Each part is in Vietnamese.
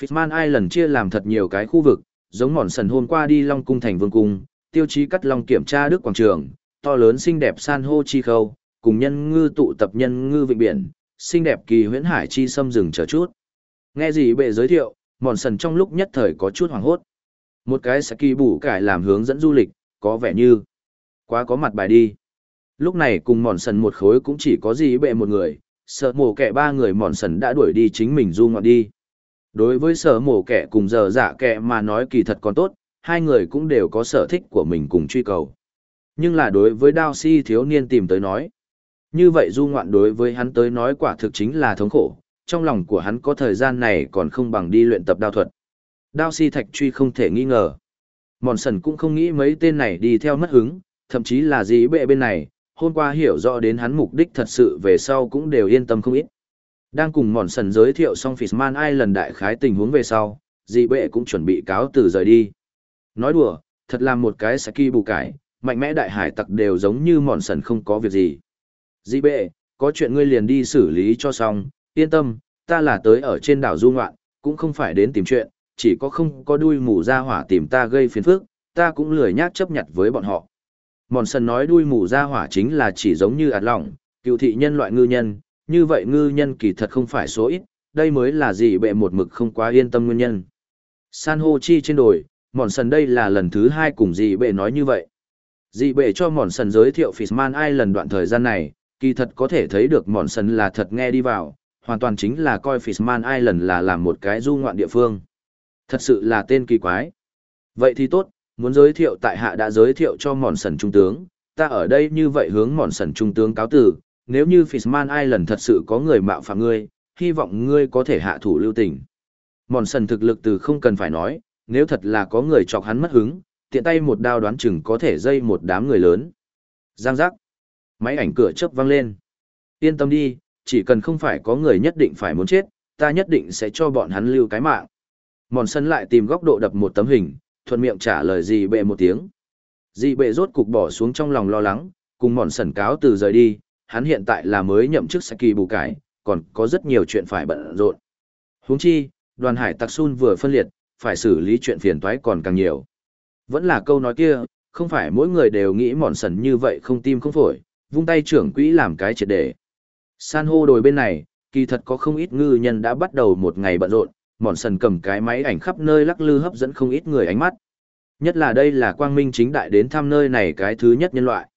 Fishman Island chia làm thật nhiều cái khu vực, giống mòn sần hôm qua đi Long Cung thành vương cung, tiêu chí cắt Long kiểm tra Đức Quảng Trường, to lớn xinh đẹp san hô chi khâu, cùng nhân ngư tụ tập nhân ngư vịnh biển, xinh đẹp kỳ huyễn hải chi xâm rừng chờ chút. Nghe gì bệ giới thiệu, mòn sần trong lúc nhất thời có chút hoảng hốt. Một cái Saki bủ cải làm hướng dẫn du lịch, có vẻ như quá có mặt bài đi. Lúc này cùng mòn sần một khối cũng chỉ có gì bệ một người, sợ mổ kẻ ba người mòn sần đã đuổi đi chính mình du ngoạn đi. Đối với sở mổ kẻ cùng giờ dạ kẻ mà nói kỳ thật còn tốt, hai người cũng đều có sở thích của mình cùng truy cầu. Nhưng là đối với đao si thiếu niên tìm tới nói. Như vậy du ngoạn đối với hắn tới nói quả thực chính là thống khổ, trong lòng của hắn có thời gian này còn không bằng đi luyện tập đao thuật. Đao si thạch truy không thể nghi ngờ. Mòn sần cũng không nghĩ mấy tên này đi theo mất hứng, thậm chí là dĩ bệ bên này, hôm qua hiểu rõ đến hắn mục đích thật sự về sau cũng đều yên tâm không ít. Đang cùng mòn sần giới thiệu xong Fishman Island đại khái tình huống về sau, dị bệ cũng chuẩn bị cáo từ rời đi. Nói đùa, thật là một cái Saki bù cải, mạnh mẽ đại hải tặc đều giống như mòn sần không có việc gì. Dị bệ, có chuyện ngươi liền đi xử lý cho xong, yên tâm, ta là tới ở trên đảo du ngoạn, cũng không phải đến tìm chuyện, chỉ có không có đuôi mù ra hỏa tìm ta gây phiền phức, ta cũng lười nhác chấp nhận với bọn họ. Mòn sần nói đuôi mù ra hỏa chính là chỉ giống như ạt lỏng, cựu thị nhân loại ngư nhân, như vậy ngư nhân kỳ thật không phải số ít, đây mới là gì bệ một mực không quá yên tâm nguyên nhân. San hô chi trên đồi, mòn sần đây là lần thứ hai cùng dị bệ nói như vậy. Dị bệ cho mòn sần giới thiệu Fishman lần đoạn thời gian này, kỳ thật có thể thấy được mòn sần là thật nghe đi vào, hoàn toàn chính là coi Fishman Island là làm một cái du ngoạn địa phương. Thật sự là tên kỳ quái. Vậy thì tốt, muốn giới thiệu tại hạ đã giới thiệu cho mòn sần trung tướng, ta ở đây như vậy hướng mòn sần trung tướng cáo tử, nếu như Fishman Island thật sự có người mạo phạm ngươi, hy vọng ngươi có thể hạ thủ lưu tình. Mòn sần thực lực từ không cần phải nói, nếu thật là có người chọc hắn mất hứng, tiện tay một đao đoán chừng có thể dây một đám người lớn. Giang giác. Máy ảnh cửa chớp văng lên. Yên tâm đi, chỉ cần không phải có người nhất định phải muốn chết, ta nhất định sẽ cho bọn hắn lưu cái mạng. Mòn sân lại tìm góc độ đập một tấm hình, thuận miệng trả lời dì bệ một tiếng. Dì bệ rốt cục bỏ xuống trong lòng lo lắng, cùng mòn sần cáo từ rời đi, hắn hiện tại là mới nhậm chức Saki bù cải, còn có rất nhiều chuyện phải bận rộn. Huống chi, đoàn hải tặc sun vừa phân liệt, phải xử lý chuyện phiền toái còn càng nhiều. Vẫn là câu nói kia, không phải mỗi người đều nghĩ mòn sần như vậy không tim không phổi, vung tay trưởng quỹ làm cái triệt để. San hô đồi bên này, kỳ thật có không ít ngư nhân đã bắt đầu một ngày bận rộn, mòn sần cầm cái máy ảnh khắp nơi lắc lư hấp dẫn không ít người ánh mắt. Nhất là đây là quang minh chính đại đến thăm nơi này cái thứ nhất nhân loại.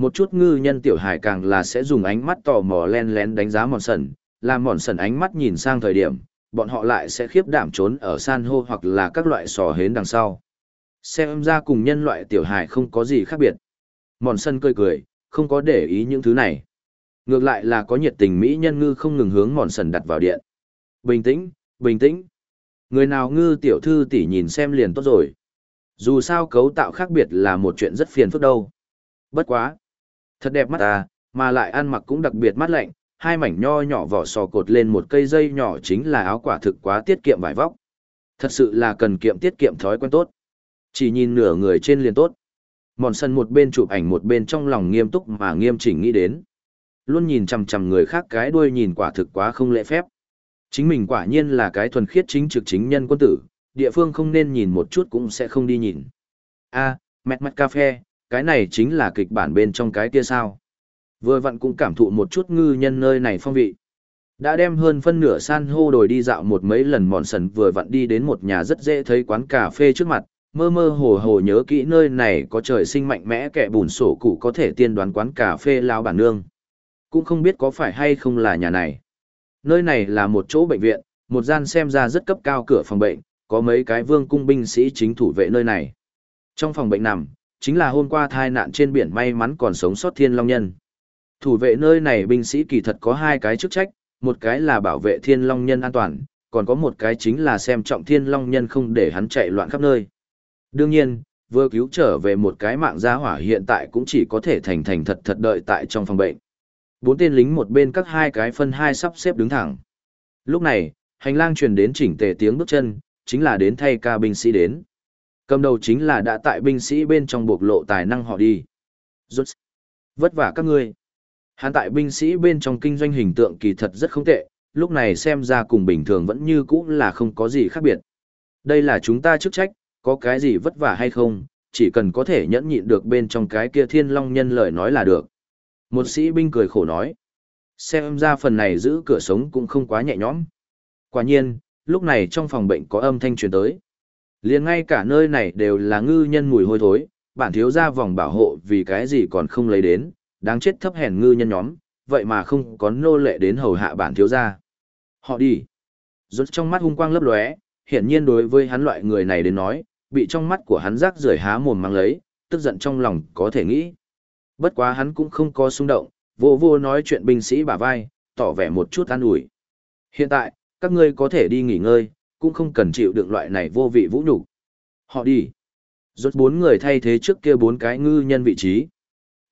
Một chút ngư nhân tiểu hải càng là sẽ dùng ánh mắt tò mò len lén đánh giá mòn sần, làm mòn sần ánh mắt nhìn sang thời điểm, bọn họ lại sẽ khiếp đảm trốn ở san hô hoặc là các loại sò hến đằng sau. Xem ra cùng nhân loại tiểu hải không có gì khác biệt. Mòn sân cười cười, không có để ý những thứ này. Ngược lại là có nhiệt tình Mỹ nhân ngư không ngừng hướng mòn sần đặt vào điện. Bình tĩnh, bình tĩnh. Người nào ngư tiểu thư tỷ nhìn xem liền tốt rồi. Dù sao cấu tạo khác biệt là một chuyện rất phiền phức đâu. Bất quá. Thật đẹp mắt ta, mà lại ăn mặc cũng đặc biệt mát lạnh, hai mảnh nho nhỏ vỏ sò cột lên một cây dây nhỏ chính là áo quả thực quá tiết kiệm vải vóc. Thật sự là cần kiệm tiết kiệm thói quen tốt. Chỉ nhìn nửa người trên liền tốt. Mòn sân một bên chụp ảnh một bên trong lòng nghiêm túc mà nghiêm chỉnh nghĩ đến. Luôn nhìn chằm chằm người khác cái đuôi nhìn quả thực quá không lễ phép. Chính mình quả nhiên là cái thuần khiết chính trực chính nhân quân tử, địa phương không nên nhìn một chút cũng sẽ không đi nhìn. a à, mẹt mắt cà phê, cái này chính là kịch bản bên trong cái kia sao. Vừa vặn cũng cảm thụ một chút ngư nhân nơi này phong vị. Đã đem hơn phân nửa san hô đồi đi dạo một mấy lần mòn sần vừa vặn đi đến một nhà rất dễ thấy quán cà phê trước mặt, mơ mơ hồ hồ nhớ kỹ nơi này có trời sinh mạnh mẽ kẻ bùn sổ cụ có thể tiên đoán quán cà phê lao bản nương. Cũng không biết có phải hay không là nhà này. Nơi này là một chỗ bệnh viện, một gian xem ra rất cấp cao cửa phòng bệnh, có mấy cái vương cung binh sĩ chính thủ vệ nơi này. Trong phòng bệnh nằm, chính là hôm qua thai nạn trên biển may mắn còn sống sót thiên long nhân. Thủ vệ nơi này binh sĩ kỳ thật có hai cái chức trách, một cái là bảo vệ thiên long nhân an toàn, còn có một cái chính là xem trọng thiên long nhân không để hắn chạy loạn khắp nơi. Đương nhiên, vừa cứu trở về một cái mạng gia hỏa hiện tại cũng chỉ có thể thành thành thật thật đợi tại trong phòng bệnh. Bốn tên lính một bên các hai cái phân hai sắp xếp đứng thẳng. Lúc này, hành lang truyền đến chỉnh tề tiếng bước chân, chính là đến thay ca binh sĩ đến. Cầm đầu chính là đã tại binh sĩ bên trong bộc lộ tài năng họ đi. Rốt. Vất vả các ngươi. Hắn tại binh sĩ bên trong kinh doanh hình tượng kỳ thật rất không tệ, lúc này xem ra cùng bình thường vẫn như cũ là không có gì khác biệt. Đây là chúng ta chức trách, có cái gì vất vả hay không, chỉ cần có thể nhẫn nhịn được bên trong cái kia thiên long nhân lời nói là được. Một sĩ binh cười khổ nói. Xem ra phần này giữ cửa sống cũng không quá nhẹ nhõm. Quả nhiên, lúc này trong phòng bệnh có âm thanh truyền tới liền ngay cả nơi này đều là ngư nhân mùi hôi thối, bản thiếu ra vòng bảo hộ vì cái gì còn không lấy đến, đáng chết thấp hèn ngư nhân nhóm, vậy mà không có nô lệ đến hầu hạ bản thiếu ra. Họ đi. Rốt trong mắt hung quang lấp lóe, hiển nhiên đối với hắn loại người này đến nói, bị trong mắt của hắn rác rưởi há mồm mang lấy, tức giận trong lòng có thể nghĩ. Bất quá hắn cũng không có xung động, vô vô nói chuyện binh sĩ bả vai, tỏ vẻ một chút an ủi. Hiện tại, các ngươi có thể đi nghỉ ngơi, cũng không cần chịu đựng loại này vô vị vũ nhục. Họ đi. Rốt bốn người thay thế trước kia bốn cái ngư nhân vị trí.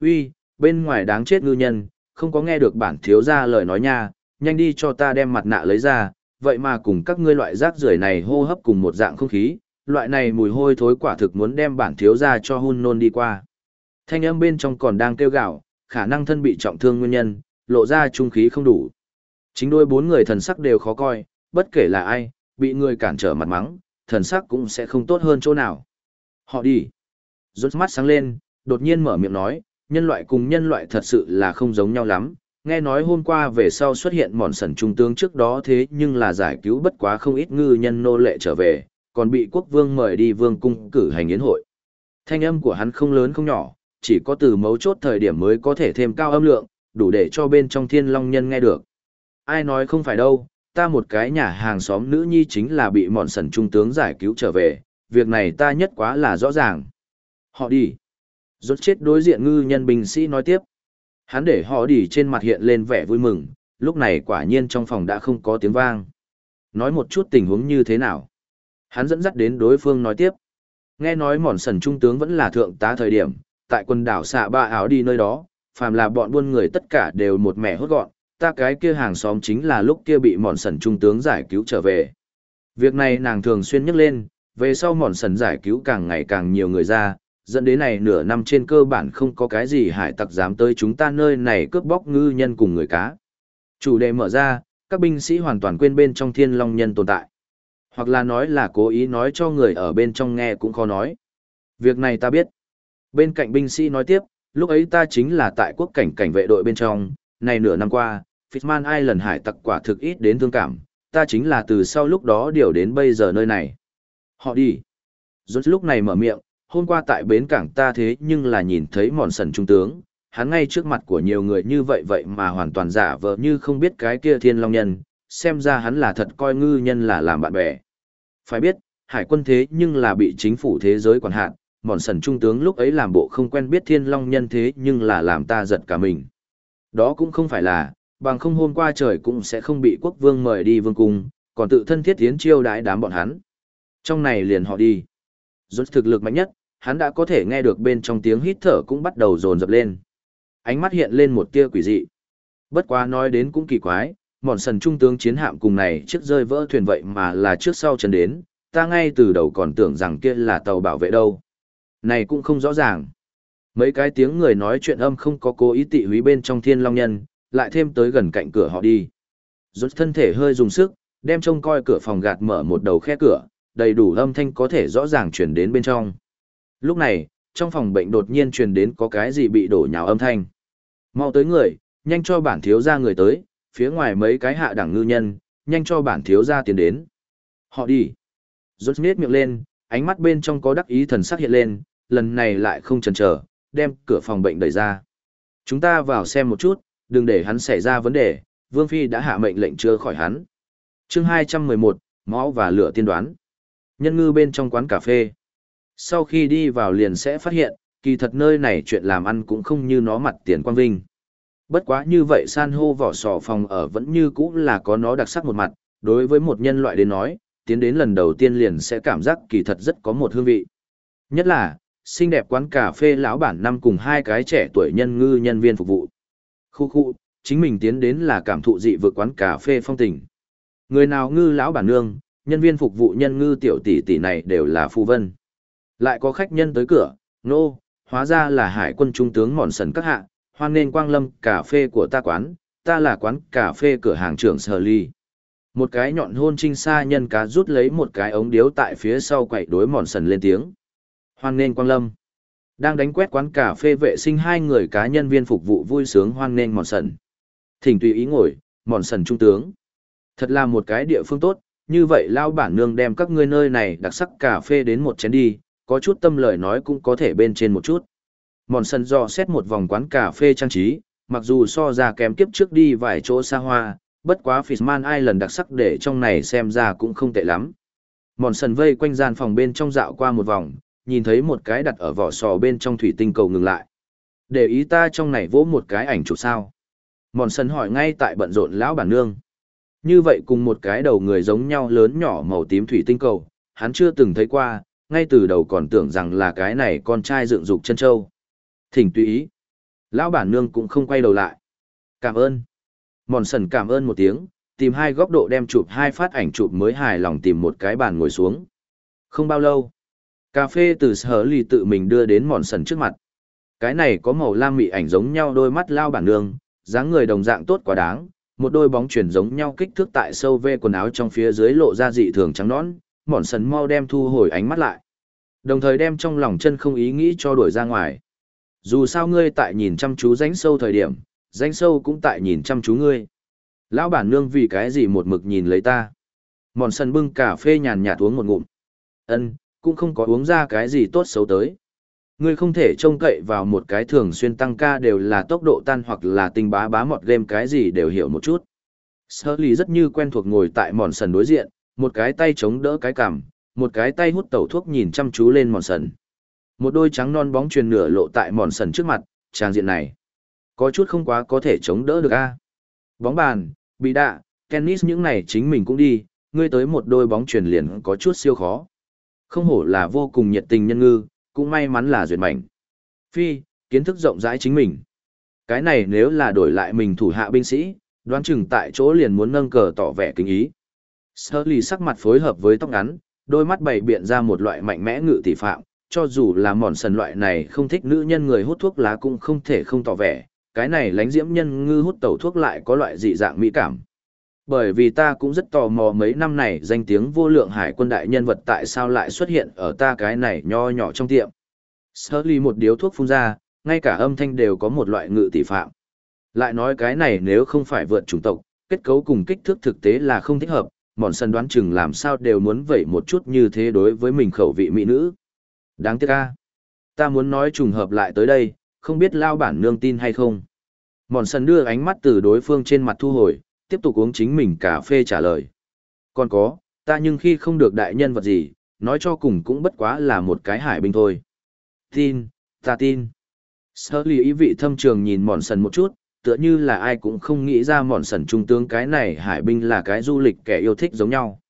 Uy, bên ngoài đáng chết ngư nhân, không có nghe được bản thiếu gia lời nói nha, nhanh đi cho ta đem mặt nạ lấy ra, vậy mà cùng các ngươi loại rác rưởi này hô hấp cùng một dạng không khí, loại này mùi hôi thối quả thực muốn đem bản thiếu gia cho hun nôn đi qua. Thanh âm bên trong còn đang kêu gạo, khả năng thân bị trọng thương nguyên nhân, lộ ra trung khí không đủ. Chính đôi bốn người thần sắc đều khó coi, bất kể là ai, bị người cản trở mặt mắng, thần sắc cũng sẽ không tốt hơn chỗ nào. Họ đi. Rốt mắt sáng lên, đột nhiên mở miệng nói, nhân loại cùng nhân loại thật sự là không giống nhau lắm. Nghe nói hôm qua về sau xuất hiện mòn sần trung tướng trước đó thế nhưng là giải cứu bất quá không ít ngư nhân nô lệ trở về, còn bị quốc vương mời đi vương cung cử hành yến hội. Thanh âm của hắn không lớn không nhỏ, chỉ có từ mấu chốt thời điểm mới có thể thêm cao âm lượng, đủ để cho bên trong thiên long nhân nghe được. Ai nói không phải đâu, ta một cái nhà hàng xóm nữ nhi chính là bị mọn sần trung tướng giải cứu trở về, việc này ta nhất quá là rõ ràng. Họ đi. Rốt chết đối diện ngư nhân binh sĩ nói tiếp. Hắn để họ đi trên mặt hiện lên vẻ vui mừng, lúc này quả nhiên trong phòng đã không có tiếng vang. Nói một chút tình huống như thế nào. Hắn dẫn dắt đến đối phương nói tiếp. Nghe nói mòn sần trung tướng vẫn là thượng tá thời điểm, tại quần đảo xạ ba áo đi nơi đó, phàm là bọn buôn người tất cả đều một mẻ hốt gọn, ta cái kia hàng xóm chính là lúc kia bị mòn sần trung tướng giải cứu trở về. Việc này nàng thường xuyên nhắc lên, về sau mòn sần giải cứu càng ngày càng nhiều người ra, dẫn đến này nửa năm trên cơ bản không có cái gì hải tặc dám tới chúng ta nơi này cướp bóc ngư nhân cùng người cá. Chủ đề mở ra, các binh sĩ hoàn toàn quên bên trong thiên long nhân tồn tại. Hoặc là nói là cố ý nói cho người ở bên trong nghe cũng khó nói. Việc này ta biết. Bên cạnh binh sĩ nói tiếp, lúc ấy ta chính là tại quốc cảnh cảnh vệ đội bên trong, này nửa năm qua, Fitman ai lần hải tặc quả thực ít đến thương cảm, ta chính là từ sau lúc đó điều đến bây giờ nơi này. Họ đi. Rốt lúc này mở miệng, hôm qua tại bến cảng ta thế nhưng là nhìn thấy mòn sần trung tướng, hắn ngay trước mặt của nhiều người như vậy vậy mà hoàn toàn giả vờ như không biết cái kia thiên long nhân, xem ra hắn là thật coi ngư nhân là làm bạn bè. Phải biết, hải quân thế nhưng là bị chính phủ thế giới quản hạn, mòn sần trung tướng lúc ấy làm bộ không quen biết thiên long nhân thế nhưng là làm ta giật cả mình. Đó cũng không phải là, bằng không hôm qua trời cũng sẽ không bị quốc vương mời đi vương cung, còn tự thân thiết tiến chiêu đãi đám bọn hắn. Trong này liền họ đi. Rốt thực lực mạnh nhất, hắn đã có thể nghe được bên trong tiếng hít thở cũng bắt đầu dồn dập lên. Ánh mắt hiện lên một tia quỷ dị. Bất quá nói đến cũng kỳ quái, mòn sần trung tướng chiến hạm cùng này chiếc rơi vỡ thuyền vậy mà là trước sau chân đến, ta ngay từ đầu còn tưởng rằng kia là tàu bảo vệ đâu. Này cũng không rõ ràng. Mấy cái tiếng người nói chuyện âm không có cố ý tị húy bên trong thiên long nhân, lại thêm tới gần cạnh cửa họ đi. Rốt thân thể hơi dùng sức, đem trông coi cửa phòng gạt mở một đầu khe cửa, đầy đủ âm thanh có thể rõ ràng truyền đến bên trong. Lúc này, trong phòng bệnh đột nhiên truyền đến có cái gì bị đổ nhào âm thanh. Mau tới người, nhanh cho bản thiếu gia người tới, phía ngoài mấy cái hạ đẳng ngư nhân, nhanh cho bản thiếu gia tiến đến. Họ đi. Rốt miết miệng lên, ánh mắt bên trong có đắc ý thần sắc hiện lên, lần này lại không chần chờ, đem cửa phòng bệnh đẩy ra. Chúng ta vào xem một chút, đừng để hắn xảy ra vấn đề, Vương Phi đã hạ mệnh lệnh chưa khỏi hắn. chương 211, máu và lửa tiên đoán. Nhân ngư bên trong quán cà phê. Sau khi đi vào liền sẽ phát hiện, kỳ thật nơi này chuyện làm ăn cũng không như nó mặt tiền quang vinh. Bất quá như vậy san hô vỏ sò phòng ở vẫn như cũ là có nó đặc sắc một mặt, đối với một nhân loại đến nói, tiến đến lần đầu tiên liền sẽ cảm giác kỳ thật rất có một hương vị. Nhất là, xinh đẹp quán cà phê lão bản năm cùng hai cái trẻ tuổi nhân ngư nhân viên phục vụ. Khu khu, chính mình tiến đến là cảm thụ dị vượt quán cà phê phong tình. Người nào ngư lão bản nương, nhân viên phục vụ nhân ngư tiểu tỷ tỷ này đều là phu vân. Lại có khách nhân tới cửa, nô, hóa ra là hải quân trung tướng mòn sần các hạ, hoan nên quang lâm cà phê của ta quán, ta là quán cà phê cửa hàng trưởng Sờ Ly. Một cái nhọn hôn trinh xa nhân cá rút lấy một cái ống điếu tại phía sau quậy đối mòn sần lên tiếng. Hoan nên quang lâm. Đang đánh quét quán cà phê vệ sinh hai người cá nhân viên phục vụ vui sướng hoan nghênh mòn sần. Thỉnh tùy ý ngồi, mòn sần trung tướng. Thật là một cái địa phương tốt, như vậy lao bản nương đem các ngươi nơi này đặc sắc cà phê đến một chén đi, có chút tâm lời nói cũng có thể bên trên một chút. Mòn sần dò xét một vòng quán cà phê trang trí, mặc dù so ra kém kiếp trước đi vài chỗ xa hoa, bất quá Fishman Island đặc sắc để trong này xem ra cũng không tệ lắm. Mòn sần vây quanh gian phòng bên trong dạo qua một vòng, nhìn thấy một cái đặt ở vỏ sò bên trong thủy tinh cầu ngừng lại. Để ý ta trong này vỗ một cái ảnh chụp sao. Mòn sân hỏi ngay tại bận rộn lão bản nương. Như vậy cùng một cái đầu người giống nhau lớn nhỏ màu tím thủy tinh cầu, hắn chưa từng thấy qua, ngay từ đầu còn tưởng rằng là cái này con trai dựng dục chân châu. Thỉnh tùy ý. Lão bản nương cũng không quay đầu lại. Cảm ơn. Mòn sần cảm ơn một tiếng, tìm hai góc độ đem chụp hai phát ảnh chụp mới hài lòng tìm một cái bàn ngồi xuống. Không bao lâu, cà phê từ sở lì tự mình đưa đến mòn sần trước mặt. Cái này có màu lam mị ảnh giống nhau đôi mắt lao bản nương, dáng người đồng dạng tốt quá đáng, một đôi bóng chuyển giống nhau kích thước tại sâu ve quần áo trong phía dưới lộ ra dị thường trắng nõn, mòn sần mau đem thu hồi ánh mắt lại. Đồng thời đem trong lòng chân không ý nghĩ cho đuổi ra ngoài. Dù sao ngươi tại nhìn chăm chú ránh sâu thời điểm, ránh sâu cũng tại nhìn chăm chú ngươi. Lão bản nương vì cái gì một mực nhìn lấy ta. Mòn sần bưng cà phê nhàn nhạt uống một ngụm. Ân, cũng không có uống ra cái gì tốt xấu tới. Ngươi không thể trông cậy vào một cái thường xuyên tăng ca đều là tốc độ tan hoặc là tình bá bá mọt game cái gì đều hiểu một chút. Sở lý rất như quen thuộc ngồi tại mòn sần đối diện, một cái tay chống đỡ cái cằm, một cái tay hút tẩu thuốc nhìn chăm chú lên mòn sần. Một đôi trắng non bóng truyền nửa lộ tại mòn sần trước mặt, trang diện này. Có chút không quá có thể chống đỡ được a. Bóng bàn, bị đạ, tennis những này chính mình cũng đi, ngươi tới một đôi bóng truyền liền có chút siêu khó. Không hổ là vô cùng nhiệt tình nhân ngư, cũng may mắn là duyệt mảnh. Phi, kiến thức rộng rãi chính mình. Cái này nếu là đổi lại mình thủ hạ binh sĩ, đoán chừng tại chỗ liền muốn nâng cờ tỏ vẻ kính ý. Sơ lì sắc mặt phối hợp với tóc ngắn, đôi mắt bày biện ra một loại mạnh mẽ ngự tỷ phạm, cho dù là mòn sần loại này không thích nữ nhân người hút thuốc lá cũng không thể không tỏ vẻ, cái này lánh diễm nhân ngư hút tẩu thuốc lại có loại dị dạng mỹ cảm. Bởi vì ta cũng rất tò mò mấy năm này danh tiếng vô lượng hải quân đại nhân vật tại sao lại xuất hiện ở ta cái này nho nhỏ trong tiệm. Sơ ly một điếu thuốc phun ra, ngay cả âm thanh đều có một loại ngự tỷ phạm. Lại nói cái này nếu không phải vượt chủng tộc, kết cấu cùng kích thước thực tế là không thích hợp, mòn sân đoán chừng làm sao đều muốn vậy một chút như thế đối với mình khẩu vị mỹ nữ. Đáng tiếc ca. Ta muốn nói trùng hợp lại tới đây, không biết lao bản nương tin hay không. Mòn sân đưa ánh mắt từ đối phương trên mặt thu hồi, tiếp tục uống chính mình cà phê trả lời. Còn có, ta nhưng khi không được đại nhân vật gì, nói cho cùng cũng bất quá là một cái hải binh thôi. Tin, ta tin. Sở lì ý vị thâm trường nhìn mòn sần một chút, tựa như là ai cũng không nghĩ ra mòn sần trung tướng cái này hải binh là cái du lịch kẻ yêu thích giống nhau.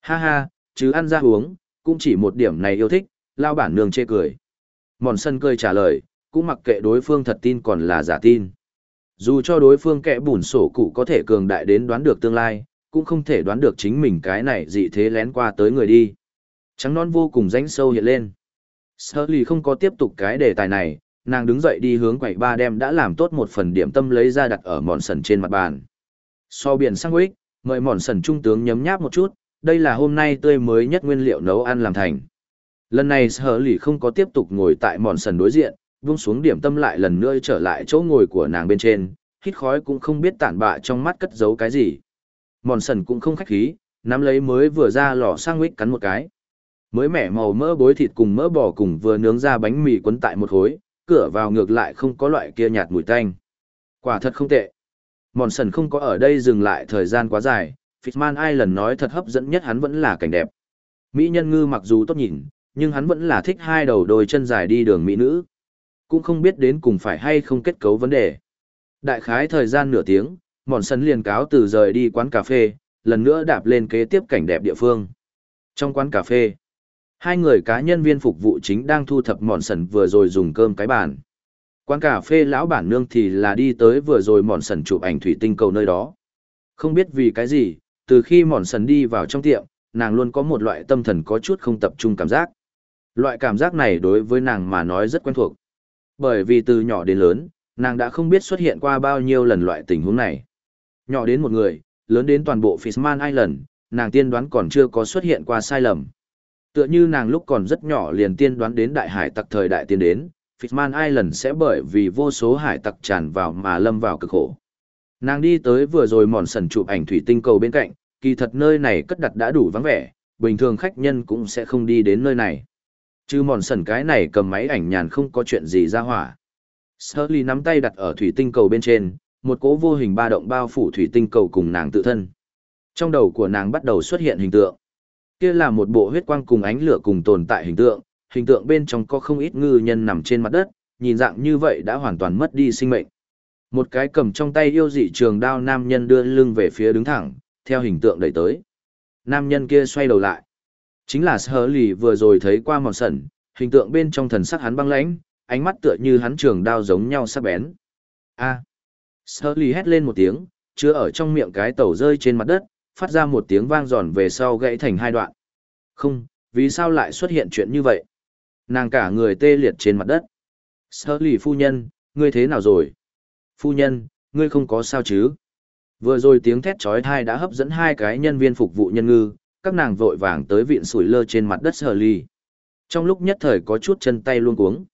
Ha ha, chứ ăn ra uống, cũng chỉ một điểm này yêu thích, lao bản nương chê cười. Mòn sần cười trả lời, cũng mặc kệ đối phương thật tin còn là giả tin. Dù cho đối phương kẻ bùn sổ cụ có thể cường đại đến đoán được tương lai, cũng không thể đoán được chính mình cái này dị thế lén qua tới người đi. Trắng non vô cùng rãnh sâu hiện lên. Sơ lì không có tiếp tục cái đề tài này, nàng đứng dậy đi hướng quầy ba đem đã làm tốt một phần điểm tâm lấy ra đặt ở mòn sần trên mặt bàn. So biển sang quýt, mời mòn sần trung tướng nhấm nháp một chút, đây là hôm nay tươi mới nhất nguyên liệu nấu ăn làm thành. Lần này sở lì không có tiếp tục ngồi tại mòn sần đối diện, vung xuống điểm tâm lại lần nữa trở lại chỗ ngồi của nàng bên trên, hít khói cũng không biết tản bạ trong mắt cất giấu cái gì. Mòn sần cũng không khách khí, nắm lấy mới vừa ra lò sang huyết cắn một cái. Mới mẻ màu mỡ bối thịt cùng mỡ bò cùng vừa nướng ra bánh mì quấn tại một khối, cửa vào ngược lại không có loại kia nhạt mùi tanh. Quả thật không tệ. Mòn sần không có ở đây dừng lại thời gian quá dài, Fitman ai lần nói thật hấp dẫn nhất hắn vẫn là cảnh đẹp. Mỹ nhân ngư mặc dù tốt nhìn, nhưng hắn vẫn là thích hai đầu đôi chân dài đi đường mỹ nữ. Cũng không biết đến cùng phải hay không kết cấu vấn đề. Đại khái thời gian nửa tiếng, mòn sân liền cáo từ rời đi quán cà phê, lần nữa đạp lên kế tiếp cảnh đẹp địa phương. Trong quán cà phê, hai người cá nhân viên phục vụ chính đang thu thập mòn sần vừa rồi dùng cơm cái bàn. Quán cà phê lão bản nương thì là đi tới vừa rồi mòn sần chụp ảnh thủy tinh cầu nơi đó. Không biết vì cái gì, từ khi mòn sần đi vào trong tiệm, nàng luôn có một loại tâm thần có chút không tập trung cảm giác. Loại cảm giác này đối với nàng mà nói rất quen thuộc. Bởi vì từ nhỏ đến lớn, nàng đã không biết xuất hiện qua bao nhiêu lần loại tình huống này. Nhỏ đến một người, lớn đến toàn bộ Fishman Island, nàng tiên đoán còn chưa có xuất hiện qua sai lầm. Tựa như nàng lúc còn rất nhỏ liền tiên đoán đến đại hải tặc thời đại tiên đến, Fishman Island sẽ bởi vì vô số hải tặc tràn vào mà lâm vào cực khổ. Nàng đi tới vừa rồi mòn sần chụp ảnh thủy tinh cầu bên cạnh, kỳ thật nơi này cất đặt đã đủ vắng vẻ, bình thường khách nhân cũng sẽ không đi đến nơi này. Chứ mòn sần cái này cầm máy ảnh nhàn không có chuyện gì ra hỏa. Sully nắm tay đặt ở thủy tinh cầu bên trên, một cỗ vô hình ba động bao phủ thủy tinh cầu cùng nàng tự thân. Trong đầu của nàng bắt đầu xuất hiện hình tượng. Kia là một bộ huyết quang cùng ánh lửa cùng tồn tại hình tượng, hình tượng bên trong có không ít ngư nhân nằm trên mặt đất, nhìn dạng như vậy đã hoàn toàn mất đi sinh mệnh. Một cái cầm trong tay yêu dị trường đao nam nhân đưa lưng về phía đứng thẳng, theo hình tượng đẩy tới. Nam nhân kia xoay đầu lại. Chính là Sở Lì vừa rồi thấy qua mòn sẩn, hình tượng bên trong thần sắc hắn băng lãnh, ánh mắt tựa như hắn trường đao giống nhau sắc bén. A. À. Sở Lì hét lên một tiếng, chứa ở trong miệng cái tẩu rơi trên mặt đất, phát ra một tiếng vang giòn về sau gãy thành hai đoạn. Không, vì sao lại xuất hiện chuyện như vậy? Nàng cả người tê liệt trên mặt đất. Sở Lì phu nhân, ngươi thế nào rồi? Phu nhân, ngươi không có sao chứ? Vừa rồi tiếng thét chói tai đã hấp dẫn hai cái nhân viên phục vụ nhân ngư, các nàng vội vàng tới viện sủi lơ trên mặt đất sờ ly. Trong lúc nhất thời có chút chân tay luôn cuống.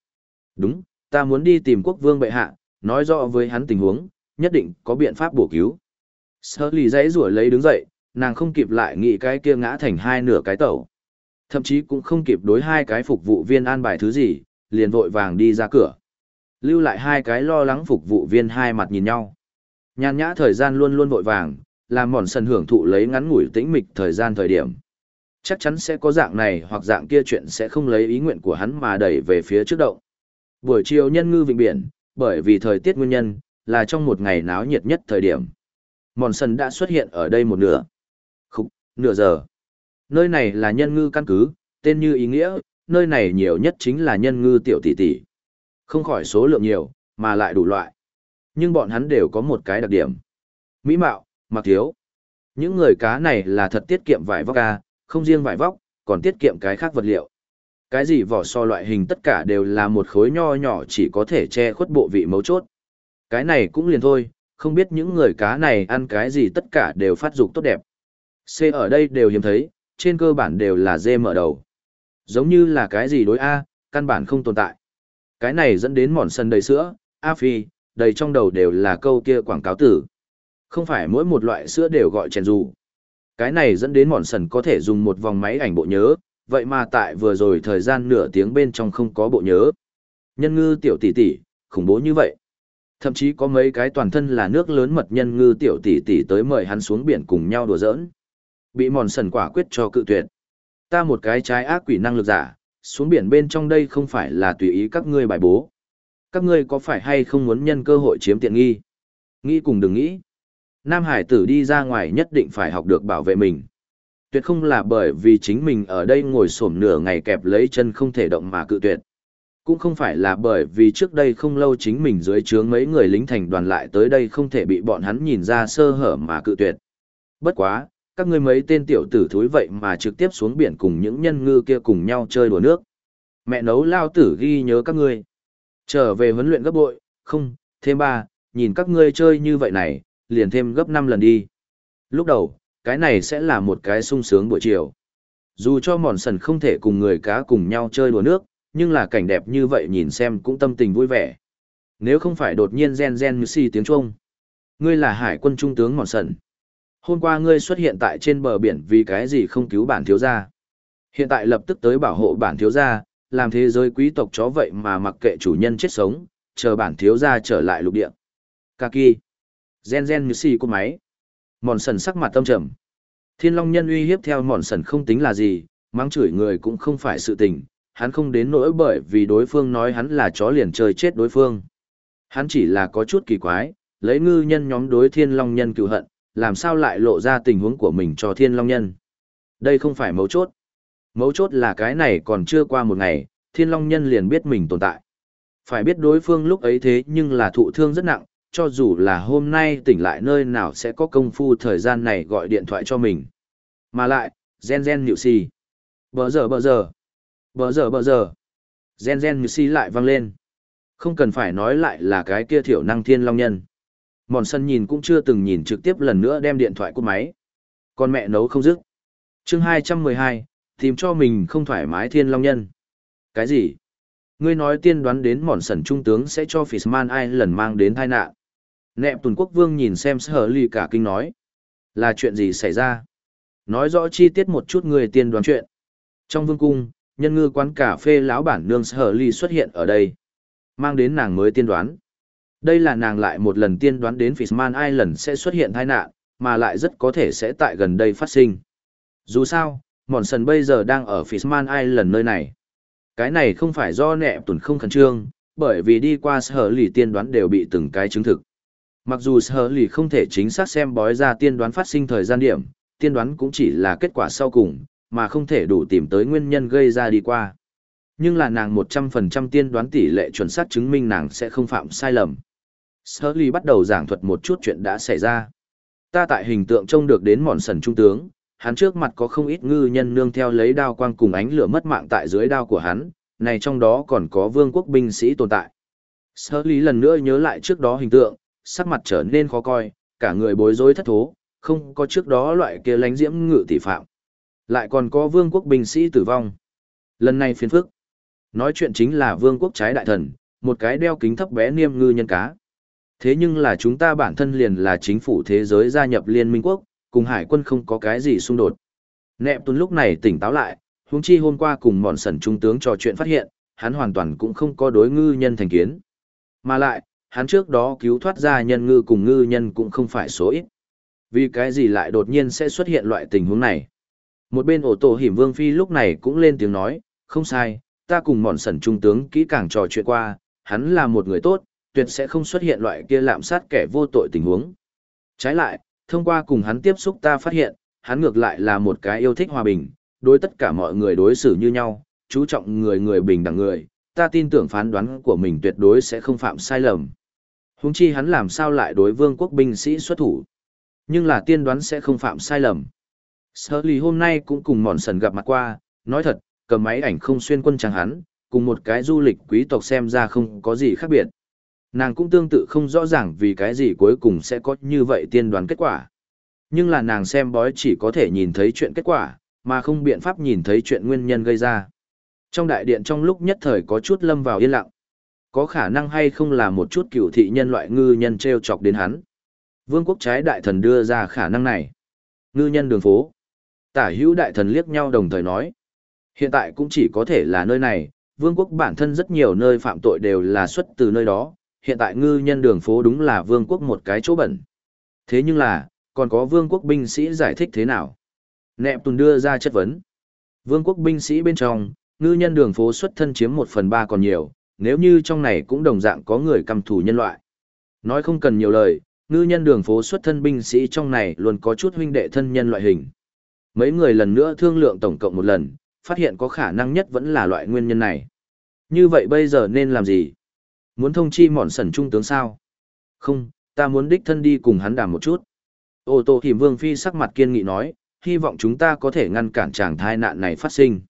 Đúng, ta muốn đi tìm quốc vương bệ hạ, nói rõ với hắn tình huống, nhất định có biện pháp bổ cứu. Sơ lì dãy rủa lấy đứng dậy, nàng không kịp lại nghĩ cái kia ngã thành hai nửa cái tẩu. Thậm chí cũng không kịp đối hai cái phục vụ viên an bài thứ gì, liền vội vàng đi ra cửa. Lưu lại hai cái lo lắng phục vụ viên hai mặt nhìn nhau. Nhàn nhã thời gian luôn luôn vội vàng, làm mòn sần hưởng thụ lấy ngắn ngủi tĩnh mịch thời gian thời điểm. Chắc chắn sẽ có dạng này hoặc dạng kia chuyện sẽ không lấy ý nguyện của hắn mà đẩy về phía trước động. Buổi chiều nhân ngư vịnh biển, bởi vì thời tiết nguyên nhân, là trong một ngày náo nhiệt nhất thời điểm. Mòn sần đã xuất hiện ở đây một nửa. Khúc, nửa giờ. Nơi này là nhân ngư căn cứ, tên như ý nghĩa, nơi này nhiều nhất chính là nhân ngư tiểu tỷ tỷ. Không khỏi số lượng nhiều, mà lại đủ loại. Nhưng bọn hắn đều có một cái đặc điểm. Mỹ mạo, mặc thiếu. Những người cá này là thật tiết kiệm vải vóc ca, không riêng vải vóc, còn tiết kiệm cái khác vật liệu. Cái gì vỏ so loại hình tất cả đều là một khối nho nhỏ chỉ có thể che khuất bộ vị mấu chốt. Cái này cũng liền thôi, không biết những người cá này ăn cái gì tất cả đều phát dục tốt đẹp. C ở đây đều hiếm thấy, trên cơ bản đều là dê mở đầu. Giống như là cái gì đối A, căn bản không tồn tại. Cái này dẫn đến mòn sân đầy sữa, A phi, đầy trong đầu đều là câu kia quảng cáo tử. Không phải mỗi một loại sữa đều gọi chèn dù. Cái này dẫn đến mòn sần có thể dùng một vòng máy ảnh bộ nhớ, vậy mà tại vừa rồi thời gian nửa tiếng bên trong không có bộ nhớ. Nhân ngư tiểu tỷ tỷ, khủng bố như vậy. Thậm chí có mấy cái toàn thân là nước lớn mật nhân ngư tiểu tỷ tỷ tới mời hắn xuống biển cùng nhau đùa giỡn. Bị mòn sần quả quyết cho cự tuyệt. Ta một cái trái ác quỷ năng lực giả, xuống biển bên trong đây không phải là tùy ý các ngươi bài bố. Các ngươi có phải hay không muốn nhân cơ hội chiếm tiện nghi? Nghĩ cùng đừng nghĩ. Nam Hải tử đi ra ngoài nhất định phải học được bảo vệ mình. Tuyệt không là bởi vì chính mình ở đây ngồi xổm nửa ngày kẹp lấy chân không thể động mà cự tuyệt. Cũng không phải là bởi vì trước đây không lâu chính mình dưới trướng mấy người lính thành đoàn lại tới đây không thể bị bọn hắn nhìn ra sơ hở mà cự tuyệt. Bất quá, các ngươi mấy tên tiểu tử thúi vậy mà trực tiếp xuống biển cùng những nhân ngư kia cùng nhau chơi đùa nước. Mẹ nấu lao tử ghi nhớ các ngươi. Trở về huấn luyện gấp bội, không, thêm ba, nhìn các ngươi chơi như vậy này, liền thêm gấp 5 lần đi. Lúc đầu, cái này sẽ là một cái sung sướng buổi chiều. Dù cho mòn sần không thể cùng người cá cùng nhau chơi đùa nước, nhưng là cảnh đẹp như vậy nhìn xem cũng tâm tình vui vẻ. Nếu không phải đột nhiên gen gen như si tiếng Trung. Ngươi là hải quân trung tướng mòn sần. Hôm qua ngươi xuất hiện tại trên bờ biển vì cái gì không cứu bản thiếu gia. Hiện tại lập tức tới bảo hộ bản thiếu gia, làm thế giới quý tộc chó vậy mà mặc kệ chủ nhân chết sống, chờ bản thiếu gia trở lại lục địa. Kaki. Gen gen như xì của máy. Mòn sần sắc mặt tâm trầm. Thiên Long nhân uy hiếp theo mòn sần không tính là gì, mắng chửi người cũng không phải sự tình, hắn không đến nỗi bởi vì đối phương nói hắn là chó liền chơi chết đối phương. Hắn chỉ là có chút kỳ quái, lấy ngư nhân nhóm đối Thiên Long nhân cựu hận, làm sao lại lộ ra tình huống của mình cho Thiên Long nhân. Đây không phải mấu chốt. Mấu chốt là cái này còn chưa qua một ngày, Thiên Long nhân liền biết mình tồn tại. Phải biết đối phương lúc ấy thế nhưng là thụ thương rất nặng, cho dù là hôm nay tỉnh lại nơi nào sẽ có công phu thời gian này gọi điện thoại cho mình. Mà lại, gen gen nhịu xì. Bờ giờ bờ giờ. Bờ giờ bờ giờ. Gen gen nhịu xì lại vang lên. Không cần phải nói lại là cái kia thiểu năng thiên long nhân. Mòn sân nhìn cũng chưa từng nhìn trực tiếp lần nữa đem điện thoại cút máy. Con mẹ nấu không dứt. chương 212, tìm cho mình không thoải mái thiên long nhân. Cái gì? Ngươi nói tiên đoán đến mòn sần trung tướng sẽ cho Fishman ai lần mang đến tai nạn. Nẹp tuần quốc vương nhìn xem sở ly cả kinh nói. Là chuyện gì xảy ra? Nói rõ chi tiết một chút người tiên đoán chuyện. Trong vương cung, nhân ngư quán cà phê lão bản nương sở ly xuất hiện ở đây. Mang đến nàng mới tiên đoán. Đây là nàng lại một lần tiên đoán đến Fishman Island sẽ xuất hiện tai nạn, mà lại rất có thể sẽ tại gần đây phát sinh. Dù sao, Mòn Sần bây giờ đang ở Fishman Island nơi này. Cái này không phải do nẹ tuần không khẩn trương, bởi vì đi qua sở lì tiên đoán đều bị từng cái chứng thực. Mặc dù sở lì không thể chính xác xem bói ra tiên đoán phát sinh thời gian điểm, tiên đoán cũng chỉ là kết quả sau cùng, mà không thể đủ tìm tới nguyên nhân gây ra đi qua. Nhưng là nàng 100% tiên đoán tỷ lệ chuẩn xác chứng minh nàng sẽ không phạm sai lầm. Sở lì bắt đầu giảng thuật một chút chuyện đã xảy ra. Ta tại hình tượng trông được đến mòn sần trung tướng, hắn trước mặt có không ít ngư nhân nương theo lấy đao quang cùng ánh lửa mất mạng tại dưới đao của hắn, này trong đó còn có vương quốc binh sĩ tồn tại. Sở lý lần nữa nhớ lại trước đó hình tượng, sắc mặt trở nên khó coi, cả người bối rối thất thố, không có trước đó loại kia lánh diễm ngự tỷ phạm. Lại còn có vương quốc binh sĩ tử vong. Lần này phiền phức. Nói chuyện chính là vương quốc trái đại thần, một cái đeo kính thấp bé niêm ngư nhân cá. Thế nhưng là chúng ta bản thân liền là chính phủ thế giới gia nhập Liên minh quốc, cùng hải quân không có cái gì xung đột. Nẹp tuần lúc này tỉnh táo lại, huống chi hôm qua cùng mòn sẩn trung tướng trò chuyện phát hiện, hắn hoàn toàn cũng không có đối ngư nhân thành kiến. Mà lại, hắn trước đó cứu thoát ra nhân ngư cùng ngư nhân cũng không phải số ít. Vì cái gì lại đột nhiên sẽ xuất hiện loại tình huống này? Một bên ổ tổ hiểm vương phi lúc này cũng lên tiếng nói, không sai, ta cùng mòn sẩn trung tướng kỹ càng trò chuyện qua, hắn là một người tốt, tuyệt sẽ không xuất hiện loại kia lạm sát kẻ vô tội tình huống. Trái lại, thông qua cùng hắn tiếp xúc ta phát hiện, hắn ngược lại là một cái yêu thích hòa bình, đối tất cả mọi người đối xử như nhau, chú trọng người người bình đẳng người, ta tin tưởng phán đoán của mình tuyệt đối sẽ không phạm sai lầm huống chi hắn làm sao lại đối vương quốc binh sĩ xuất thủ. Nhưng là tiên đoán sẽ không phạm sai lầm. Sở lì hôm nay cũng cùng mòn sần gặp mặt qua, nói thật, cầm máy ảnh không xuyên quân chẳng hắn, cùng một cái du lịch quý tộc xem ra không có gì khác biệt. Nàng cũng tương tự không rõ ràng vì cái gì cuối cùng sẽ có như vậy tiên đoán kết quả. Nhưng là nàng xem bói chỉ có thể nhìn thấy chuyện kết quả, mà không biện pháp nhìn thấy chuyện nguyên nhân gây ra. Trong đại điện trong lúc nhất thời có chút lâm vào yên lặng. Có khả năng hay không là một chút cựu thị nhân loại ngư nhân treo chọc đến hắn. Vương quốc trái đại thần đưa ra khả năng này. Ngư nhân đường phố. Tả hữu đại thần liếc nhau đồng thời nói. Hiện tại cũng chỉ có thể là nơi này, vương quốc bản thân rất nhiều nơi phạm tội đều là xuất từ nơi đó, hiện tại ngư nhân đường phố đúng là vương quốc một cái chỗ bẩn. Thế nhưng là, còn có vương quốc binh sĩ giải thích thế nào? Nẹp tùn đưa ra chất vấn. Vương quốc binh sĩ bên trong, ngư nhân đường phố xuất thân chiếm một phần ba còn nhiều, nếu như trong này cũng đồng dạng có người cầm thủ nhân loại. Nói không cần nhiều lời, ngư nhân đường phố xuất thân binh sĩ trong này luôn có chút huynh đệ thân nhân loại hình. Mấy người lần nữa thương lượng tổng cộng một lần, phát hiện có khả năng nhất vẫn là loại nguyên nhân này. Như vậy bây giờ nên làm gì? Muốn thông chi mòn sẩn trung tướng sao? Không, ta muốn đích thân đi cùng hắn đàm một chút. Ô tô hiểm vương phi sắc mặt kiên nghị nói, hy vọng chúng ta có thể ngăn cản chàng thai nạn này phát sinh.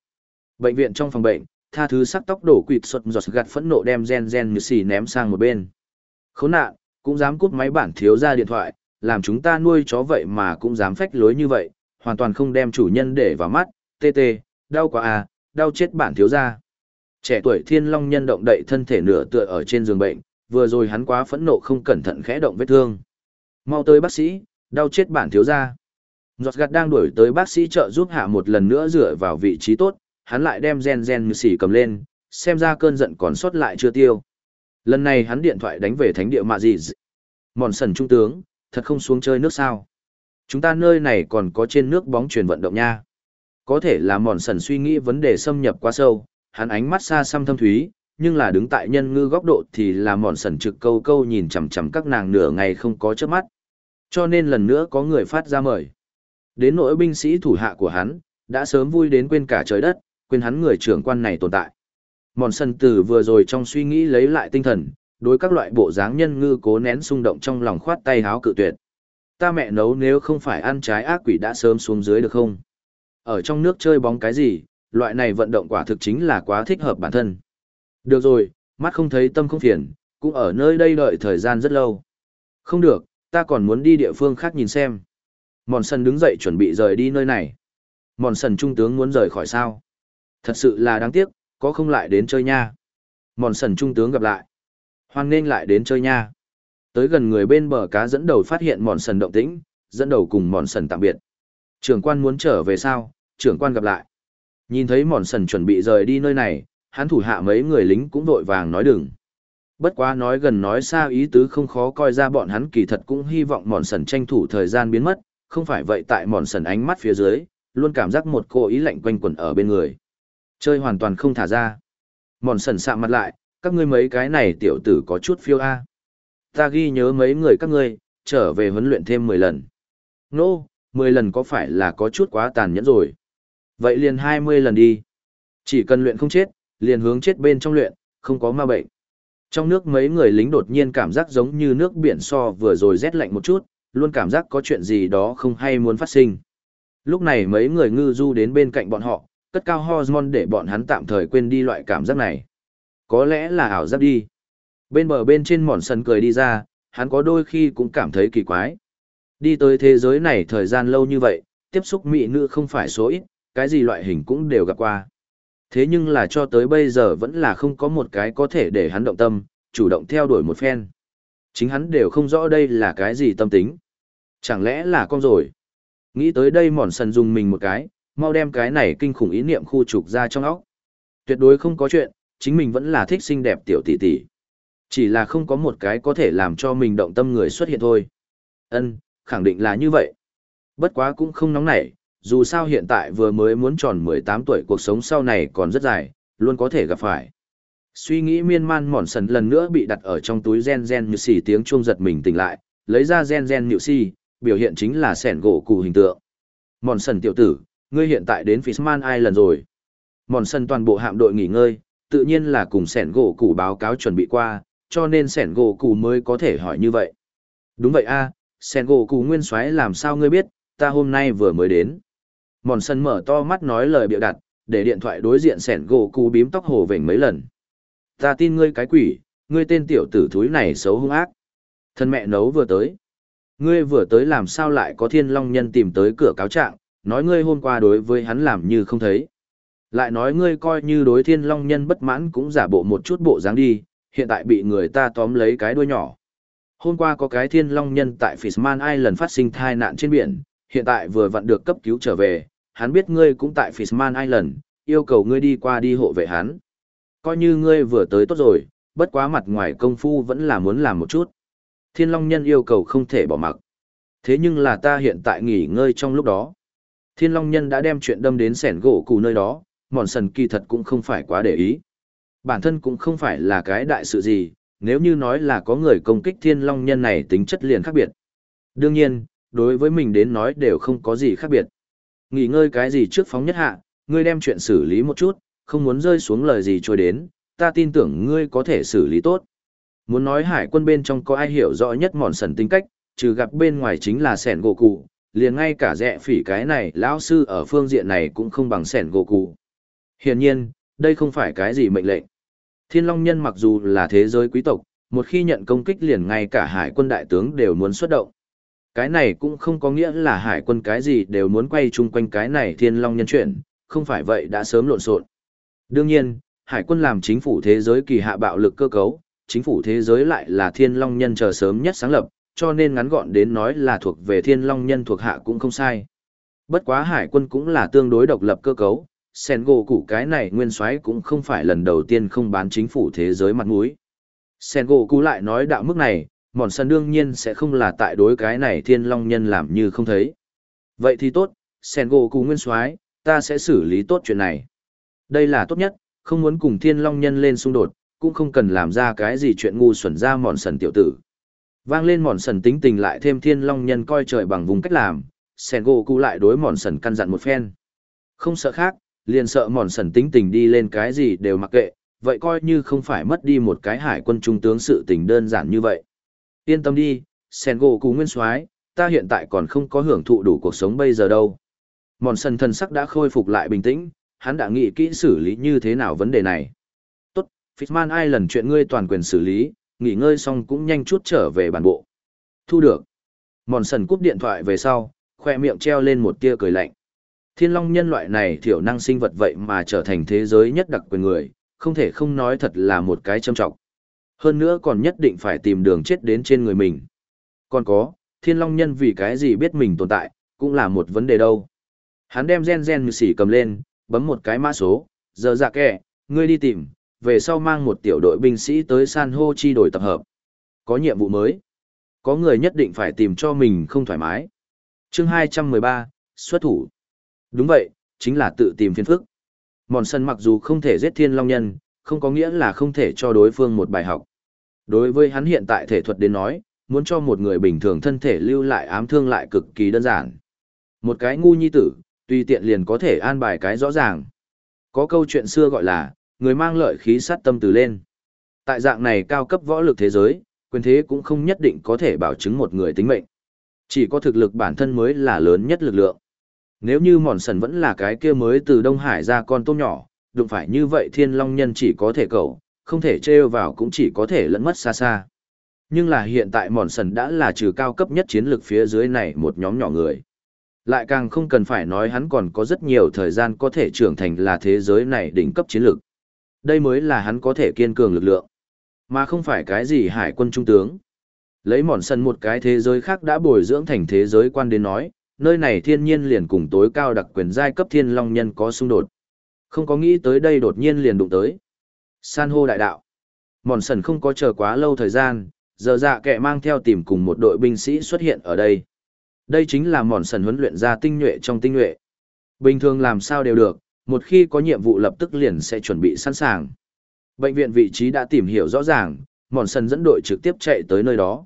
Bệnh viện trong phòng bệnh, tha thứ sắc tóc đổ quỵt xuất giọt gạt phẫn nộ đem gen gen như xì ném sang một bên. Khốn nạn, cũng dám cút máy bản thiếu ra điện thoại, làm chúng ta nuôi chó vậy mà cũng dám phách lối như vậy, hoàn toàn không đem chủ nhân để vào mắt, tê tê, đau quá à, đau chết bản thiếu ra. Trẻ tuổi thiên long nhân động đậy thân thể nửa tựa ở trên giường bệnh, vừa rồi hắn quá phẫn nộ không cẩn thận khẽ động vết thương. Mau tới bác sĩ, đau chết bản thiếu ra. Giọt gạt đang đuổi tới bác sĩ trợ giúp hạ một lần nữa dựa vào vị trí tốt, hắn lại đem gen gen như xỉ cầm lên, xem ra cơn giận còn sót lại chưa tiêu. Lần này hắn điện thoại đánh về thánh địa mạ gì Mòn sần trung tướng, thật không xuống chơi nước sao. Chúng ta nơi này còn có trên nước bóng truyền vận động nha. Có thể là mòn sần suy nghĩ vấn đề xâm nhập quá sâu, hắn ánh mắt xa xăm thâm thúy, nhưng là đứng tại nhân ngư góc độ thì là mòn sần trực câu câu nhìn chằm chằm các nàng nửa ngày không có chớp mắt. Cho nên lần nữa có người phát ra mời. Đến nỗi binh sĩ thủ hạ của hắn, đã sớm vui đến quên cả trời đất, quên hắn người trưởng quan này tồn tại. Mòn sân tử vừa rồi trong suy nghĩ lấy lại tinh thần, đối các loại bộ dáng nhân ngư cố nén xung động trong lòng khoát tay háo cự tuyệt. Ta mẹ nấu nếu không phải ăn trái ác quỷ đã sớm xuống dưới được không? Ở trong nước chơi bóng cái gì, loại này vận động quả thực chính là quá thích hợp bản thân. Được rồi, mắt không thấy tâm không phiền, cũng ở nơi đây đợi thời gian rất lâu. Không được, ta còn muốn đi địa phương khác nhìn xem. Mòn sân đứng dậy chuẩn bị rời đi nơi này. Mòn sần trung tướng muốn rời khỏi sao? Thật sự là đáng tiếc, có không lại đến chơi nha. Mòn sần trung tướng gặp lại. Hoan nên lại đến chơi nha. Tới gần người bên bờ cá dẫn đầu phát hiện mòn sần động tĩnh, dẫn đầu cùng mòn sần tạm biệt. Trưởng quan muốn trở về sao? Trưởng quan gặp lại. Nhìn thấy mòn sần chuẩn bị rời đi nơi này, hắn thủ hạ mấy người lính cũng vội vàng nói đừng. Bất quá nói gần nói xa ý tứ không khó coi ra bọn hắn kỳ thật cũng hy vọng mòn sần tranh thủ thời gian biến mất, không phải vậy tại mòn sần ánh mắt phía dưới, luôn cảm giác một cô ý lạnh quanh quẩn ở bên người. Chơi hoàn toàn không thả ra. Mòn sần sạm mặt lại, các ngươi mấy cái này tiểu tử có chút phiêu a. Ta ghi nhớ mấy người các ngươi, trở về huấn luyện thêm 10 lần. Nô, no, 10 lần có phải là có chút quá tàn nhẫn rồi. Vậy liền 20 lần đi. Chỉ cần luyện không chết, liền hướng chết bên trong luyện, không có ma bệnh. Trong nước mấy người lính đột nhiên cảm giác giống như nước biển so vừa rồi rét lạnh một chút, luôn cảm giác có chuyện gì đó không hay muốn phát sinh. Lúc này mấy người ngư du đến bên cạnh bọn họ, cất cao hormone để bọn hắn tạm thời quên đi loại cảm giác này. Có lẽ là ảo giác đi. Bên bờ bên trên mòn sân cười đi ra, hắn có đôi khi cũng cảm thấy kỳ quái. Đi tới thế giới này thời gian lâu như vậy, tiếp xúc mỹ nữ không phải số ít, cái gì loại hình cũng đều gặp qua. Thế nhưng là cho tới bây giờ vẫn là không có một cái có thể để hắn động tâm, chủ động theo đuổi một phen. Chính hắn đều không rõ đây là cái gì tâm tính. Chẳng lẽ là con rồi? Nghĩ tới đây mòn sần dùng mình một cái, mau đem cái này kinh khủng ý niệm khu trục ra trong óc. Tuyệt đối không có chuyện, chính mình vẫn là thích xinh đẹp tiểu tỷ tỷ. Chỉ là không có một cái có thể làm cho mình động tâm người xuất hiện thôi. Ân, khẳng định là như vậy. Bất quá cũng không nóng nảy, dù sao hiện tại vừa mới muốn tròn 18 tuổi cuộc sống sau này còn rất dài, luôn có thể gặp phải. Suy nghĩ miên man mòn sần lần nữa bị đặt ở trong túi gen gen như xì tiếng chuông giật mình tỉnh lại, lấy ra gen gen nhự xì, biểu hiện chính là sẻn gỗ cụ hình tượng. Mòn sần tiểu tử, ngươi hiện tại đến Fishman Island rồi. Mòn sân toàn bộ hạm đội nghỉ ngơi, tự nhiên là cùng sẻn gỗ Củ báo cáo chuẩn bị qua, cho nên sẻn gỗ Củ mới có thể hỏi như vậy. Đúng vậy a, sẻn gỗ Củ nguyên soái làm sao ngươi biết, ta hôm nay vừa mới đến. Mòn sân mở to mắt nói lời bịa đặt, để điện thoại đối diện sẻn gỗ Củ bím tóc hồ vểnh mấy lần. Ta tin ngươi cái quỷ, ngươi tên tiểu tử thúi này xấu hung ác. Thân mẹ nấu vừa tới. Ngươi vừa tới làm sao lại có thiên long nhân tìm tới cửa cáo trạng, nói ngươi hôm qua đối với hắn làm như không thấy. Lại nói ngươi coi như đối thiên long nhân bất mãn cũng giả bộ một chút bộ dáng đi, hiện tại bị người ta tóm lấy cái đuôi nhỏ. Hôm qua có cái thiên long nhân tại Fishman Island phát sinh thai nạn trên biển, hiện tại vừa vặn được cấp cứu trở về, hắn biết ngươi cũng tại Fishman Island, yêu cầu ngươi đi qua đi hộ vệ hắn. Coi như ngươi vừa tới tốt rồi, bất quá mặt ngoài công phu vẫn là muốn làm một chút. Thiên Long Nhân yêu cầu không thể bỏ mặc. Thế nhưng là ta hiện tại nghỉ ngơi trong lúc đó. Thiên Long Nhân đã đem chuyện đâm đến sẻn gỗ cụ nơi đó, mòn sần kỳ thật cũng không phải quá để ý. Bản thân cũng không phải là cái đại sự gì, nếu như nói là có người công kích Thiên Long Nhân này tính chất liền khác biệt. Đương nhiên, đối với mình đến nói đều không có gì khác biệt. Nghỉ ngơi cái gì trước phóng nhất hạ, ngươi đem chuyện xử lý một chút, không muốn rơi xuống lời gì trôi đến, ta tin tưởng ngươi có thể xử lý tốt. Muốn nói hải quân bên trong có ai hiểu rõ nhất mòn sần tính cách, trừ gặp bên ngoài chính là sẻn gỗ cụ, liền ngay cả rẻ phỉ cái này lão sư ở phương diện này cũng không bằng sẻn gỗ cụ. Hiển nhiên, đây không phải cái gì mệnh lệnh. Thiên Long Nhân mặc dù là thế giới quý tộc, một khi nhận công kích liền ngay cả hải quân đại tướng đều muốn xuất động. Cái này cũng không có nghĩa là hải quân cái gì đều muốn quay chung quanh cái này Thiên Long Nhân chuyển, không phải vậy đã sớm lộn xộn. Đương nhiên, hải quân làm chính phủ thế giới kỳ hạ bạo lực cơ cấu, chính phủ thế giới lại là thiên long nhân chờ sớm nhất sáng lập, cho nên ngắn gọn đến nói là thuộc về thiên long nhân thuộc hạ cũng không sai. Bất quá hải quân cũng là tương đối độc lập cơ cấu, sen gỗ cụ cái này nguyên soái cũng không phải lần đầu tiên không bán chính phủ thế giới mặt mũi. Sen gỗ cụ lại nói đạo mức này, mòn sân đương nhiên sẽ không là tại đối cái này thiên long nhân làm như không thấy. Vậy thì tốt, sen gỗ cụ nguyên soái ta sẽ xử lý tốt chuyện này. Đây là tốt nhất, không muốn cùng thiên long nhân lên xung đột, cũng không cần làm ra cái gì chuyện ngu xuẩn ra mòn sần tiểu tử. Vang lên mòn sần tính tình lại thêm thiên long nhân coi trời bằng vùng cách làm, sen gỗ cụ lại đối mòn sần căn dặn một phen. Không sợ khác, liền sợ mòn sần tính tình đi lên cái gì đều mặc kệ, vậy coi như không phải mất đi một cái hải quân trung tướng sự tình đơn giản như vậy. Yên tâm đi, sen gỗ cụ nguyên soái ta hiện tại còn không có hưởng thụ đủ cuộc sống bây giờ đâu. Mòn sần thần sắc đã khôi phục lại bình tĩnh, hắn đã nghĩ kỹ xử lý như thế nào vấn đề này. Fishman ai lần chuyện ngươi toàn quyền xử lý, nghỉ ngơi xong cũng nhanh chút trở về bản bộ. Thu được. Mòn sần cúp điện thoại về sau, khoe miệng treo lên một tia cười lạnh. Thiên long nhân loại này thiểu năng sinh vật vậy mà trở thành thế giới nhất đặc quyền người, không thể không nói thật là một cái châm trọng. Hơn nữa còn nhất định phải tìm đường chết đến trên người mình. Còn có, thiên long nhân vì cái gì biết mình tồn tại, cũng là một vấn đề đâu. Hắn đem gen gen như xỉ cầm lên, bấm một cái mã số, giờ dạ kẹ, ngươi đi tìm, về sau mang một tiểu đội binh sĩ tới san hô chi đổi tập hợp. Có nhiệm vụ mới. Có người nhất định phải tìm cho mình không thoải mái. chương 213, xuất thủ. Đúng vậy, chính là tự tìm phiền phức. Mòn sân mặc dù không thể giết thiên long nhân, không có nghĩa là không thể cho đối phương một bài học. Đối với hắn hiện tại thể thuật đến nói, muốn cho một người bình thường thân thể lưu lại ám thương lại cực kỳ đơn giản. Một cái ngu nhi tử, tùy tiện liền có thể an bài cái rõ ràng. Có câu chuyện xưa gọi là, người mang lợi khí sát tâm từ lên. Tại dạng này cao cấp võ lực thế giới, quyền thế cũng không nhất định có thể bảo chứng một người tính mệnh. Chỉ có thực lực bản thân mới là lớn nhất lực lượng. Nếu như mòn sần vẫn là cái kia mới từ Đông Hải ra con tôm nhỏ, đụng phải như vậy thiên long nhân chỉ có thể cầu, không thể trêu vào cũng chỉ có thể lẫn mất xa xa. Nhưng là hiện tại mòn sần đã là trừ cao cấp nhất chiến lược phía dưới này một nhóm nhỏ người. Lại càng không cần phải nói hắn còn có rất nhiều thời gian có thể trưởng thành là thế giới này đỉnh cấp chiến lược. Đây mới là hắn có thể kiên cường lực lượng. Mà không phải cái gì hải quân trung tướng. Lấy mòn sân một cái thế giới khác đã bồi dưỡng thành thế giới quan đến nói, nơi này thiên nhiên liền cùng tối cao đặc quyền giai cấp thiên long nhân có xung đột. Không có nghĩ tới đây đột nhiên liền đụng tới. San hô đại đạo. Mòn sần không có chờ quá lâu thời gian, giờ dạ kệ mang theo tìm cùng một đội binh sĩ xuất hiện ở đây. Đây chính là mòn sần huấn luyện ra tinh nhuệ trong tinh nhuệ. Bình thường làm sao đều được, một khi có nhiệm vụ lập tức liền sẽ chuẩn bị sẵn sàng. Bệnh viện vị trí đã tìm hiểu rõ ràng, mòn sần dẫn đội trực tiếp chạy tới nơi đó.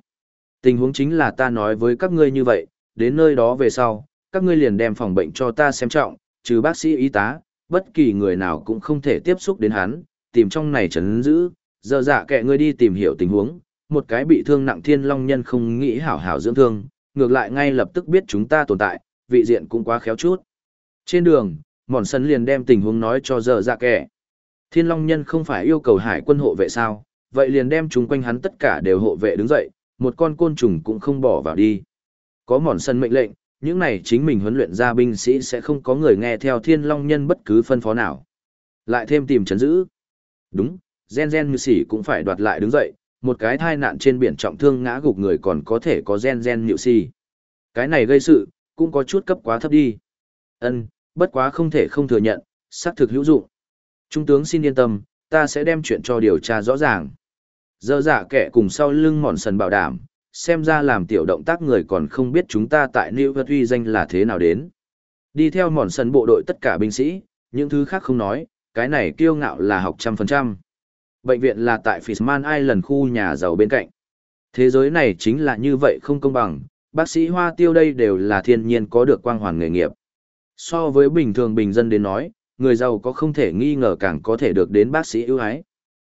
Tình huống chính là ta nói với các ngươi như vậy, đến nơi đó về sau, các ngươi liền đem phòng bệnh cho ta xem trọng, trừ bác sĩ y tá, bất kỳ người nào cũng không thể tiếp xúc đến hắn, tìm trong này chấn giữ, giờ dạ kệ ngươi đi tìm hiểu tình huống, một cái bị thương nặng thiên long nhân không nghĩ hảo hảo dưỡng thương, ngược lại ngay lập tức biết chúng ta tồn tại, vị diện cũng quá khéo chút. Trên đường, mòn sân liền đem tình huống nói cho dở dạ kệ. Thiên long nhân không phải yêu cầu hải quân hộ vệ sao, vậy liền đem chúng quanh hắn tất cả đều hộ vệ đứng dậy, một con côn trùng cũng không bỏ vào đi. Có mòn sân mệnh lệnh, những này chính mình huấn luyện ra binh sĩ sẽ không có người nghe theo thiên long nhân bất cứ phân phó nào. Lại thêm tìm chấn giữ. Đúng, gen gen như sỉ cũng phải đoạt lại đứng dậy, một cái thai nạn trên biển trọng thương ngã gục người còn có thể có gen gen nhịu sỉ. Cái này gây sự, cũng có chút cấp quá thấp đi. Ân, bất quá không thể không thừa nhận, xác thực hữu dụng. Trung tướng xin yên tâm, ta sẽ đem chuyện cho điều tra rõ ràng. Dơ dạ kẻ cùng sau lưng mòn sần bảo đảm, xem ra làm tiểu động tác người còn không biết chúng ta tại New York uy danh là thế nào đến. Đi theo mòn sần bộ đội tất cả binh sĩ, những thứ khác không nói, cái này kiêu ngạo là học trăm phần trăm. Bệnh viện là tại Fishman Island khu nhà giàu bên cạnh. Thế giới này chính là như vậy không công bằng, bác sĩ hoa tiêu đây đều là thiên nhiên có được quang hoàn nghề nghiệp. So với bình thường bình dân đến nói, người giàu có không thể nghi ngờ càng có thể được đến bác sĩ ưu ái.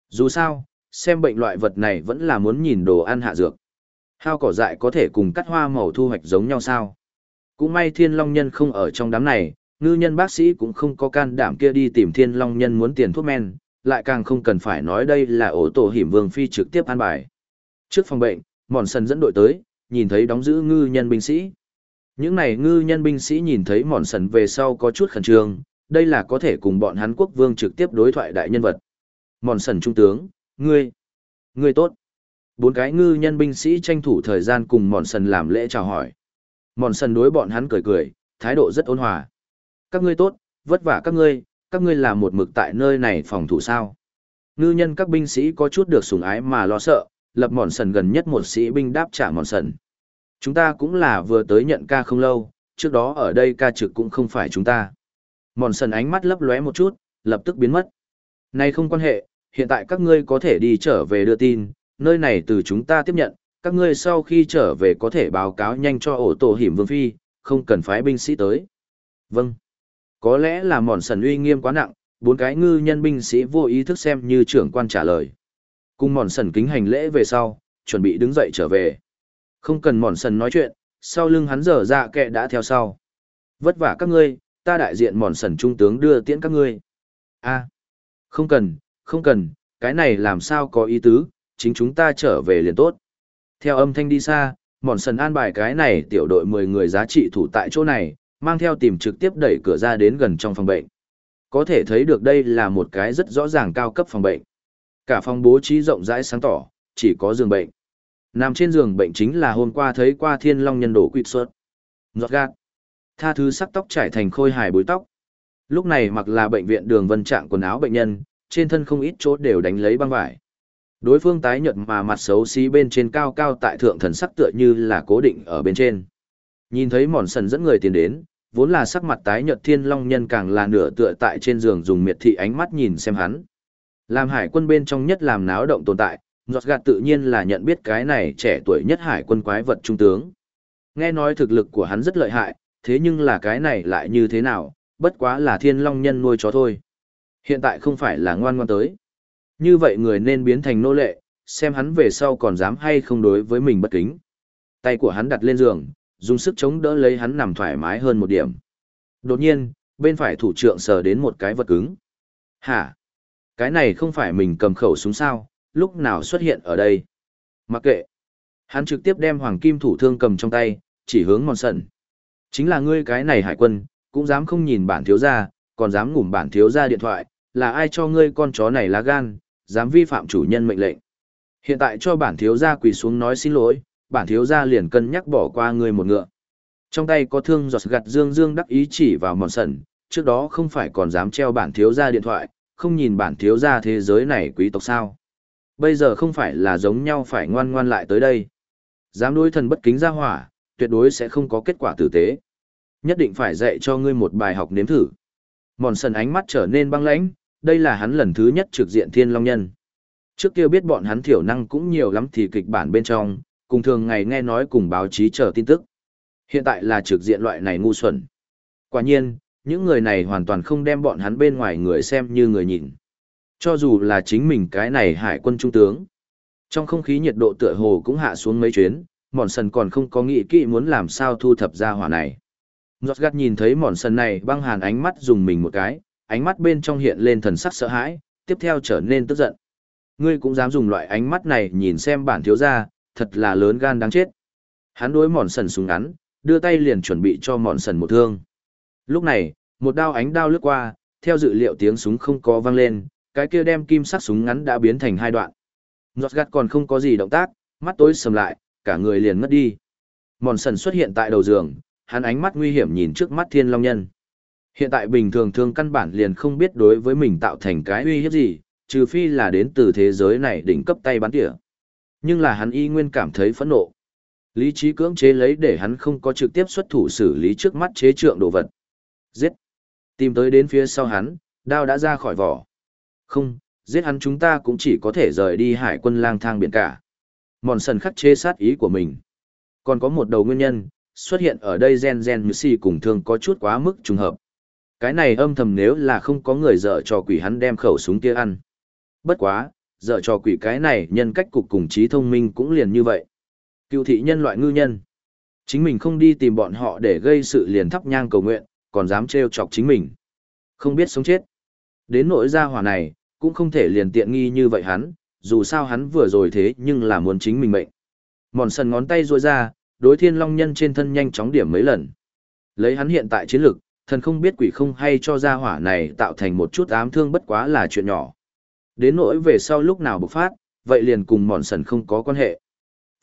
Dù sao, xem bệnh loại vật này vẫn là muốn nhìn đồ ăn hạ dược. Hao cỏ dại có thể cùng cắt hoa màu thu hoạch giống nhau sao? Cũng may thiên long nhân không ở trong đám này, ngư nhân bác sĩ cũng không có can đảm kia đi tìm thiên long nhân muốn tiền thuốc men, lại càng không cần phải nói đây là ổ tổ hiểm vương phi trực tiếp an bài. Trước phòng bệnh, mòn sần dẫn đội tới, nhìn thấy đóng giữ ngư nhân binh sĩ. Những này ngư nhân binh sĩ nhìn thấy mòn sần về sau có chút khẩn trương, đây là có thể cùng bọn hắn quốc vương trực tiếp đối thoại đại nhân vật. Mòn sần trung tướng, ngươi, ngươi tốt. Bốn cái ngư nhân binh sĩ tranh thủ thời gian cùng mòn sần làm lễ chào hỏi. Mòn sần đối bọn hắn cười cười, thái độ rất ôn hòa. Các ngươi tốt, vất vả các ngươi, các ngươi làm một mực tại nơi này phòng thủ sao. Ngư nhân các binh sĩ có chút được sủng ái mà lo sợ, lập mòn sần gần nhất một sĩ binh đáp trả mòn sần. Chúng ta cũng là vừa tới nhận ca không lâu, trước đó ở đây ca trực cũng không phải chúng ta. Mòn sần ánh mắt lấp lóe một chút, lập tức biến mất. Này không quan hệ, hiện tại các ngươi có thể đi trở về đưa tin, nơi này từ chúng ta tiếp nhận, các ngươi sau khi trở về có thể báo cáo nhanh cho ổ tổ hiểm vương phi, không cần phái binh sĩ tới. Vâng. Có lẽ là mòn sần uy nghiêm quá nặng, bốn cái ngư nhân binh sĩ vô ý thức xem như trưởng quan trả lời. Cùng mòn sần kính hành lễ về sau, chuẩn bị đứng dậy trở về. Không cần mòn sần nói chuyện, sau lưng hắn dở dạ kệ đã theo sau. Vất vả các ngươi, ta đại diện mòn sần trung tướng đưa tiễn các ngươi. a không cần, không cần, cái này làm sao có ý tứ, chính chúng ta trở về liền tốt. Theo âm thanh đi xa, Mòn sần an bài cái này tiểu đội 10 người giá trị thủ tại chỗ này, mang theo tìm trực tiếp đẩy cửa ra đến gần trong phòng bệnh. Có thể thấy được đây là một cái rất rõ ràng cao cấp phòng bệnh. Cả phòng bố trí rộng rãi sáng tỏ, chỉ có giường bệnh. Nằm trên giường bệnh chính là hôm qua thấy qua thiên long nhân đổ quỵt suất. Giọt gạt. Tha thứ sắc tóc trải thành khôi hài bối tóc. Lúc này mặc là bệnh viện đường vân trạng quần áo bệnh nhân, trên thân không ít chỗ đều đánh lấy băng vải. Đối phương tái nhợt mà mặt xấu xí bên trên cao cao tại thượng thần sắc tựa như là cố định ở bên trên. Nhìn thấy mòn sần dẫn người tiến đến, vốn là sắc mặt tái nhợt thiên long nhân càng là nửa tựa tại trên giường dùng miệt thị ánh mắt nhìn xem hắn. Làm hải quân bên trong nhất làm náo động tồn tại, giọt gạt tự nhiên là nhận biết cái này trẻ tuổi nhất hải quân quái vật trung tướng. Nghe nói thực lực của hắn rất lợi hại, thế nhưng là cái này lại như thế nào, bất quá là thiên long nhân nuôi chó thôi. Hiện tại không phải là ngoan ngoan tới. Như vậy người nên biến thành nô lệ, xem hắn về sau còn dám hay không đối với mình bất kính. Tay của hắn đặt lên giường, dùng sức chống đỡ lấy hắn nằm thoải mái hơn một điểm. Đột nhiên, bên phải thủ trưởng sờ đến một cái vật cứng. Hả? Cái này không phải mình cầm khẩu súng sao, lúc nào xuất hiện ở đây? Mặc kệ. Hắn trực tiếp đem hoàng kim thủ thương cầm trong tay, chỉ hướng mòn sần. Chính là ngươi cái này hải quân, cũng dám không nhìn bản thiếu gia, còn dám ngủm bản thiếu gia điện thoại, là ai cho ngươi con chó này lá gan, dám vi phạm chủ nhân mệnh lệnh. Hiện tại cho bản thiếu gia quỳ xuống nói xin lỗi, bản thiếu gia liền cân nhắc bỏ qua ngươi một ngựa. Trong tay có thương giọt gặt dương dương đắc ý chỉ vào mòn sần, trước đó không phải còn dám treo bản thiếu gia điện thoại, không nhìn bản thiếu gia thế giới này quý tộc sao. Bây giờ không phải là giống nhau phải ngoan ngoan lại tới đây. Dám đối thần bất kính ra hỏa, tuyệt đối sẽ không có kết quả tử tế. Nhất định phải dạy cho ngươi một bài học nếm thử. Mòn sần ánh mắt trở nên băng lãnh, đây là hắn lần thứ nhất trực diện thiên long nhân. Trước kia biết bọn hắn thiểu năng cũng nhiều lắm thì kịch bản bên trong, cùng thường ngày nghe nói cùng báo chí chờ tin tức. Hiện tại là trực diện loại này ngu xuẩn. Quả nhiên, những người này hoàn toàn không đem bọn hắn bên ngoài người xem như người nhìn. Cho dù là chính mình cái này hải quân trung tướng. Trong không khí nhiệt độ tựa hồ cũng hạ xuống mấy chuyến, mòn sần còn không có nghĩ kỹ muốn làm sao thu thập ra hỏa này. Giọt gắt nhìn thấy mòn sần này băng hàn ánh mắt dùng mình một cái, ánh mắt bên trong hiện lên thần sắc sợ hãi, tiếp theo trở nên tức giận. Ngươi cũng dám dùng loại ánh mắt này nhìn xem bản thiếu gia, thật là lớn gan đáng chết. Hắn đối mòn sần súng ngắn, đưa tay liền chuẩn bị cho mòn sần một thương. Lúc này, một đao ánh đao lướt qua, theo dự liệu tiếng súng không có vang lên, cái kia đem kim sắc súng ngắn đã biến thành hai đoạn. Giọt gắt còn không có gì động tác, mắt tối sầm lại, cả người liền ngất đi. Mòn sần xuất hiện tại đầu giường, hắn ánh mắt nguy hiểm nhìn trước mắt thiên long nhân. Hiện tại bình thường thương căn bản liền không biết đối với mình tạo thành cái uy hiếp gì, trừ phi là đến từ thế giới này đỉnh cấp tay bắn tỉa. Nhưng là hắn y nguyên cảm thấy phẫn nộ. Lý trí cưỡng chế lấy để hắn không có trực tiếp xuất thủ xử lý trước mắt chế trượng đồ vật. Giết! Tìm tới đến phía sau hắn, đao đã ra khỏi vỏ. Không, giết hắn chúng ta cũng chỉ có thể rời đi hải quân lang thang biển cả. Mòn sần khắc chế sát ý của mình. Còn có một đầu nguyên nhân, xuất hiện ở đây gen gen như si cùng thương có chút quá mức trùng hợp. Cái này âm thầm nếu là không có người dở cho quỷ hắn đem khẩu súng kia ăn. Bất quá, dở cho quỷ cái này nhân cách cục cùng trí thông minh cũng liền như vậy. Cựu thị nhân loại ngư nhân. Chính mình không đi tìm bọn họ để gây sự liền thắp nhang cầu nguyện, còn dám trêu chọc chính mình. Không biết sống chết. Đến nỗi gia hỏa này, cũng không thể liền tiện nghi như vậy hắn, dù sao hắn vừa rồi thế nhưng là muốn chính mình mệnh. Mòn sần ngón tay ruôi ra, đối thiên long nhân trên thân nhanh chóng điểm mấy lần. Lấy hắn hiện tại chiến lực, thần không biết quỷ không hay cho ra hỏa này tạo thành một chút ám thương bất quá là chuyện nhỏ. Đến nỗi về sau lúc nào bộc phát, vậy liền cùng mòn sần không có quan hệ.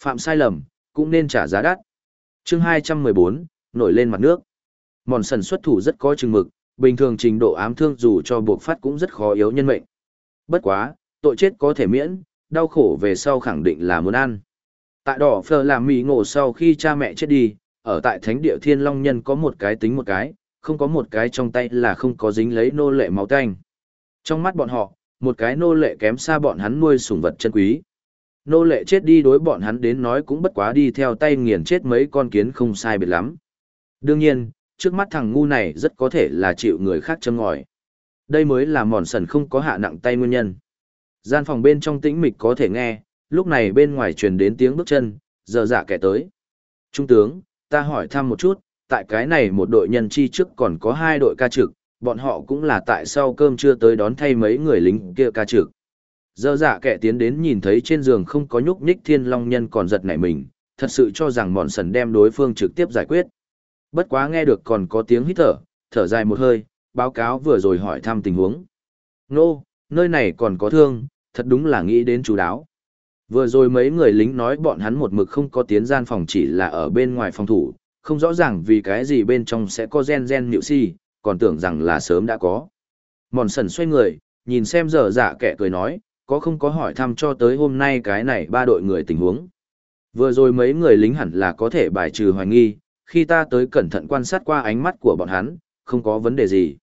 Phạm sai lầm, cũng nên trả giá đắt. chương 214, nổi lên mặt nước. Mòn sần xuất thủ rất có chừng mực, bình thường trình độ ám thương dù cho bộc phát cũng rất khó yếu nhân mệnh. Bất quá, tội chết có thể miễn, đau khổ về sau khẳng định là muốn ăn. Tại đỏ phờ làm mì ngộ sau khi cha mẹ chết đi, ở tại thánh địa thiên long nhân có một cái tính một cái, không có một cái trong tay là không có dính lấy nô lệ máu tanh. Trong mắt bọn họ, một cái nô lệ kém xa bọn hắn nuôi sủng vật chân quý. Nô lệ chết đi đối bọn hắn đến nói cũng bất quá đi theo tay nghiền chết mấy con kiến không sai biệt lắm. Đương nhiên, trước mắt thằng ngu này rất có thể là chịu người khác châm ngòi. Đây mới là mòn sần không có hạ nặng tay nguyên nhân. Gian phòng bên trong tĩnh mịch có thể nghe, lúc này bên ngoài truyền đến tiếng bước chân, giờ dạ kẻ tới. Trung tướng, ta hỏi thăm một chút, tại cái này một đội nhân chi trước còn có hai đội ca trực, bọn họ cũng là tại sau cơm chưa tới đón thay mấy người lính kia ca trực. Giờ dạ kẻ tiến đến nhìn thấy trên giường không có nhúc nhích thiên long nhân còn giật nảy mình, thật sự cho rằng mòn sần đem đối phương trực tiếp giải quyết. Bất quá nghe được còn có tiếng hít thở, thở dài một hơi, báo cáo vừa rồi hỏi thăm tình huống. Nô, nơi này còn có thương, thật đúng là nghĩ đến chú đáo. Vừa rồi mấy người lính nói bọn hắn một mực không có tiến gian phòng chỉ là ở bên ngoài phòng thủ, không rõ ràng vì cái gì bên trong sẽ có gen gen nhiễu si, còn tưởng rằng là sớm đã có. Mòn sần xoay người, nhìn xem giờ dạ kẻ cười nói, có không có hỏi thăm cho tới hôm nay cái này ba đội người tình huống. Vừa rồi mấy người lính hẳn là có thể bài trừ hoài nghi, khi ta tới cẩn thận quan sát qua ánh mắt của bọn hắn, không có vấn đề gì.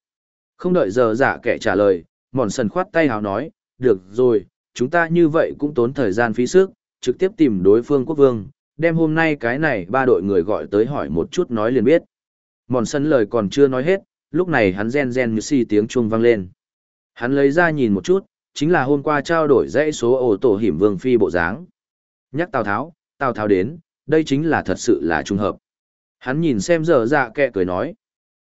Không đợi giờ giả kẻ trả lời, mòn sần khoát tay hào nói, được rồi, chúng ta như vậy cũng tốn thời gian phí sức, trực tiếp tìm đối phương quốc vương, đem hôm nay cái này ba đội người gọi tới hỏi một chút nói liền biết. Mòn sân lời còn chưa nói hết, lúc này hắn gen gen như si tiếng chuông vang lên. Hắn lấy ra nhìn một chút, chính là hôm qua trao đổi dãy số ổ tổ hiểm vương phi bộ dáng. Nhắc Tào Tháo, Tào Tháo đến, đây chính là thật sự là trùng hợp. Hắn nhìn xem giờ dạ kẹ cười nói.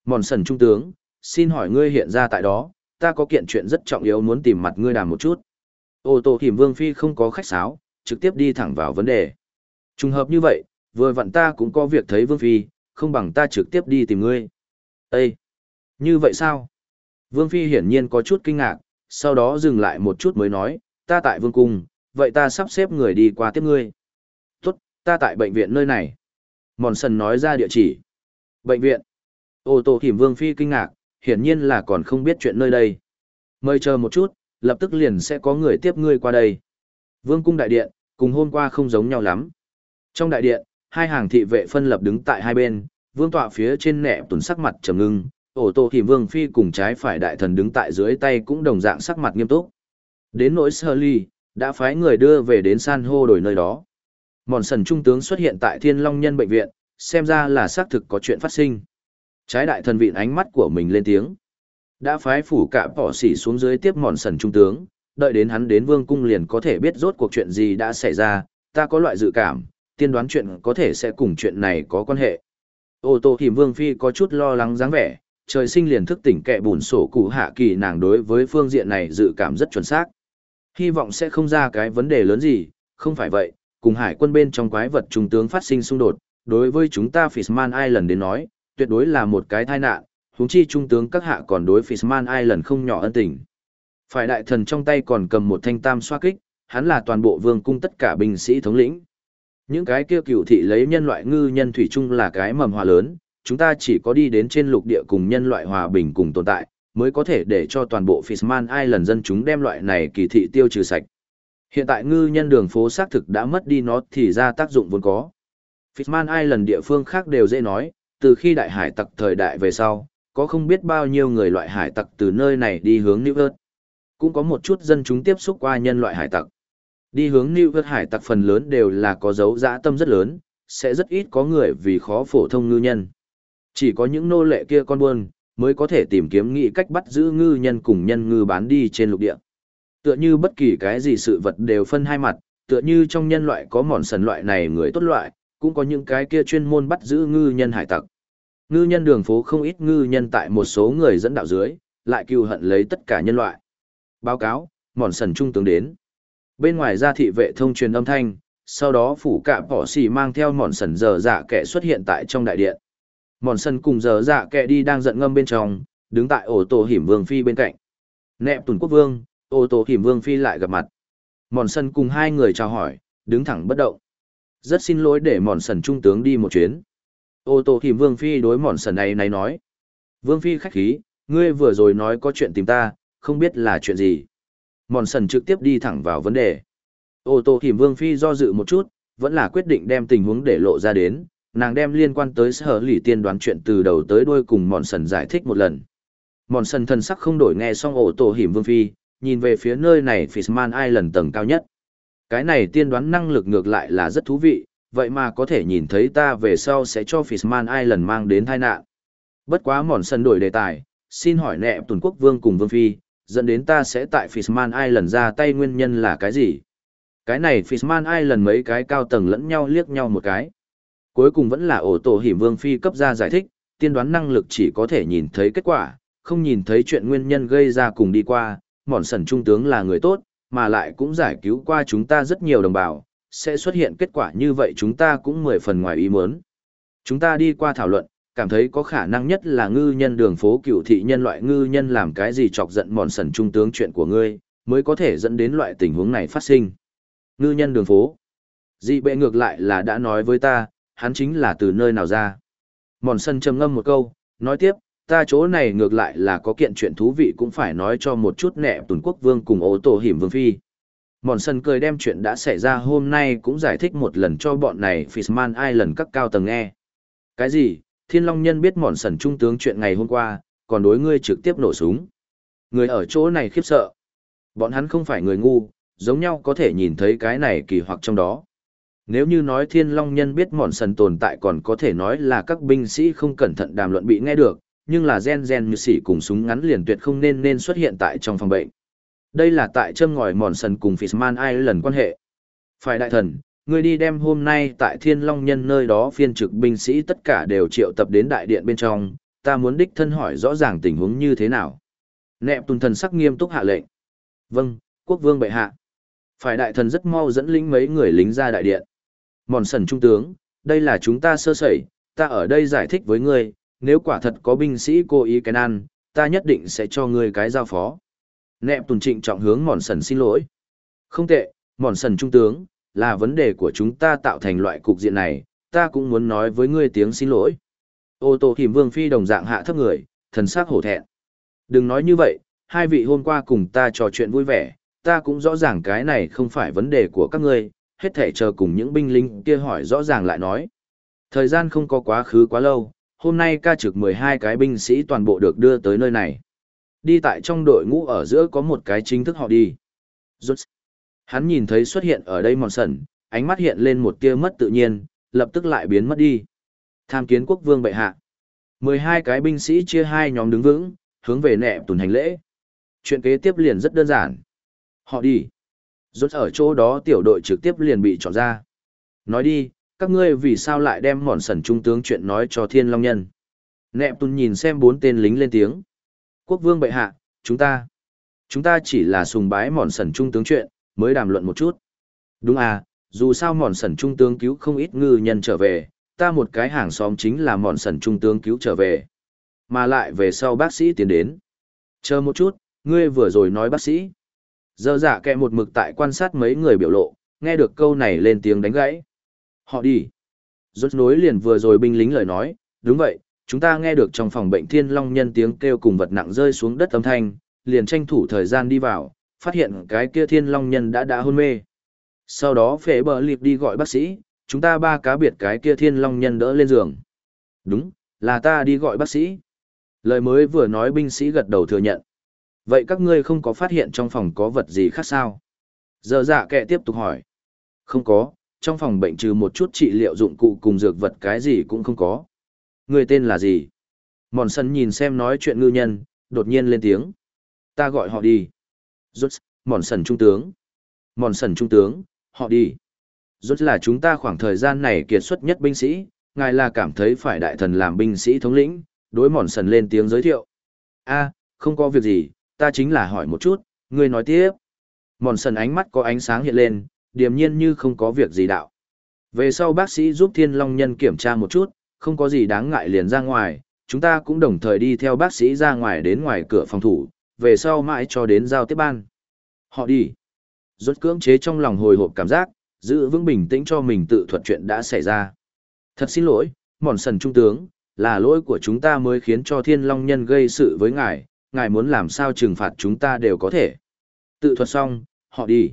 Mòn sần trung tướng, xin hỏi ngươi hiện ra tại đó, ta có kiện chuyện rất trọng yếu muốn tìm mặt ngươi đàm một chút. Ô tô hiểm vương phi không có khách sáo, trực tiếp đi thẳng vào vấn đề. Trùng hợp như vậy, vừa vặn ta cũng có việc thấy vương phi, không bằng ta trực tiếp đi tìm ngươi. Ê! Như vậy sao? Vương phi hiển nhiên có chút kinh ngạc, sau đó dừng lại một chút mới nói, ta tại vương cung, vậy ta sắp xếp người đi qua tiếp ngươi. Tốt, ta tại bệnh viện nơi này. Mòn sần nói ra địa chỉ. Bệnh viện. Ô tô hiểm vương phi kinh ngạc, hiển nhiên là còn không biết chuyện nơi đây. Mời chờ một chút, lập tức liền sẽ có người tiếp ngươi qua đây. Vương cung đại điện, cùng hôm qua không giống nhau lắm. Trong đại điện, hai hàng thị vệ phân lập đứng tại hai bên, vương tọa phía trên nẻ tuần sắc mặt trầm ngưng, ổ tổ thì vương phi cùng trái phải đại thần đứng tại dưới tay cũng đồng dạng sắc mặt nghiêm túc. Đến nỗi sơ ly, đã phái người đưa về đến san hô đổi nơi đó. Mòn sần trung tướng xuất hiện tại thiên long nhân bệnh viện, xem ra là xác thực có chuyện phát sinh. Trái đại thần vịn ánh mắt của mình lên tiếng. Đã phái phủ cả bỏ xỉ xuống dưới tiếp mòn sần trung tướng, đợi đến hắn đến vương cung liền có thể biết rốt cuộc chuyện gì đã xảy ra, ta có loại dự cảm, tiên đoán chuyện có thể sẽ cùng chuyện này có quan hệ. Ô tô thì vương phi có chút lo lắng dáng vẻ, trời sinh liền thức tỉnh kẹ bùn sổ cụ hạ kỳ nàng đối với phương diện này dự cảm rất chuẩn xác. Hy vọng sẽ không ra cái vấn đề lớn gì, không phải vậy, cùng hải quân bên trong quái vật trung tướng phát sinh xung đột, đối với chúng ta Fisman Island đến nói, tuyệt đối là một cái tai nạn, huống chi trung tướng các hạ còn đối Fishman Island không nhỏ ân tình. Phải đại thần trong tay còn cầm một thanh tam xoa kích, hắn là toàn bộ vương cung tất cả binh sĩ thống lĩnh. Những cái kia cựu thị lấy nhân loại ngư nhân thủy chung là cái mầm hòa lớn, chúng ta chỉ có đi đến trên lục địa cùng nhân loại hòa bình cùng tồn tại, mới có thể để cho toàn bộ Fishman Island dân chúng đem loại này kỳ thị tiêu trừ sạch. Hiện tại ngư nhân đường phố xác thực đã mất đi nó thì ra tác dụng vốn có. Fishman Island địa phương khác đều dễ nói, từ khi đại hải tặc thời đại về sau, có không biết bao nhiêu người loại hải tặc từ nơi này đi hướng New Earth, Cũng có một chút dân chúng tiếp xúc qua nhân loại hải tặc. Đi hướng New Earth hải tặc phần lớn đều là có dấu dã tâm rất lớn, sẽ rất ít có người vì khó phổ thông ngư nhân. Chỉ có những nô lệ kia con buôn, mới có thể tìm kiếm nghị cách bắt giữ ngư nhân cùng nhân ngư bán đi trên lục địa. Tựa như bất kỳ cái gì sự vật đều phân hai mặt, tựa như trong nhân loại có mòn sần loại này người tốt loại, cũng có những cái kia chuyên môn bắt giữ ngư nhân hải tặc. Ngư nhân đường phố không ít ngư nhân tại một số người dẫn đạo dưới, lại cừu hận lấy tất cả nhân loại. Báo cáo, mòn sần trung tướng đến. Bên ngoài ra thị vệ thông truyền âm thanh, sau đó phủ cạ bỏ xì mang theo mòn sần giờ dạ kẻ xuất hiện tại trong đại điện. Mòn sần cùng giờ dạ kẻ đi đang giận ngâm bên trong, đứng tại ổ tổ hiểm vương phi bên cạnh. Nẹp tuần quốc vương, ổ tổ hiểm vương phi lại gặp mặt. Mòn sần cùng hai người chào hỏi, đứng thẳng bất động. Rất xin lỗi để mòn sần trung tướng đi một chuyến. Ô tô hiểm vương phi đối mòn sần này này nói. Vương phi khách khí, ngươi vừa rồi nói có chuyện tìm ta, không biết là chuyện gì. Mòn sần trực tiếp đi thẳng vào vấn đề. Ô tô hiểm vương phi do dự một chút, vẫn là quyết định đem tình huống để lộ ra đến, nàng đem liên quan tới sở lì tiên đoán chuyện từ đầu tới đuôi cùng mòn sần giải thích một lần. Mòn sần thần sắc không đổi nghe xong Ô tô hiểm vương phi, nhìn về phía nơi này Fishman Island tầng cao nhất. Cái này tiên đoán năng lực ngược lại là rất thú vị, vậy mà có thể nhìn thấy ta về sau sẽ cho Fishman Island mang đến tai nạn. Bất quá mòn sân đổi đề tài, xin hỏi nẹ tuần quốc vương cùng vương phi, dẫn đến ta sẽ tại Fishman Island ra tay nguyên nhân là cái gì? Cái này Fishman Island mấy cái cao tầng lẫn nhau liếc nhau một cái. Cuối cùng vẫn là ổ tổ hiểm vương phi cấp ra giải thích, tiên đoán năng lực chỉ có thể nhìn thấy kết quả, không nhìn thấy chuyện nguyên nhân gây ra cùng đi qua, mòn sần trung tướng là người tốt, mà lại cũng giải cứu qua chúng ta rất nhiều đồng bào, sẽ xuất hiện kết quả như vậy chúng ta cũng mười phần ngoài ý muốn. Chúng ta đi qua thảo luận, cảm thấy có khả năng nhất là ngư nhân đường phố cựu thị nhân loại ngư nhân làm cái gì chọc giận mòn sần trung tướng chuyện của ngươi, mới có thể dẫn đến loại tình huống này phát sinh. Ngư nhân đường phố. Dị bệ ngược lại là đã nói với ta, hắn chính là từ nơi nào ra. Mòn sân trầm ngâm một câu, nói tiếp, ta chỗ này ngược lại là có kiện chuyện thú vị cũng phải nói cho một chút nẹ tuần quốc vương cùng ô tổ hiểm vương phi. Mòn sân cười đem chuyện đã xảy ra hôm nay cũng giải thích một lần cho bọn này Fishman Island các cao tầng nghe. Cái gì, thiên long nhân biết mòn sần trung tướng chuyện ngày hôm qua, còn đối ngươi trực tiếp nổ súng. Người ở chỗ này khiếp sợ. Bọn hắn không phải người ngu, giống nhau có thể nhìn thấy cái này kỳ hoặc trong đó. Nếu như nói thiên long nhân biết mòn sần tồn tại còn có thể nói là các binh sĩ không cẩn thận đàm luận bị nghe được, nhưng là gen gen như sỉ cùng súng ngắn liền tuyệt không nên nên xuất hiện tại trong phòng bệnh. Đây là tại châm ngòi mòn sần cùng Fishman lần quan hệ. Phải đại thần, người đi đem hôm nay tại thiên long nhân nơi đó phiên trực binh sĩ tất cả đều triệu tập đến đại điện bên trong, ta muốn đích thân hỏi rõ ràng tình huống như thế nào. Nẹp tùn thần sắc nghiêm túc hạ lệnh. Vâng, quốc vương bệ hạ. Phải đại thần rất mau dẫn lính mấy người lính ra đại điện. Mòn sần trung tướng, đây là chúng ta sơ sẩy, ta ở đây giải thích với ngươi, nếu quả thật có binh sĩ cố ý cái ăn, ta nhất định sẽ cho ngươi cái giao phó. Nẹp tùn trịnh trọng hướng mòn sần xin lỗi. Không tệ, mòn sần trung tướng, là vấn đề của chúng ta tạo thành loại cục diện này, ta cũng muốn nói với ngươi tiếng xin lỗi. Ô tô hiểm vương phi đồng dạng hạ thấp người, thần sắc hổ thẹn. Đừng nói như vậy, hai vị hôm qua cùng ta trò chuyện vui vẻ, ta cũng rõ ràng cái này không phải vấn đề của các ngươi, hết thể chờ cùng những binh lính kia hỏi rõ ràng lại nói. Thời gian không có quá khứ quá lâu, hôm nay ca trực 12 cái binh sĩ toàn bộ được đưa tới nơi này. Đi tại trong đội ngũ ở giữa có một cái chính thức họ đi. Rút. Hắn nhìn thấy xuất hiện ở đây mòn sần, ánh mắt hiện lên một tia mất tự nhiên, lập tức lại biến mất đi. Tham kiến quốc vương bệ hạ. 12 cái binh sĩ chia hai nhóm đứng vững, hướng về nẹ tùn hành lễ. Chuyện kế tiếp liền rất đơn giản. Họ đi. Rốt ở chỗ đó tiểu đội trực tiếp liền bị chọn ra. Nói đi, các ngươi vì sao lại đem mòn sần trung tướng chuyện nói cho thiên long nhân. Nẹp tùn nhìn xem bốn tên lính lên tiếng. Quốc vương bệ hạ, chúng ta. Chúng ta chỉ là sùng bái mòn sần trung tướng chuyện, mới đàm luận một chút. Đúng à, dù sao mòn sần trung tướng cứu không ít ngư nhân trở về, ta một cái hàng xóm chính là mòn sần trung tướng cứu trở về. Mà lại về sau bác sĩ tiến đến. Chờ một chút, ngươi vừa rồi nói bác sĩ. Giờ dạ kẹ một mực tại quan sát mấy người biểu lộ, nghe được câu này lên tiếng đánh gãy. Họ đi. Rốt nối liền vừa rồi binh lính lời nói, đúng vậy, chúng ta nghe được trong phòng bệnh thiên long nhân tiếng kêu cùng vật nặng rơi xuống đất âm thanh, liền tranh thủ thời gian đi vào, phát hiện cái kia thiên long nhân đã đã hôn mê. Sau đó phế bờ liệp đi gọi bác sĩ, chúng ta ba cá biệt cái kia thiên long nhân đỡ lên giường. Đúng, là ta đi gọi bác sĩ. Lời mới vừa nói binh sĩ gật đầu thừa nhận. Vậy các ngươi không có phát hiện trong phòng có vật gì khác sao? Giờ dạ kệ tiếp tục hỏi. Không có, trong phòng bệnh trừ một chút trị liệu dụng cụ cùng dược vật cái gì cũng không có. Người tên là gì? Mòn sân nhìn xem nói chuyện ngư nhân, đột nhiên lên tiếng. Ta gọi họ đi. Rốt, mòn sần trung tướng. Mòn sần trung tướng, họ đi. Rốt là chúng ta khoảng thời gian này kiệt xuất nhất binh sĩ, ngài là cảm thấy phải đại thần làm binh sĩ thống lĩnh, đối mòn sần lên tiếng giới thiệu. a không có việc gì, ta chính là hỏi một chút, ngươi nói tiếp. Mòn sần ánh mắt có ánh sáng hiện lên, điềm nhiên như không có việc gì đạo. Về sau bác sĩ giúp thiên long nhân kiểm tra một chút, không có gì đáng ngại liền ra ngoài, chúng ta cũng đồng thời đi theo bác sĩ ra ngoài đến ngoài cửa phòng thủ, về sau mãi cho đến giao tiếp ban. Họ đi. Rốt cưỡng chế trong lòng hồi hộp cảm giác, giữ vững bình tĩnh cho mình tự thuật chuyện đã xảy ra. Thật xin lỗi, mòn sần trung tướng, là lỗi của chúng ta mới khiến cho thiên long nhân gây sự với ngài, ngài muốn làm sao trừng phạt chúng ta đều có thể. Tự thuật xong, họ đi.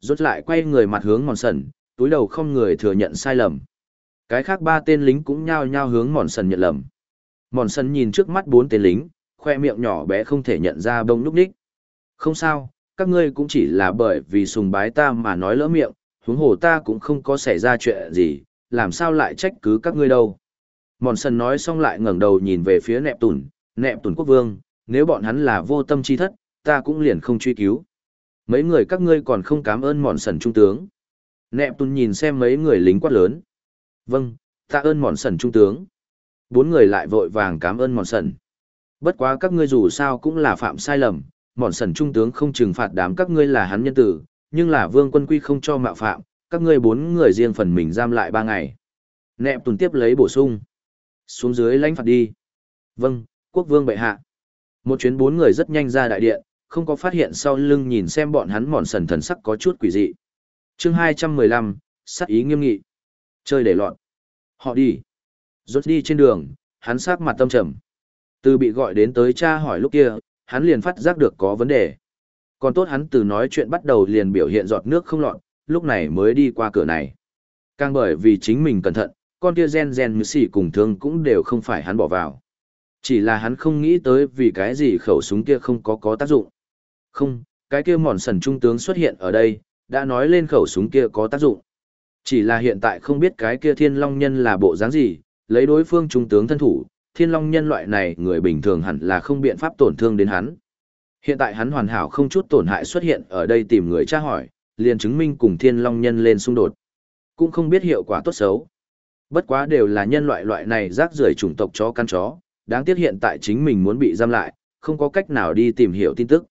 Rốt lại quay người mặt hướng mòn sần, túi đầu không người thừa nhận sai lầm. Cái khác ba tên lính cũng nhao nhao hướng mòn sần nhận lầm. Mòn sần nhìn trước mắt bốn tên lính, khoe miệng nhỏ bé không thể nhận ra bông lúc ních. Không sao, các ngươi cũng chỉ là bởi vì sùng bái ta mà nói lỡ miệng, huống hồ ta cũng không có xảy ra chuyện gì, làm sao lại trách cứ các ngươi đâu. Mòn sần nói xong lại ngẩng đầu nhìn về phía nẹp tùn, nẹp tùn quốc vương, nếu bọn hắn là vô tâm chi thất, ta cũng liền không truy cứu. Mấy người các ngươi còn không cảm ơn mòn sần trung tướng. Nẹp tùn nhìn xem mấy người lính quát lớn. Vâng, ta ơn mòn sần trung tướng. Bốn người lại vội vàng cảm ơn mòn sần. Bất quá các ngươi dù sao cũng là phạm sai lầm, mòn sần trung tướng không trừng phạt đám các ngươi là hắn nhân tử, nhưng là vương quân quy không cho mạo phạm, các ngươi bốn người riêng phần mình giam lại ba ngày. Nẹp tuần tiếp lấy bổ sung. Xuống dưới lãnh phạt đi. Vâng, quốc vương bệ hạ. Một chuyến bốn người rất nhanh ra đại điện, không có phát hiện sau lưng nhìn xem bọn hắn mòn sần thần sắc có chút quỷ dị. chương hai trăm mười lăm sắc ý nghiêm nghị. Chơi để lọt, Họ đi. Rốt đi trên đường, hắn sắc mặt tâm trầm. Từ bị gọi đến tới cha hỏi lúc kia, hắn liền phát giác được có vấn đề. Còn tốt hắn từ nói chuyện bắt đầu liền biểu hiện giọt nước không lọt, lúc này mới đi qua cửa này. Càng bởi vì chính mình cẩn thận, con kia gen gen như xỉ cùng thương cũng đều không phải hắn bỏ vào. Chỉ là hắn không nghĩ tới vì cái gì khẩu súng kia không có có tác dụng. Không, cái kia mòn sần trung tướng xuất hiện ở đây, đã nói lên khẩu súng kia có tác dụng. Chỉ là hiện tại không biết cái kia thiên long nhân là bộ dáng gì, lấy đối phương trung tướng thân thủ, thiên long nhân loại này người bình thường hẳn là không biện pháp tổn thương đến hắn. Hiện tại hắn hoàn hảo không chút tổn hại xuất hiện ở đây tìm người tra hỏi, liền chứng minh cùng thiên long nhân lên xung đột. Cũng không biết hiệu quả tốt xấu. Bất quá đều là nhân loại loại này rác rưởi chủng tộc chó căn chó, đáng tiếc hiện tại chính mình muốn bị giam lại, không có cách nào đi tìm hiểu tin tức.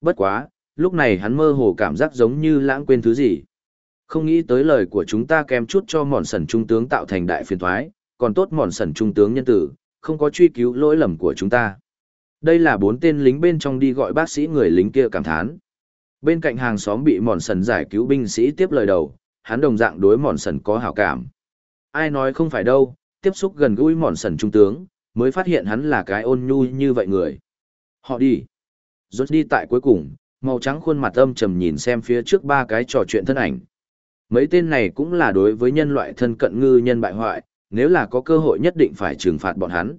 Bất quá, lúc này hắn mơ hồ cảm giác giống như lãng quên thứ gì. Không nghĩ tới lời của chúng ta kèm chút cho mòn sần trung tướng tạo thành đại phiền thoái, còn tốt mòn sần trung tướng nhân tử, không có truy cứu lỗi lầm của chúng ta. Đây là bốn tên lính bên trong đi gọi bác sĩ người lính kia cảm thán. Bên cạnh hàng xóm bị mòn sần giải cứu binh sĩ tiếp lời đầu, hắn đồng dạng đối mòn sần có hảo cảm. Ai nói không phải đâu, tiếp xúc gần gũi mòn sần trung tướng, mới phát hiện hắn là cái ôn nhu như vậy người. Họ đi. Rốt đi tại cuối cùng, màu trắng khuôn mặt âm trầm nhìn xem phía trước ba cái trò chuyện thân ảnh. Mấy tên này cũng là đối với nhân loại thân cận ngư nhân bại hoại, nếu là có cơ hội nhất định phải trừng phạt bọn hắn.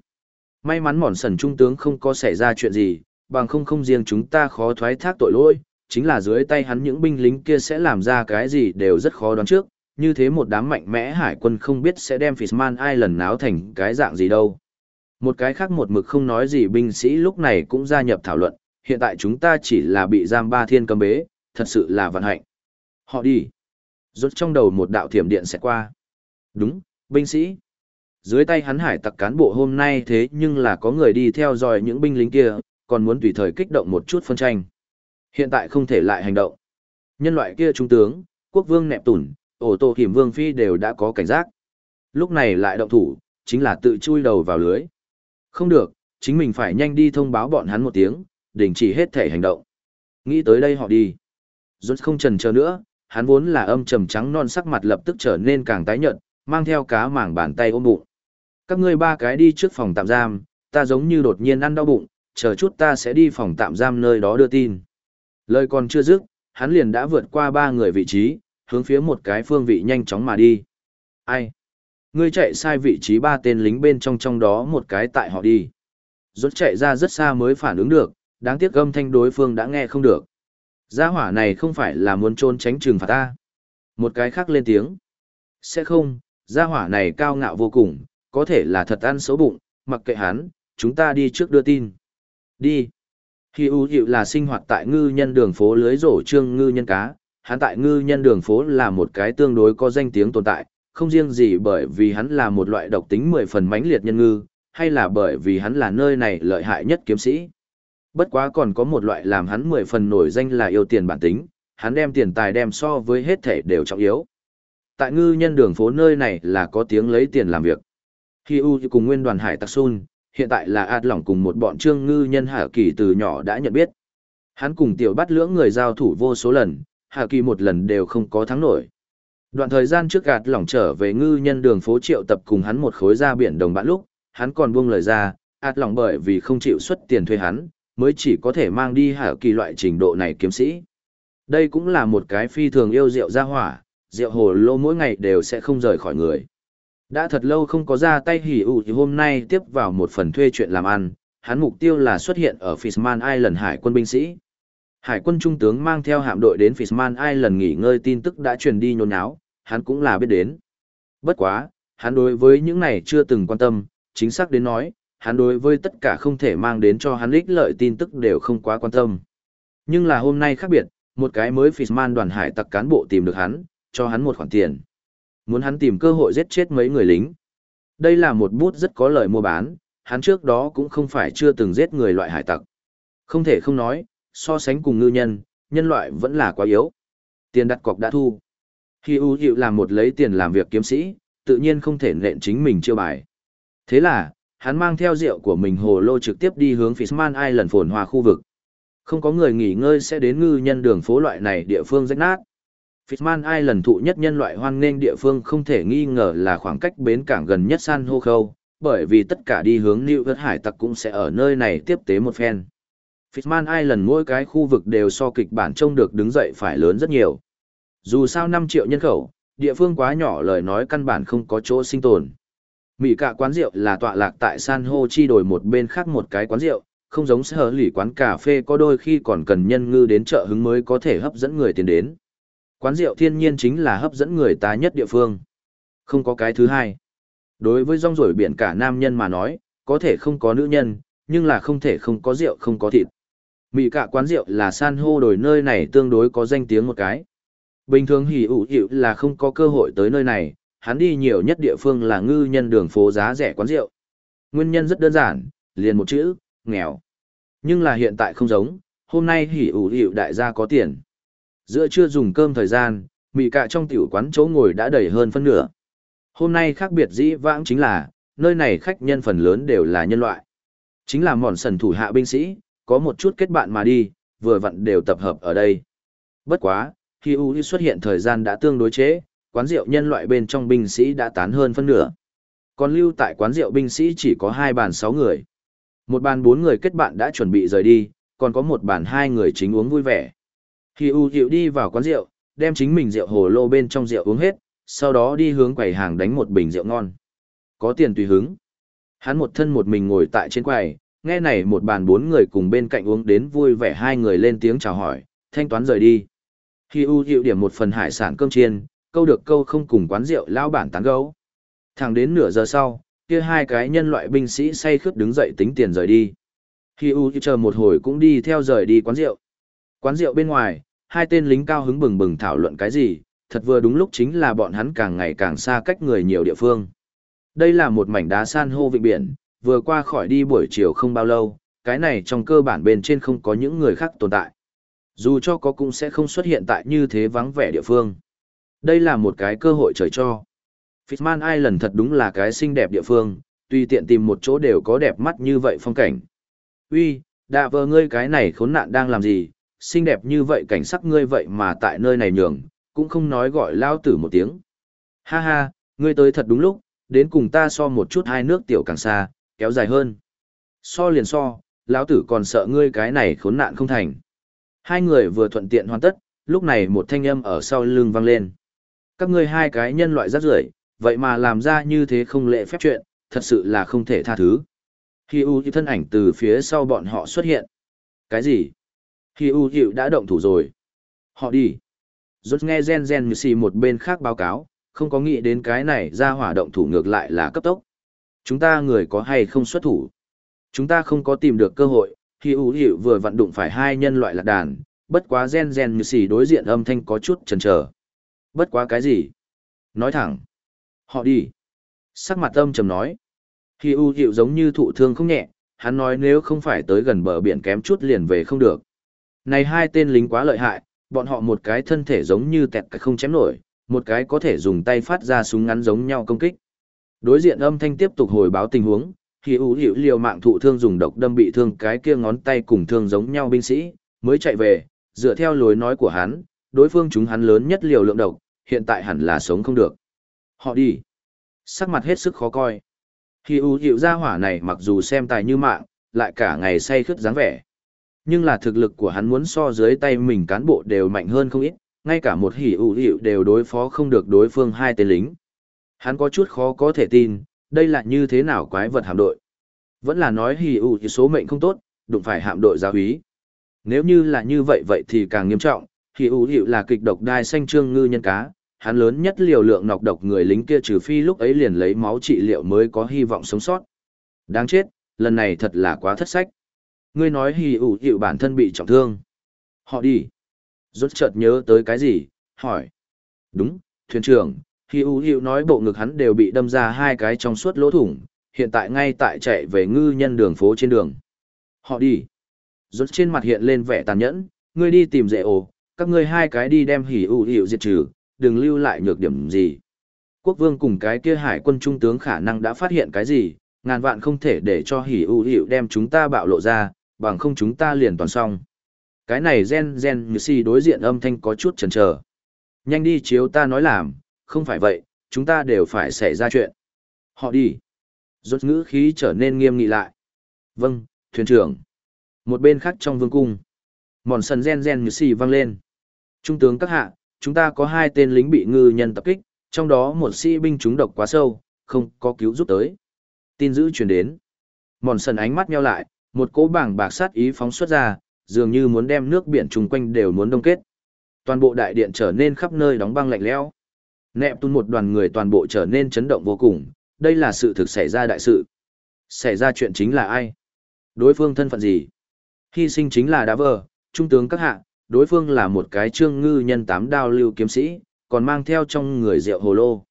May mắn mòn sần trung tướng không có xảy ra chuyện gì, bằng không không riêng chúng ta khó thoái thác tội lỗi, chính là dưới tay hắn những binh lính kia sẽ làm ra cái gì đều rất khó đoán trước, như thế một đám mạnh mẽ hải quân không biết sẽ đem Fishman Island náo thành cái dạng gì đâu. Một cái khác một mực không nói gì binh sĩ lúc này cũng gia nhập thảo luận, hiện tại chúng ta chỉ là bị giam ba thiên cầm bế, thật sự là vận hạnh. Họ đi. Rốt trong đầu một đạo thiểm điện sẽ qua. Đúng, binh sĩ. Dưới tay hắn hải tặc cán bộ hôm nay thế nhưng là có người đi theo dõi những binh lính kia, còn muốn tùy thời kích động một chút phân tranh. Hiện tại không thể lại hành động. Nhân loại kia trung tướng, quốc vương nẹp tủn, ổ tổ hiểm vương phi đều đã có cảnh giác. Lúc này lại động thủ, chính là tự chui đầu vào lưới. Không được, chính mình phải nhanh đi thông báo bọn hắn một tiếng, đình chỉ hết thể hành động. Nghĩ tới đây họ đi. Rốt không chần chờ nữa, hắn vốn là âm trầm trắng non sắc mặt lập tức trở nên càng tái nhợt, mang theo cá mảng bàn tay ôm bụng. Các ngươi ba cái đi trước phòng tạm giam, ta giống như đột nhiên ăn đau bụng, chờ chút ta sẽ đi phòng tạm giam nơi đó đưa tin. Lời còn chưa dứt, hắn liền đã vượt qua ba người vị trí, hướng phía một cái phương vị nhanh chóng mà đi. Ai? Ngươi chạy sai vị trí ba tên lính bên trong trong đó một cái tại họ đi. Rốt chạy ra rất xa mới phản ứng được, đáng tiếc âm thanh đối phương đã nghe không được. Gia hỏa này không phải là muốn trốn tránh trừng phạt ta. Một cái khác lên tiếng. Sẽ không, gia hỏa này cao ngạo vô cùng, có thể là thật ăn xấu bụng, mặc kệ hắn, chúng ta đi trước đưa tin. Đi. Khi ưu hiệu là sinh hoạt tại ngư nhân đường phố lưới rổ trương ngư nhân cá, hắn tại ngư nhân đường phố là một cái tương đối có danh tiếng tồn tại, không riêng gì bởi vì hắn là một loại độc tính mười phần mãnh liệt nhân ngư, hay là bởi vì hắn là nơi này lợi hại nhất kiếm sĩ. Bất quá còn có một loại làm hắn mười phần nổi danh là yêu tiền bản tính, hắn đem tiền tài đem so với hết thể đều trọng yếu. Tại ngư nhân đường phố nơi này là có tiếng lấy tiền làm việc. khi U cùng nguyên đoàn hải tạc xun, hiện tại là ạt lỏng cùng một bọn trương ngư nhân hạ kỳ từ nhỏ đã nhận biết. Hắn cùng tiểu bắt lưỡng người giao thủ vô số lần, hạ kỳ một lần đều không có thắng nổi. Đoạn thời gian trước gạt lỏng trở về ngư nhân đường phố triệu tập cùng hắn một khối ra biển đồng bạn lúc, hắn còn buông lời ra, ạt lỏng bởi vì không chịu xuất tiền thuê hắn, mới chỉ có thể mang đi hạ kỳ loại trình độ này kiếm sĩ. Đây cũng là một cái phi thường yêu rượu ra hỏa, rượu hồ lô mỗi ngày đều sẽ không rời khỏi người. Đã thật lâu không có ra tay hỉ ủ thì hôm nay tiếp vào một phần thuê chuyện làm ăn, hắn mục tiêu là xuất hiện ở Fishman Island hải quân binh sĩ. Hải quân trung tướng mang theo hạm đội đến Fishman Island nghỉ ngơi tin tức đã truyền đi nhốn nháo, hắn cũng là biết đến. Bất quá, hắn đối với những này chưa từng quan tâm, chính xác đến nói, hắn đối với tất cả không thể mang đến cho hắn ích lợi tin tức đều không quá quan tâm. Nhưng là hôm nay khác biệt, một cái mới Fishman đoàn hải tặc cán bộ tìm được hắn, cho hắn một khoản tiền. Muốn hắn tìm cơ hội giết chết mấy người lính. Đây là một bút rất có lợi mua bán, hắn trước đó cũng không phải chưa từng giết người loại hải tặc. Không thể không nói, so sánh cùng ngư nhân, nhân loại vẫn là quá yếu. Tiền đặt cọc đã thu. Khi ưu hiệu làm một lấy tiền làm việc kiếm sĩ, tự nhiên không thể nện chính mình chiêu bài. Thế là, hắn mang theo rượu của mình hồ lô trực tiếp đi hướng Fishman Island phồn hoa khu vực. Không có người nghỉ ngơi sẽ đến ngư nhân đường phố loại này địa phương rách nát. Fishman Island thụ nhất nhân loại hoan nghênh địa phương không thể nghi ngờ là khoảng cách bến cảng gần nhất San hô khâu, bởi vì tất cả đi hướng New York hải tặc cũng sẽ ở nơi này tiếp tế một phen. Fishman Island mỗi cái khu vực đều so kịch bản trông được đứng dậy phải lớn rất nhiều. Dù sao 5 triệu nhân khẩu, địa phương quá nhỏ lời nói căn bản không có chỗ sinh tồn. Mỹ cả quán rượu là tọa lạc tại San Ho chi đổi một bên khác một cái quán rượu, không giống sở lỉ quán cà phê có đôi khi còn cần nhân ngư đến chợ hứng mới có thể hấp dẫn người tiền đến. Quán rượu thiên nhiên chính là hấp dẫn người ta nhất địa phương. Không có cái thứ hai. Đối với rong rổi biển cả nam nhân mà nói, có thể không có nữ nhân, nhưng là không thể không có rượu không có thịt. Mỹ cả quán rượu là san hô đổi nơi này tương đối có danh tiếng một cái. Bình thường hỉ ủ hiệu là không có cơ hội tới nơi này, hắn đi nhiều nhất địa phương là ngư nhân đường phố giá rẻ quán rượu. Nguyên nhân rất đơn giản, liền một chữ, nghèo. Nhưng là hiện tại không giống, hôm nay hỉ ủ hiệu đại gia có tiền. Giữa trưa dùng cơm thời gian, mì cạ trong tiểu quán chỗ ngồi đã đầy hơn phân nửa. Hôm nay khác biệt dĩ vãng chính là, nơi này khách nhân phần lớn đều là nhân loại. Chính là mòn sần thủ hạ binh sĩ, có một chút kết bạn mà đi, vừa vặn đều tập hợp ở đây. Bất quá, khi U xuất hiện thời gian đã tương đối chế, quán rượu nhân loại bên trong binh sĩ đã tán hơn phân nửa. Còn lưu tại quán rượu binh sĩ chỉ có hai bàn sáu người. Một bàn bốn người kết bạn đã chuẩn bị rời đi, còn có một bàn hai người chính uống vui vẻ. Khi U Diệu đi vào quán rượu, đem chính mình rượu hồ lô bên trong rượu uống hết, sau đó đi hướng quầy hàng đánh một bình rượu ngon. Có tiền tùy hứng. Hắn một thân một mình ngồi tại trên quầy, nghe này một bàn bốn người cùng bên cạnh uống đến vui vẻ hai người lên tiếng chào hỏi, thanh toán rời đi. Khi U Diệu điểm một phần hải sản cơm chiên, câu được câu không cùng quán rượu lao bản tán gấu. Thẳng đến nửa giờ sau, kia hai cái nhân loại binh sĩ say khướt đứng dậy tính tiền rời đi. Khi U chờ một hồi cũng đi theo rời đi quán rượu. Quán rượu bên ngoài, hai tên lính cao hứng bừng bừng thảo luận cái gì, thật vừa đúng lúc chính là bọn hắn càng ngày càng xa cách người nhiều địa phương. Đây là một mảnh đá san hô vịnh biển, vừa qua khỏi đi buổi chiều không bao lâu, cái này trong cơ bản bên trên không có những người khác tồn tại. Dù cho có cũng sẽ không xuất hiện tại như thế vắng vẻ địa phương. Đây là một cái cơ hội trời cho. Fishman Island thật đúng là cái xinh đẹp địa phương, tùy tiện tìm một chỗ đều có đẹp mắt như vậy phong cảnh. Uy, đạ vờ ngươi cái này khốn nạn đang làm gì, xinh đẹp như vậy cảnh sắc ngươi vậy mà tại nơi này nhường, cũng không nói gọi lao tử một tiếng. Ha ha, ngươi tới thật đúng lúc, đến cùng ta so một chút hai nước tiểu càng xa, kéo dài hơn. So liền so, lão tử còn sợ ngươi cái này khốn nạn không thành. Hai người vừa thuận tiện hoàn tất, lúc này một thanh âm ở sau lưng vang lên. Các ngươi hai cái nhân loại rác rưởi, vậy mà làm ra như thế không lệ phép chuyện, thật sự là không thể tha thứ. Khi U thân ảnh từ phía sau bọn họ xuất hiện. Cái gì? Khi U hiệu đã động thủ rồi. Họ đi. Rốt nghe gen gen như xì một bên khác báo cáo, không có nghĩ đến cái này ra hỏa động thủ ngược lại là cấp tốc. Chúng ta người có hay không xuất thủ? Chúng ta không có tìm được cơ hội, khi U hiệu vừa vận đụng phải hai nhân loại lạc đàn, bất quá gen gen như xì đối diện âm thanh có chút chần chờ. Bất quá cái gì? Nói thẳng. Họ đi. Sắc mặt âm trầm nói. Khi U hiệu giống như thụ thương không nhẹ, hắn nói nếu không phải tới gần bờ biển kém chút liền về không được. Này hai tên lính quá lợi hại, bọn họ một cái thân thể giống như tẹt cái không chém nổi, một cái có thể dùng tay phát ra súng ngắn giống nhau công kích. Đối diện âm thanh tiếp tục hồi báo tình huống, khi ưu hiệu liều mạng thụ thương dùng độc đâm bị thương cái kia ngón tay cùng thương giống nhau binh sĩ, mới chạy về, dựa theo lối nói của hắn, đối phương chúng hắn lớn nhất liều lượng độc, hiện tại hẳn là sống không được. Họ đi. Sắc mặt hết sức khó coi. Khi ưu hiệu gia hỏa này mặc dù xem tài như mạng, lại cả ngày say khướt dáng vẻ, nhưng là thực lực của hắn muốn so dưới tay mình cán bộ đều mạnh hơn không ít, ngay cả một hỉ ủ hiệu đều đối phó không được đối phương hai tên lính. Hắn có chút khó có thể tin, đây là như thế nào quái vật hạm đội. Vẫn là nói hỉ ủ số mệnh không tốt, đụng phải hạm đội giáo úy. Nếu như là như vậy vậy thì càng nghiêm trọng, hỉ ủ hiệu là kịch độc đai xanh trương ngư nhân cá, hắn lớn nhất liều lượng nọc độc người lính kia trừ phi lúc ấy liền lấy máu trị liệu mới có hy vọng sống sót. Đáng chết, lần này thật là quá thất sách. Ngươi nói hì ủ hiệu bản thân bị trọng thương. Họ đi. Rốt chợt nhớ tới cái gì, hỏi. Đúng, thuyền trưởng, hì ủ hiệu nói bộ ngực hắn đều bị đâm ra hai cái trong suốt lỗ thủng, hiện tại ngay tại chạy về ngư nhân đường phố trên đường. Họ đi. Rốt trên mặt hiện lên vẻ tàn nhẫn, ngươi đi tìm dễ ồ, các ngươi hai cái đi đem hỉ ủ hiệu diệt trừ, đừng lưu lại nhược điểm gì. Quốc vương cùng cái kia hải quân trung tướng khả năng đã phát hiện cái gì, ngàn vạn không thể để cho hỉ ưu hiệu đem chúng ta bạo lộ ra, bằng không chúng ta liền toàn xong. Cái này gen gen như si đối diện âm thanh có chút chần chờ. Nhanh đi chiếu ta nói làm, không phải vậy, chúng ta đều phải xảy ra chuyện. Họ đi. Rốt ngữ khí trở nên nghiêm nghị lại. Vâng, thuyền trưởng. Một bên khác trong vương cung. Mòn sần gen gen như si vang lên. Trung tướng các hạ, chúng ta có hai tên lính bị ngư nhân tập kích, trong đó một sĩ binh trúng độc quá sâu, không có cứu giúp tới. Tin dữ truyền đến. Mòn sần ánh mắt nheo lại, một cỗ bảng bạc sát ý phóng xuất ra, dường như muốn đem nước biển chung quanh đều muốn đông kết. Toàn bộ đại điện trở nên khắp nơi đóng băng lạnh lẽo. Nẹp tuôn một đoàn người toàn bộ trở nên chấn động vô cùng, đây là sự thực xảy ra đại sự. Xảy ra chuyện chính là ai? Đối phương thân phận gì? Hy sinh chính là đá vờ, trung tướng các hạ, đối phương là một cái trương ngư nhân tám đao lưu kiếm sĩ, còn mang theo trong người rượu hồ lô.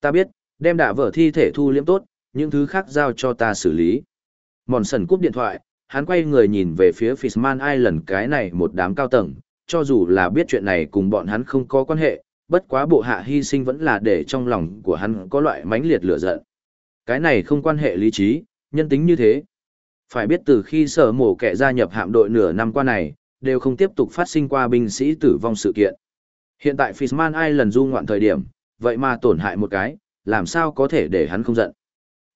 Ta biết, đem đạ vợ thi thể thu liếm tốt, những thứ khác giao cho ta xử lý. Mòn sần cúp điện thoại, hắn quay người nhìn về phía Fishman Island cái này một đám cao tầng, cho dù là biết chuyện này cùng bọn hắn không có quan hệ, bất quá bộ hạ hy sinh vẫn là để trong lòng của hắn có loại mãnh liệt lửa giận. Cái này không quan hệ lý trí, nhân tính như thế. Phải biết từ khi sở mổ kẻ gia nhập hạm đội nửa năm qua này, đều không tiếp tục phát sinh qua binh sĩ tử vong sự kiện. Hiện tại Fishman lần du ngoạn thời điểm, vậy mà tổn hại một cái, làm sao có thể để hắn không giận.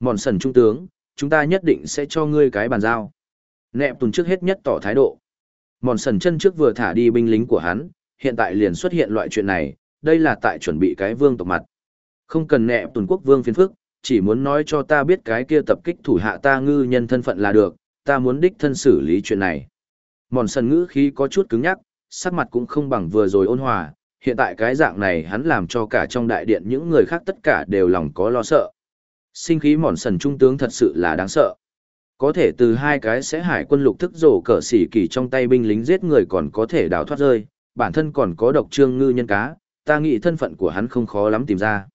Mòn sần trung tướng, chúng ta nhất định sẽ cho ngươi cái bàn giao. Nẹp tuần trước hết nhất tỏ thái độ. Mòn sần chân trước vừa thả đi binh lính của hắn, hiện tại liền xuất hiện loại chuyện này, đây là tại chuẩn bị cái vương tộc mặt. Không cần nẹp tuần quốc vương phiền phức, chỉ muốn nói cho ta biết cái kia tập kích thủ hạ ta ngư nhân thân phận là được, ta muốn đích thân xử lý chuyện này. Mòn sần ngữ khí có chút cứng nhắc, sắc mặt cũng không bằng vừa rồi ôn hòa, hiện tại cái dạng này hắn làm cho cả trong đại điện những người khác tất cả đều lòng có lo sợ. Sinh khí mòn sần trung tướng thật sự là đáng sợ. Có thể từ hai cái sẽ hải quân lục thức rổ cờ xỉ kỳ trong tay binh lính giết người còn có thể đào thoát rơi, bản thân còn có độc trương ngư nhân cá, ta nghĩ thân phận của hắn không khó lắm tìm ra.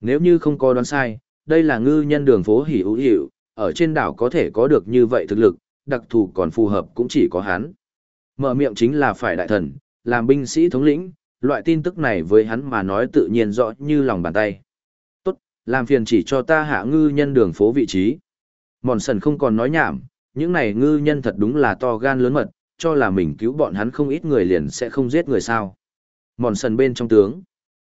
Nếu như không có đoán sai, đây là ngư nhân đường phố hỉ hữu hiệu, ở trên đảo có thể có được như vậy thực lực, đặc thù còn phù hợp cũng chỉ có hắn. Mở miệng chính là phải đại thần, làm binh sĩ thống lĩnh, loại tin tức này với hắn mà nói tự nhiên rõ như lòng bàn tay. Tốt, làm phiền chỉ cho ta hạ ngư nhân đường phố vị trí. Mòn sần không còn nói nhảm, những này ngư nhân thật đúng là to gan lớn mật, cho là mình cứu bọn hắn không ít người liền sẽ không giết người sao. Mòn sần bên trong tướng.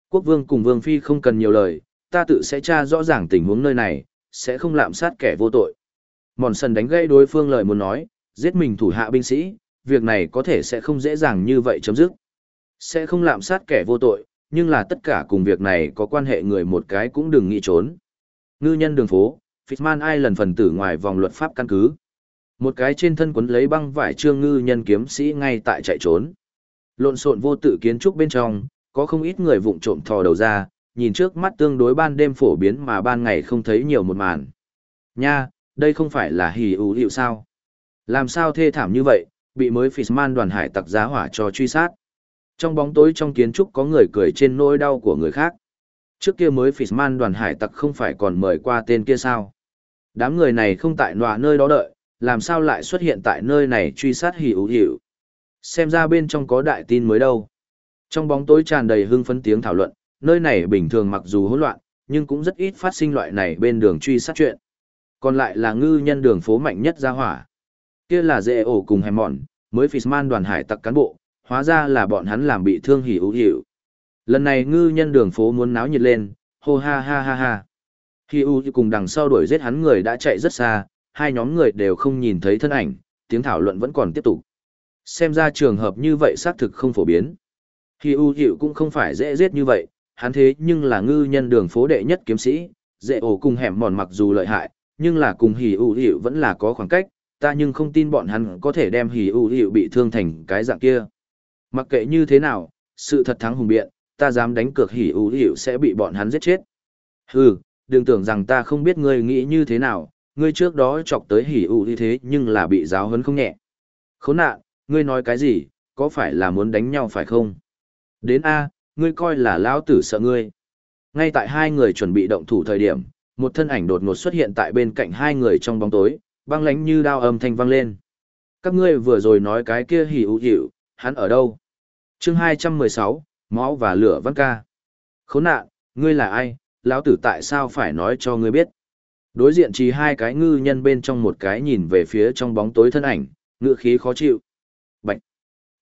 Quốc vương cùng vương phi không cần nhiều lời, ta tự sẽ tra rõ ràng tình huống nơi này, sẽ không lạm sát kẻ vô tội. Mòn sần đánh gây đối phương lời muốn nói, giết mình thủ hạ binh sĩ, việc này có thể sẽ không dễ dàng như vậy chấm dứt. Sẽ không lạm sát kẻ vô tội, nhưng là tất cả cùng việc này có quan hệ người một cái cũng đừng nghĩ trốn. Ngư nhân đường phố, Fitman lần phần tử ngoài vòng luật pháp căn cứ. Một cái trên thân quấn lấy băng vải trương ngư nhân kiếm sĩ ngay tại chạy trốn. Lộn xộn vô tự kiến trúc bên trong, có không ít người vụng trộm thò đầu ra, nhìn trước mắt tương đối ban đêm phổ biến mà ban ngày không thấy nhiều một màn. Nha, đây không phải là hỉ ưu hiệu sao? Làm sao thê thảm như vậy, bị mới Fishman đoàn hải tặc giá hỏa cho truy sát. Trong bóng tối trong kiến trúc có người cười trên nỗi đau của người khác. Trước kia mới Fishman đoàn hải tặc không phải còn mời qua tên kia sao? Đám người này không tại nọa nơi đó đợi, làm sao lại xuất hiện tại nơi này truy sát hỉ ưu hiệu? Xem ra bên trong có đại tin mới đâu. Trong bóng tối tràn đầy hưng phấn tiếng thảo luận, nơi này bình thường mặc dù hỗn loạn, nhưng cũng rất ít phát sinh loại này bên đường truy sát chuyện. Còn lại là ngư nhân đường phố mạnh nhất ra hỏa. Kia là dễ ổ cùng hèm mòn, mới Fishman đoàn hải tặc cán bộ, hóa ra là bọn hắn làm bị thương hỉ ưu hiệu. Lần này ngư nhân đường phố muốn náo nhiệt lên, hô ha ha ha ha. Hỉ ưu cùng đằng sau đuổi giết hắn người đã chạy rất xa, hai nhóm người đều không nhìn thấy thân ảnh, tiếng thảo luận vẫn còn tiếp tục. Xem ra trường hợp như vậy xác thực không phổ biến. Hỉ ưu hiệu cũng không phải dễ giết như vậy, hắn thế nhưng là ngư nhân đường phố đệ nhất kiếm sĩ, dễ ổ cùng hẻm mòn mặc dù lợi hại, nhưng là cùng hỉ ưu hiệu vẫn là có khoảng cách, ta nhưng không tin bọn hắn có thể đem hỉ ưu hiệu bị thương thành cái dạng kia. Mặc kệ như thế nào, sự thật thắng hùng biện, ta dám đánh cược hỉ ưu hiệu sẽ bị bọn hắn giết chết. Hừ, đừng tưởng rằng ta không biết ngươi nghĩ như thế nào, ngươi trước đó chọc tới hỉ ưu như thế nhưng là bị giáo huấn không nhẹ. Khốn nạn, ngươi nói cái gì, có phải là muốn đánh nhau phải không? Đến A, ngươi coi là lão tử sợ ngươi. Ngay tại hai người chuẩn bị động thủ thời điểm, một thân ảnh đột ngột xuất hiện tại bên cạnh hai người trong bóng tối, băng lánh như đao âm thanh vang lên. Các ngươi vừa rồi nói cái kia hỉ ưu hiệu, hắn ở đâu? chương 216, máu và lửa văn ca. Khốn nạn, ngươi là ai, lão tử tại sao phải nói cho ngươi biết? Đối diện chỉ hai cái ngư nhân bên trong một cái nhìn về phía trong bóng tối thân ảnh, ngựa khí khó chịu. Bạch.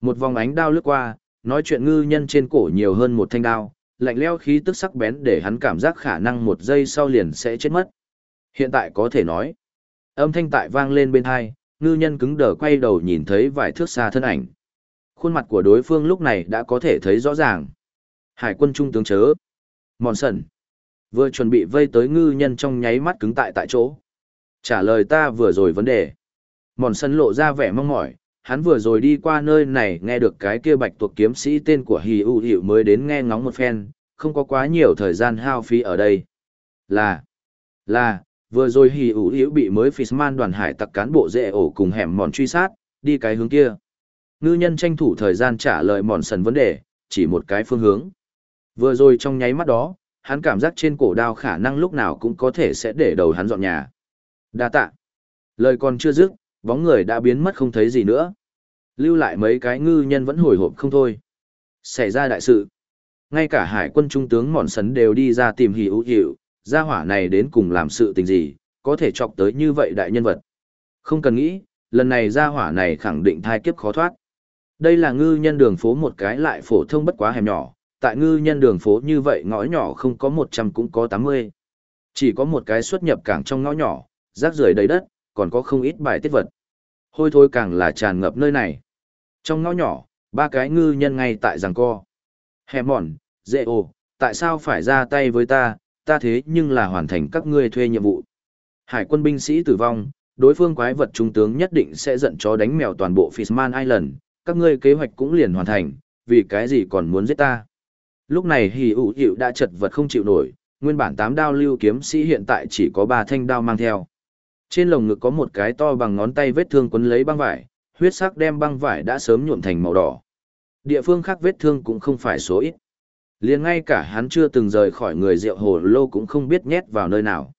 Một vòng ánh đao lướt qua, nói chuyện ngư nhân trên cổ nhiều hơn một thanh đao, lạnh leo khí tức sắc bén để hắn cảm giác khả năng một giây sau liền sẽ chết mất. Hiện tại có thể nói. Âm thanh tại vang lên bên hai, ngư nhân cứng đờ quay đầu nhìn thấy vài thước xa thân ảnh. Khuôn mặt của đối phương lúc này đã có thể thấy rõ ràng. Hải quân trung tướng chớ. Mòn sần. Vừa chuẩn bị vây tới ngư nhân trong nháy mắt cứng tại tại chỗ. Trả lời ta vừa rồi vấn đề. Mòn sân lộ ra vẻ mong mỏi, hắn vừa rồi đi qua nơi này nghe được cái kia bạch tuộc kiếm sĩ tên của hì ưu hiệu mới đến nghe ngóng một phen, không có quá nhiều thời gian hao phí ở đây. Là, là, vừa rồi hì ưu hiệu bị mới Fishman đoàn hải tặc cán bộ dễ ổ cùng hẻm mòn truy sát, đi cái hướng kia. Ngư nhân tranh thủ thời gian trả lời mòn sần vấn đề, chỉ một cái phương hướng. Vừa rồi trong nháy mắt đó, hắn cảm giác trên cổ đao khả năng lúc nào cũng có thể sẽ để đầu hắn dọn nhà. Đa tạ. Lời còn chưa dứt, bóng người đã biến mất không thấy gì nữa. Lưu lại mấy cái ngư nhân vẫn hồi hộp không thôi. Xảy ra đại sự. Ngay cả hải quân trung tướng mòn sấn đều đi ra tìm hỉ ưu hiệu, gia hỏa này đến cùng làm sự tình gì, có thể chọc tới như vậy đại nhân vật. Không cần nghĩ, lần này gia hỏa này khẳng định thai kiếp khó thoát. Đây là ngư nhân đường phố một cái lại phổ thông bất quá hẻm nhỏ, tại ngư nhân đường phố như vậy ngõ nhỏ không có 100 cũng có 80. Chỉ có một cái xuất nhập cảng trong ngõ nhỏ, rác rưởi đầy đất, còn có không ít bài tiết vật. Hôi thối càng là tràn ngập nơi này. Trong ngõ nhỏ, ba cái ngư nhân ngay tại giằng co. Hẹ mòn, dễ ồ, tại sao phải ra tay với ta, ta thế nhưng là hoàn thành các ngươi thuê nhiệm vụ. Hải quân binh sĩ tử vong, đối phương quái vật trung tướng nhất định sẽ giận chó đánh mèo toàn bộ Fishman Island, các ngươi kế hoạch cũng liền hoàn thành, vì cái gì còn muốn giết ta. Lúc này hì ủ hiệu đã chật vật không chịu nổi, nguyên bản tám đao lưu kiếm sĩ hiện tại chỉ có ba thanh đao mang theo. Trên lồng ngực có một cái to bằng ngón tay vết thương quấn lấy băng vải, huyết sắc đem băng vải đã sớm nhuộm thành màu đỏ. Địa phương khác vết thương cũng không phải số ít. liền ngay cả hắn chưa từng rời khỏi người rượu hồ lô cũng không biết nhét vào nơi nào.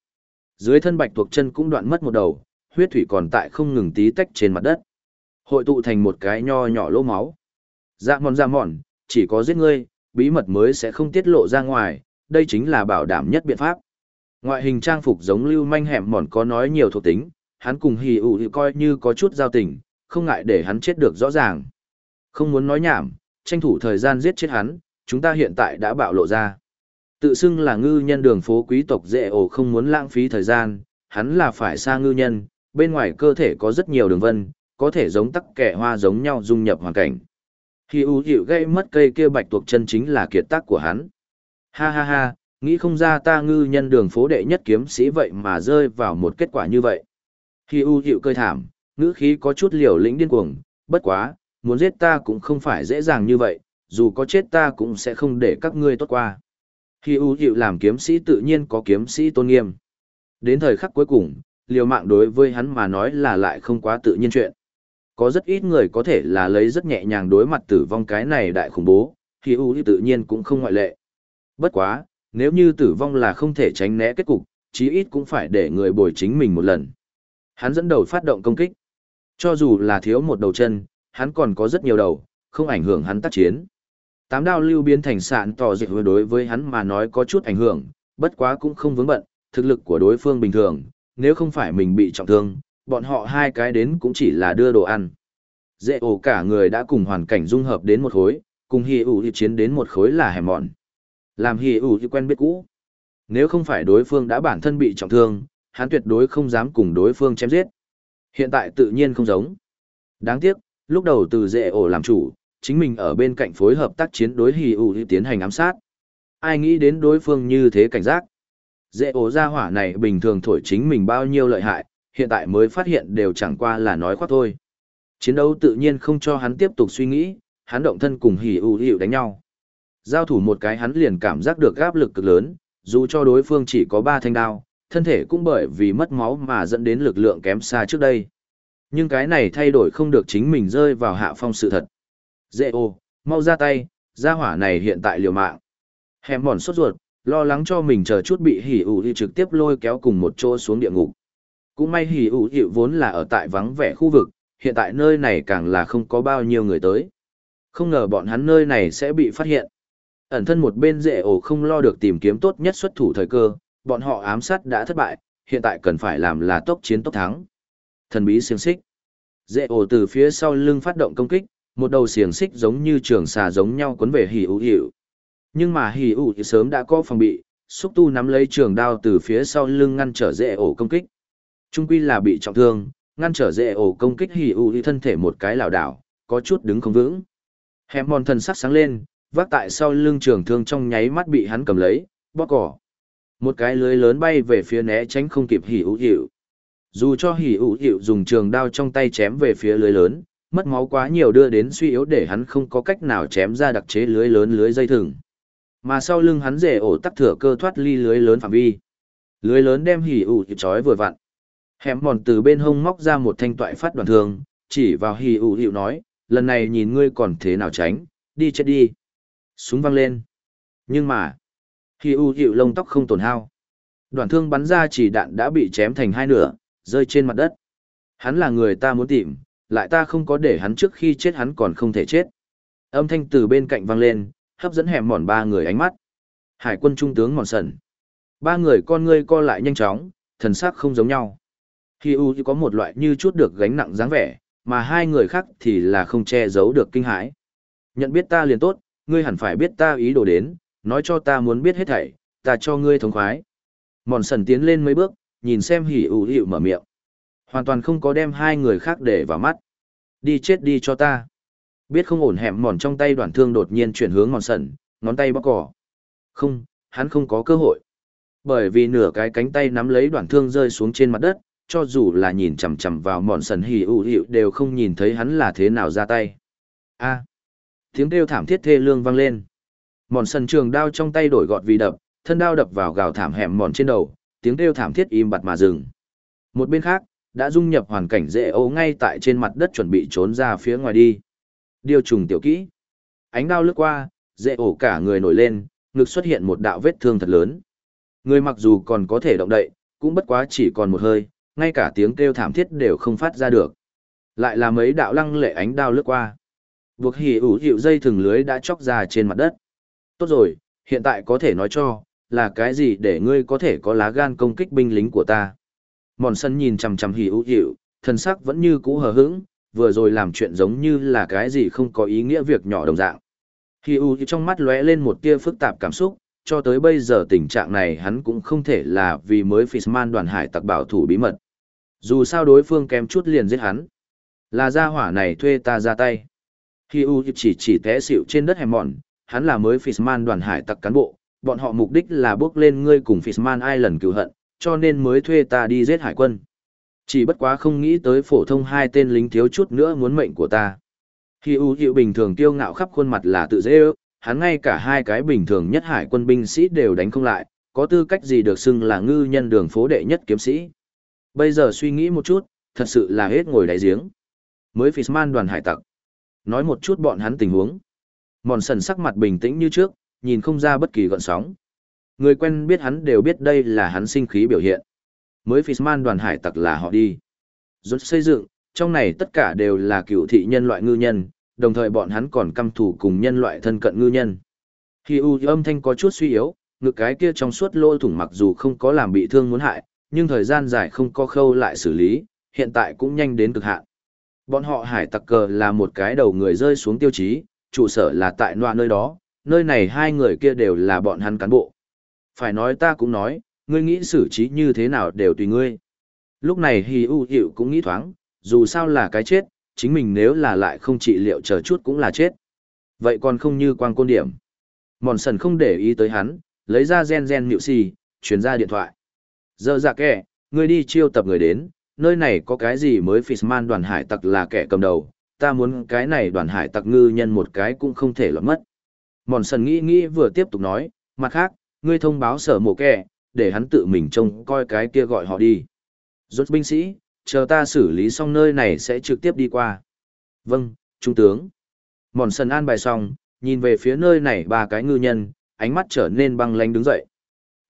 Dưới thân bạch tuộc chân cũng đoạn mất một đầu, huyết thủy còn tại không ngừng tí tách trên mặt đất. Hội tụ thành một cái nho nhỏ lỗ máu. Dạ mòn dạ mòn, chỉ có giết ngươi, bí mật mới sẽ không tiết lộ ra ngoài, đây chính là bảo đảm nhất biện pháp. Ngoại hình trang phục giống lưu manh hẻm mòn có nói nhiều thuộc tính, hắn cùng hì ủ coi như có chút giao tình, không ngại để hắn chết được rõ ràng. Không muốn nói nhảm, tranh thủ thời gian giết chết hắn, chúng ta hiện tại đã bạo lộ ra. Tự xưng là ngư nhân đường phố quý tộc dễ ổ không muốn lãng phí thời gian, hắn là phải xa ngư nhân, bên ngoài cơ thể có rất nhiều đường vân, có thể giống tắc kẻ hoa giống nhau dung nhập hoàn cảnh. Khi ưu hiệu gây mất cây kia bạch tuộc chân chính là kiệt tác của hắn. Ha ha ha, nghĩ không ra ta ngư nhân đường phố đệ nhất kiếm sĩ vậy mà rơi vào một kết quả như vậy. Khi ưu hiệu cơi thảm, ngữ khí có chút liều lĩnh điên cuồng, bất quá, muốn giết ta cũng không phải dễ dàng như vậy, dù có chết ta cũng sẽ không để các ngươi tốt qua. Khi ưu hiệu làm kiếm sĩ tự nhiên có kiếm sĩ tôn nghiêm. Đến thời khắc cuối cùng, liều mạng đối với hắn mà nói là lại không quá tự nhiên chuyện. Có rất ít người có thể là lấy rất nhẹ nhàng đối mặt tử vong cái này đại khủng bố, khi ưu tự nhiên cũng không ngoại lệ. Bất quá, nếu như tử vong là không thể tránh né kết cục, chí ít cũng phải để người bồi chính mình một lần. Hắn dẫn đầu phát động công kích. Cho dù là thiếu một đầu chân, hắn còn có rất nhiều đầu, không ảnh hưởng hắn tác chiến. Tám đao lưu biến thành sạn tỏ dịch đối với hắn mà nói có chút ảnh hưởng, bất quá cũng không vướng bận, thực lực của đối phương bình thường, nếu không phải mình bị trọng thương, bọn họ hai cái đến cũng chỉ là đưa đồ ăn. Dễ ổ cả người đã cùng hoàn cảnh dung hợp đến một khối, cùng hì ủ chiến đến một khối là hẻm mọn. Làm hì ủ quen biết cũ. Nếu không phải đối phương đã bản thân bị trọng thương, hắn tuyệt đối không dám cùng đối phương chém giết. Hiện tại tự nhiên không giống. Đáng tiếc, lúc đầu từ dễ ổ làm chủ, chính mình ở bên cạnh phối hợp tác chiến đối hì ủ tiến hành ám sát. Ai nghĩ đến đối phương như thế cảnh giác. Dễ ổ ra hỏa này bình thường thổi chính mình bao nhiêu lợi hại, hiện tại mới phát hiện đều chẳng qua là nói khoác thôi. Chiến đấu tự nhiên không cho hắn tiếp tục suy nghĩ, hắn động thân cùng hỉ ủ hiệu đánh nhau. Giao thủ một cái hắn liền cảm giác được áp lực cực lớn, dù cho đối phương chỉ có ba thanh đao, thân thể cũng bởi vì mất máu mà dẫn đến lực lượng kém xa trước đây. Nhưng cái này thay đổi không được chính mình rơi vào hạ phong sự thật. Dễ ô, mau ra tay, gia hỏa này hiện tại liều mạng. Hèm mòn sốt ruột, lo lắng cho mình chờ chút bị hỉ ủ thì trực tiếp lôi kéo cùng một chỗ xuống địa ngục. Cũng may hỉ ủ hiệu vốn là ở tại vắng vẻ khu vực, hiện tại nơi này càng là không có bao nhiêu người tới. Không ngờ bọn hắn nơi này sẽ bị phát hiện. Ẩn thân một bên dễ ổ không lo được tìm kiếm tốt nhất xuất thủ thời cơ, bọn họ ám sát đã thất bại, hiện tại cần phải làm là tốc chiến tốc thắng. Thần bí xiềng xích. Dễ ổ từ phía sau lưng phát động công kích, một đầu xiềng xích giống như trường xà giống nhau cuốn về hỉ ủ hiệu. Nhưng mà hỉ ủ sớm đã có phòng bị, xúc tu nắm lấy trường đao từ phía sau lưng ngăn trở dễ ổ công kích. Trung quy là bị trọng thương, ngăn trở dễ ổ công kích hỉ ủ thân thể một cái lảo đảo, có chút đứng không vững. Hẻm mòn thần sắc sáng lên, vác tại sau lưng trường thương trong nháy mắt bị hắn cầm lấy, bóp cỏ. Một cái lưới lớn bay về phía né tránh không kịp hỉ ủ hiệu. Dù cho hỉ ủ hiệu dùng trường đao trong tay chém về phía lưới lớn, mất máu quá nhiều đưa đến suy yếu để hắn không có cách nào chém ra đặc chế lưới lớn lưới dây thừng. Mà sau lưng hắn rể ổ tắc thừa cơ thoát ly lưới lớn phạm vi. Lưới lớn đem hỉ ủ hiệu chói vừa vặn. Hẻm mòn từ bên hông móc ra một thanh toại phát đoàn thường, chỉ vào hỉ ủ hiệu nói, lần này nhìn ngươi còn thế nào tránh, đi chết đi. Súng văng lên. Nhưng mà, Hi U hiệu lông tóc không tổn hao. Đoàn thương bắn ra chỉ đạn đã bị chém thành hai nửa, rơi trên mặt đất. Hắn là người ta muốn tìm, lại ta không có để hắn trước khi chết hắn còn không thể chết. Âm thanh từ bên cạnh vang lên, hấp dẫn hẻm mòn ba người ánh mắt. Hải quân trung tướng mòn sần. Ba người con ngươi co lại nhanh chóng, thần sắc không giống nhau. Hi U có một loại như chút được gánh nặng dáng vẻ, mà hai người khác thì là không che giấu được kinh hãi. Nhận biết ta liền tốt, ngươi hẳn phải biết ta ý đồ đến, nói cho ta muốn biết hết thảy, ta cho ngươi thống khoái. Mòn sần tiến lên mấy bước, nhìn xem hỉ ủ hiệu mở miệng. Hoàn toàn không có đem hai người khác để vào mắt. Đi chết đi cho ta. Biết không ổn hẻm mòn trong tay đoạn thương đột nhiên chuyển hướng mòn sần, ngón tay bóc cỏ. Không, hắn không có cơ hội. Bởi vì nửa cái cánh tay nắm lấy đoạn thương rơi xuống trên mặt đất, cho dù là nhìn chằm chằm vào mòn sần hỉ ủ hiệu đều không nhìn thấy hắn là thế nào ra tay. A. Tiếng kêu thảm thiết thê lương vang lên. Mòn sần trường đao trong tay đổi gọt vì đập, thân đao đập vào gào thảm hẻm mòn trên đầu, tiếng kêu thảm thiết im bặt mà dừng. Một bên khác, đã dung nhập hoàn cảnh dễ ấu ngay tại trên mặt đất chuẩn bị trốn ra phía ngoài đi. Điều trùng tiểu kỹ. Ánh đao lướt qua, dễ ổ cả người nổi lên, ngực xuất hiện một đạo vết thương thật lớn. Người mặc dù còn có thể động đậy, cũng bất quá chỉ còn một hơi, ngay cả tiếng kêu thảm thiết đều không phát ra được. Lại là mấy đạo lăng lệ ánh đao lướt qua. Buộc hỉ ủ hiệu dây thừng lưới đã chóc ra trên mặt đất. Tốt rồi, hiện tại có thể nói cho, là cái gì để ngươi có thể có lá gan công kích binh lính của ta. Mòn sân nhìn chằm chằm hỉ ưu hiệu, thần sắc vẫn như cũ hờ hững, vừa rồi làm chuyện giống như là cái gì không có ý nghĩa việc nhỏ đồng dạng. Hỉ ưu trong mắt lóe lên một tia phức tạp cảm xúc, cho tới bây giờ tình trạng này hắn cũng không thể là vì mới Fishman đoàn hải tặc bảo thủ bí mật. Dù sao đối phương kém chút liền giết hắn. Là gia hỏa này thuê ta ra tay. Hỉ ưu chỉ chỉ té xịu trên đất hẻm mòn, hắn là mới Fishman đoàn hải tặc cán bộ, bọn họ mục đích là bước lên ngươi cùng Fishman lần cứu hận, cho nên mới thuê ta đi giết hải quân. Chỉ bất quá không nghĩ tới phổ thông hai tên lính thiếu chút nữa muốn mệnh của ta. Khi ưu hiệu bình thường kiêu ngạo khắp khuôn mặt là tự dễ ước, hắn ngay cả hai cái bình thường nhất hải quân binh sĩ đều đánh không lại, có tư cách gì được xưng là ngư nhân đường phố đệ nhất kiếm sĩ. Bây giờ suy nghĩ một chút, thật sự là hết ngồi đáy giếng. Mới Fishman đoàn hải tặc. Nói một chút bọn hắn tình huống. Mòn sần sắc mặt bình tĩnh như trước, nhìn không ra bất kỳ gợn sóng. Người quen biết hắn đều biết đây là hắn sinh khí biểu hiện. Mới man đoàn hải tặc là họ đi. Rốt xây dựng, trong này tất cả đều là cựu thị nhân loại ngư nhân, đồng thời bọn hắn còn căm thù cùng nhân loại thân cận ngư nhân. Khi u âm thanh có chút suy yếu, ngực cái kia trong suốt lỗ thủng mặc dù không có làm bị thương muốn hại, nhưng thời gian dài không có khâu lại xử lý, hiện tại cũng nhanh đến cực hạn. Bọn họ hải tặc cờ là một cái đầu người rơi xuống tiêu chí, trụ sở là tại noa nơi đó, nơi này hai người kia đều là bọn hắn cán bộ. Phải nói ta cũng nói, ngươi nghĩ xử trí như thế nào đều tùy ngươi. Lúc này Hi U Hiệu cũng nghĩ thoáng, dù sao là cái chết, chính mình nếu là lại không trị liệu chờ chút cũng là chết. Vậy còn không như quang côn điểm. Mòn sần không để ý tới hắn, lấy ra gen gen nhịu xì, chuyển ra điện thoại. Giờ dạ kẻ, ngươi đi chiêu tập người đến, nơi này có cái gì mới Fishman đoàn hải tặc là kẻ cầm đầu, ta muốn cái này đoàn hải tặc ngư nhân một cái cũng không thể lọt mất. Mòn sần nghĩ nghĩ vừa tiếp tục nói, mặt khác, ngươi thông báo sở mộ kẻ, để hắn tự mình trông coi cái kia gọi họ đi. Rốt binh sĩ, chờ ta xử lý xong nơi này sẽ trực tiếp đi qua. Vâng, trung tướng. Mòn sần an bài xong, nhìn về phía nơi này ba cái ngư nhân, ánh mắt trở nên băng lánh đứng dậy.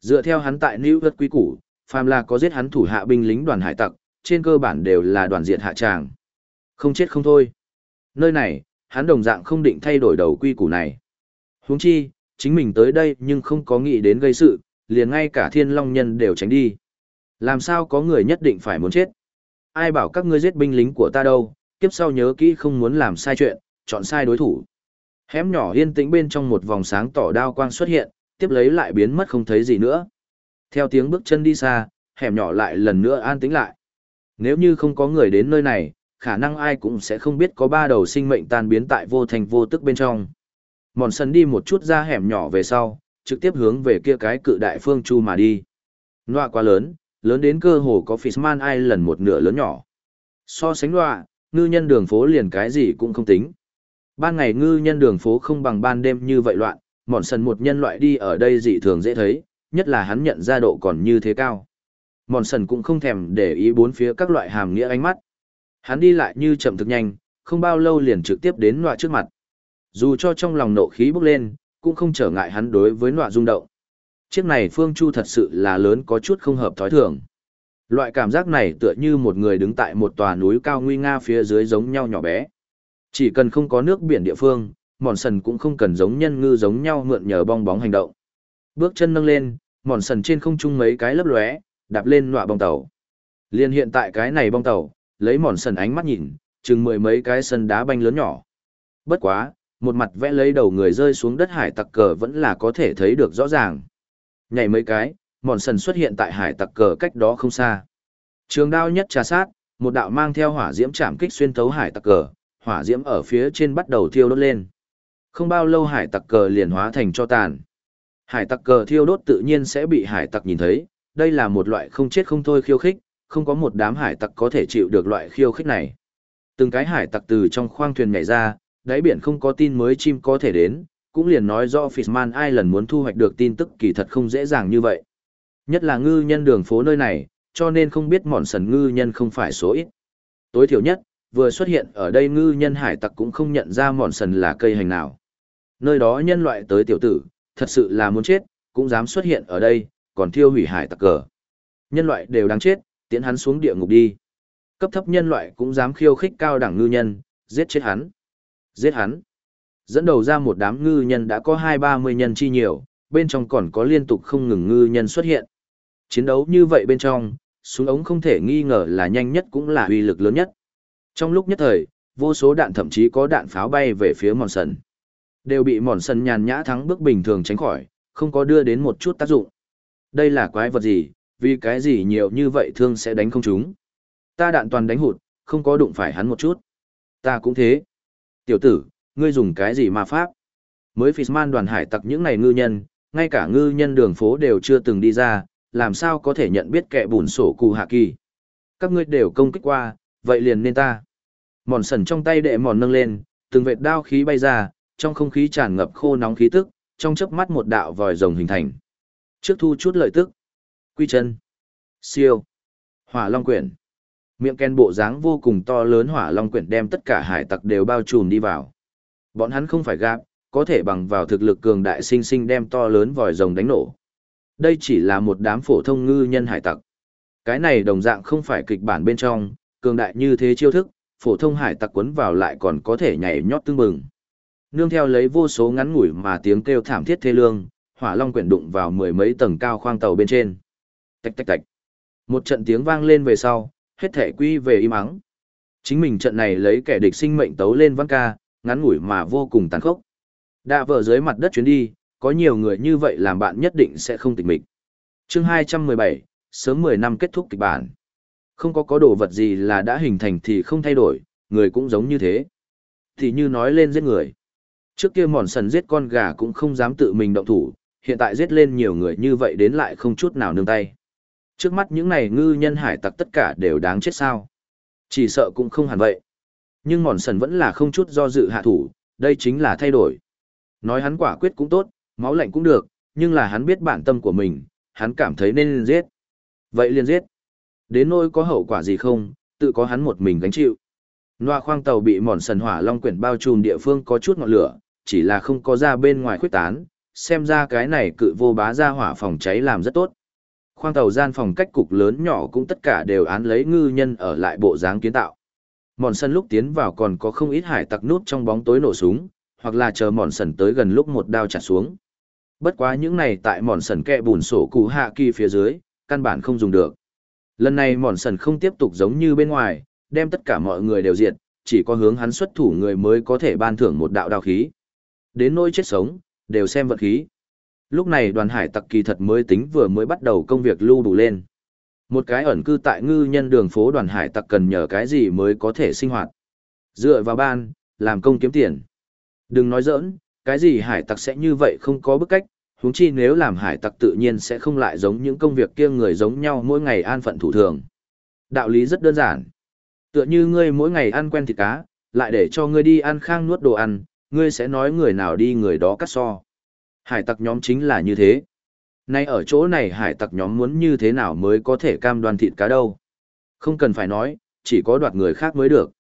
Dựa theo hắn tại New York quý củ, phàm là có giết hắn thủ hạ binh lính đoàn hải tặc, trên cơ bản đều là đoàn diện hạ tràng. Không chết không thôi. Nơi này, hắn đồng dạng không định thay đổi đầu quy củ này. Huống chi, Chính mình tới đây nhưng không có nghĩ đến gây sự, liền ngay cả thiên long nhân đều tránh đi. Làm sao có người nhất định phải muốn chết? Ai bảo các ngươi giết binh lính của ta đâu, kiếp sau nhớ kỹ không muốn làm sai chuyện, chọn sai đối thủ. Hẻm nhỏ yên tĩnh bên trong một vòng sáng tỏ đao quang xuất hiện, tiếp lấy lại biến mất không thấy gì nữa. Theo tiếng bước chân đi xa, hẻm nhỏ lại lần nữa an tĩnh lại. Nếu như không có người đến nơi này, khả năng ai cũng sẽ không biết có ba đầu sinh mệnh tan biến tại vô thành vô tức bên trong. Mòn sân đi một chút ra hẻm nhỏ về sau, trực tiếp hướng về kia cái cự đại phương chu mà đi. Nọa quá lớn, lớn đến cơ hồ có Fishman ai lần một nửa lớn nhỏ. So sánh nọa, ngư nhân đường phố liền cái gì cũng không tính. Ban ngày ngư nhân đường phố không bằng ban đêm như vậy loạn, mòn sần một nhân loại đi ở đây dị thường dễ thấy, nhất là hắn nhận ra độ còn như thế cao. Mòn sần cũng không thèm để ý bốn phía các loại hàm nghĩa ánh mắt. Hắn đi lại như chậm thực nhanh, không bao lâu liền trực tiếp đến nọa trước mặt. Dù cho trong lòng nộ khí bốc lên, cũng không trở ngại hắn đối với nọa rung động. Chiếc này phương chu thật sự là lớn có chút không hợp thói thường. Loại cảm giác này tựa như một người đứng tại một tòa núi cao nguy nga phía dưới giống nhau nhỏ bé. Chỉ cần không có nước biển địa phương, mòn sần cũng không cần giống nhân ngư giống nhau mượn nhờ bong bóng hành động. Bước chân nâng lên, mòn sần trên không trung mấy cái lấp lóe, đạp lên nọa bong tàu. Liên hiện tại cái này bong tàu, lấy mòn sần ánh mắt nhìn, chừng mười mấy cái sân đá banh lớn nhỏ. Bất quá, một mặt vẽ lấy đầu người rơi xuống đất hải tặc cờ vẫn là có thể thấy được rõ ràng. Nhảy mấy cái, mòn sần xuất hiện tại hải tặc cờ cách đó không xa. Trường đao nhất trà sát, một đạo mang theo hỏa diễm chạm kích xuyên thấu hải tặc cờ, hỏa diễm ở phía trên bắt đầu thiêu đốt lên. Không bao lâu hải tặc cờ liền hóa thành cho tàn. Hải tặc cờ thiêu đốt tự nhiên sẽ bị hải tặc nhìn thấy, đây là một loại không chết không thôi khiêu khích, không có một đám hải tặc có thể chịu được loại khiêu khích này. Từng cái hải tặc từ trong khoang thuyền nhảy ra, đáy biển không có tin mới chim có thể đến, cũng liền nói do Fishman Island muốn thu hoạch được tin tức kỳ thật không dễ dàng như vậy. Nhất là ngư nhân đường phố nơi này, cho nên không biết mòn sần ngư nhân không phải số ít. Tối thiểu nhất, vừa xuất hiện ở đây ngư nhân hải tặc cũng không nhận ra mòn sần là cây hành nào. Nơi đó nhân loại tới tiểu tử, thật sự là muốn chết, cũng dám xuất hiện ở đây, còn thiêu hủy hải tặc cờ. Nhân loại đều đáng chết, tiễn hắn xuống địa ngục đi. Cấp thấp nhân loại cũng dám khiêu khích cao đẳng ngư nhân, giết chết hắn. Giết hắn. Dẫn đầu ra một đám ngư nhân đã có hai ba mươi nhân chi nhiều, bên trong còn có liên tục không ngừng ngư nhân xuất hiện. Chiến đấu như vậy bên trong, súng ống không thể nghi ngờ là nhanh nhất cũng là uy lực lớn nhất. Trong lúc nhất thời, vô số đạn thậm chí có đạn pháo bay về phía mòn sần. Đều bị mòn sần nhàn nhã thắng bước bình thường tránh khỏi, không có đưa đến một chút tác dụng. Đây là quái vật gì, vì cái gì nhiều như vậy thương sẽ đánh không chúng. Ta đạn toàn đánh hụt, không có đụng phải hắn một chút. Ta cũng thế. Tiểu tử, ngươi dùng cái gì mà pháp? Mới Fishman đoàn hải tặc những này ngư nhân, ngay cả ngư nhân đường phố đều chưa từng đi ra, làm sao có thể nhận biết kẻ bùn sổ cụ hạ kỳ. Các ngươi đều công kích qua, vậy liền nên ta. Mòn sần trong tay đệ mòn nâng lên, từng vệt đao khí bay ra, trong không khí tràn ngập khô nóng khí tức, trong chớp mắt một đạo vòi rồng hình thành. Trước thu chút lợi tức. Quy chân. Siêu. Hỏa long quyển. Miệng ken bộ dáng vô cùng to lớn hỏa long quyển đem tất cả hải tặc đều bao trùm đi vào. Bọn hắn không phải gạp, có thể bằng vào thực lực cường đại sinh sinh đem to lớn vòi rồng đánh nổ. Đây chỉ là một đám phổ thông ngư nhân hải tặc. Cái này đồng dạng không phải kịch bản bên trong, cường đại như thế chiêu thức, phổ thông hải tặc quấn vào lại còn có thể nhảy nhót tương bừng. Nương theo lấy vô số ngắn ngủi mà tiếng kêu thảm thiết thê lương, hỏa long quyển đụng vào mười mấy tầng cao khoang tàu bên trên. Tạch tạch tạch. Một trận tiếng vang lên về sau, hết thể quy về im ắng. Chính mình trận này lấy kẻ địch sinh mệnh tấu lên văn ca, ngắn ngủi mà vô cùng tàn khốc. Đã vở dưới mặt đất chuyến đi, có nhiều người như vậy làm bạn nhất định sẽ không tịch mịch. Chương 217, sớm 10 năm kết thúc kịch bản. Không có có đồ vật gì là đã hình thành thì không thay đổi, người cũng giống như thế. Thì như nói lên giết người. Trước kia mòn sần giết con gà cũng không dám tự mình động thủ, hiện tại giết lên nhiều người như vậy đến lại không chút nào nương tay. Trước mắt những này ngư nhân hải tặc tất cả đều đáng chết sao. Chỉ sợ cũng không hẳn vậy. Nhưng mòn sần vẫn là không chút do dự hạ thủ, đây chính là thay đổi. Nói hắn quả quyết cũng tốt, máu lạnh cũng được, nhưng là hắn biết bản tâm của mình, hắn cảm thấy nên giết. Vậy liền giết. Đến nỗi có hậu quả gì không, tự có hắn một mình gánh chịu. Noa khoang tàu bị mòn sần hỏa long quyển bao trùm địa phương có chút ngọn lửa, chỉ là không có ra bên ngoài khuyết tán, xem ra cái này cự vô bá ra hỏa phòng cháy làm rất tốt. Khoang tàu gian phòng cách cục lớn nhỏ cũng tất cả đều án lấy ngư nhân ở lại bộ dáng kiến tạo. Mòn sân lúc tiến vào còn có không ít hải tặc nút trong bóng tối nổ súng, hoặc là chờ mòn sần tới gần lúc một đao chặt xuống. Bất quá những này tại mòn sần kẹ bùn sổ cụ hạ kỳ phía dưới, căn bản không dùng được. Lần này mòn sần không tiếp tục giống như bên ngoài, đem tất cả mọi người đều diệt, chỉ có hướng hắn xuất thủ người mới có thể ban thưởng một đạo đao khí. Đến nỗi chết sống, đều xem vật khí. Lúc này đoàn hải tặc kỳ thật mới tính vừa mới bắt đầu công việc lưu đủ lên. Một cái ẩn cư tại ngư nhân đường phố đoàn hải tặc cần nhờ cái gì mới có thể sinh hoạt. Dựa vào ban, làm công kiếm tiền. Đừng nói giỡn, cái gì hải tặc sẽ như vậy không có bức cách, huống chi nếu làm hải tặc tự nhiên sẽ không lại giống những công việc kia người giống nhau mỗi ngày an phận thủ thường. Đạo lý rất đơn giản. Tựa như ngươi mỗi ngày ăn quen thịt cá, lại để cho ngươi đi ăn khang nuốt đồ ăn, ngươi sẽ nói người nào đi người đó cắt so. Hải tặc nhóm chính là như thế. Nay ở chỗ này hải tặc nhóm muốn như thế nào mới có thể cam đoan thịt cá đâu. Không cần phải nói, chỉ có đoạt người khác mới được.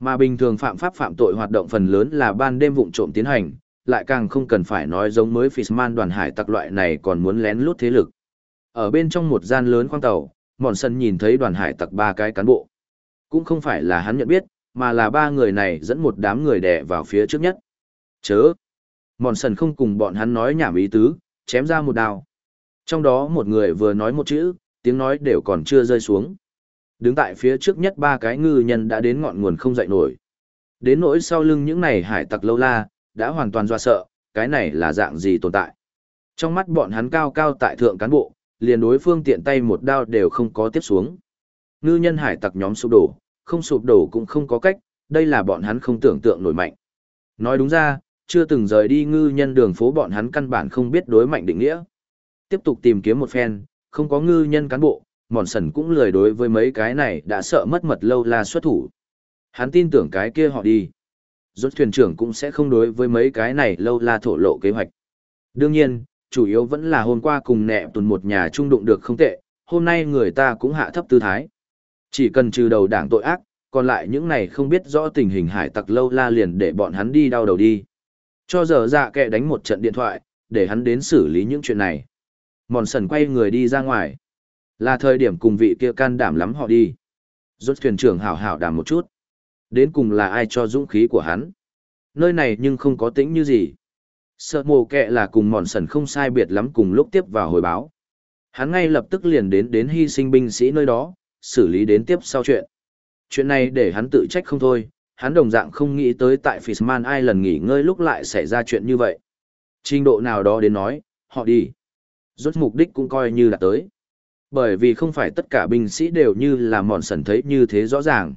Mà bình thường phạm pháp phạm tội hoạt động phần lớn là ban đêm vụng trộm tiến hành, lại càng không cần phải nói giống mới Fishman đoàn hải tặc loại này còn muốn lén lút thế lực. Ở bên trong một gian lớn khoang tàu, Mòn Sân nhìn thấy đoàn hải tặc ba cái cán bộ. Cũng không phải là hắn nhận biết, mà là ba người này dẫn một đám người đè vào phía trước nhất. Chớ! Mòn sần không cùng bọn hắn nói nhảm ý tứ, chém ra một đao. Trong đó một người vừa nói một chữ, tiếng nói đều còn chưa rơi xuống. Đứng tại phía trước nhất ba cái ngư nhân đã đến ngọn nguồn không dậy nổi. Đến nỗi sau lưng những này hải tặc lâu la, đã hoàn toàn do sợ, cái này là dạng gì tồn tại. Trong mắt bọn hắn cao cao tại thượng cán bộ, liền đối phương tiện tay một đao đều không có tiếp xuống. Ngư nhân hải tặc nhóm sụp đổ, không sụp đổ cũng không có cách, đây là bọn hắn không tưởng tượng nổi mạnh. Nói đúng ra, chưa từng rời đi ngư nhân đường phố bọn hắn căn bản không biết đối mạnh định nghĩa. Tiếp tục tìm kiếm một phen, không có ngư nhân cán bộ, mòn sần cũng lười đối với mấy cái này đã sợ mất mật lâu la xuất thủ. Hắn tin tưởng cái kia họ đi. Rốt thuyền trưởng cũng sẽ không đối với mấy cái này lâu la thổ lộ kế hoạch. Đương nhiên, chủ yếu vẫn là hôm qua cùng nẹ tuần một nhà trung đụng được không tệ, hôm nay người ta cũng hạ thấp tư thái. Chỉ cần trừ đầu đảng tội ác, còn lại những này không biết rõ tình hình hải tặc lâu la liền để bọn hắn đi đau đầu đi. Cho giờ dạ kệ đánh một trận điện thoại, để hắn đến xử lý những chuyện này. Mòn sần quay người đi ra ngoài. Là thời điểm cùng vị kia can đảm lắm họ đi. Rốt thuyền trưởng hảo hảo đảm một chút. Đến cùng là ai cho dũng khí của hắn. Nơi này nhưng không có tĩnh như gì. Sợ mồ kệ là cùng mòn sần không sai biệt lắm cùng lúc tiếp vào hồi báo. Hắn ngay lập tức liền đến đến hy sinh binh sĩ nơi đó, xử lý đến tiếp sau chuyện. Chuyện này để hắn tự trách không thôi, hắn đồng dạng không nghĩ tới tại Fishman lần nghỉ ngơi lúc lại xảy ra chuyện như vậy. Trình độ nào đó đến nói, họ đi. Rốt mục đích cũng coi như là tới. Bởi vì không phải tất cả binh sĩ đều như là mòn sần thấy như thế rõ ràng.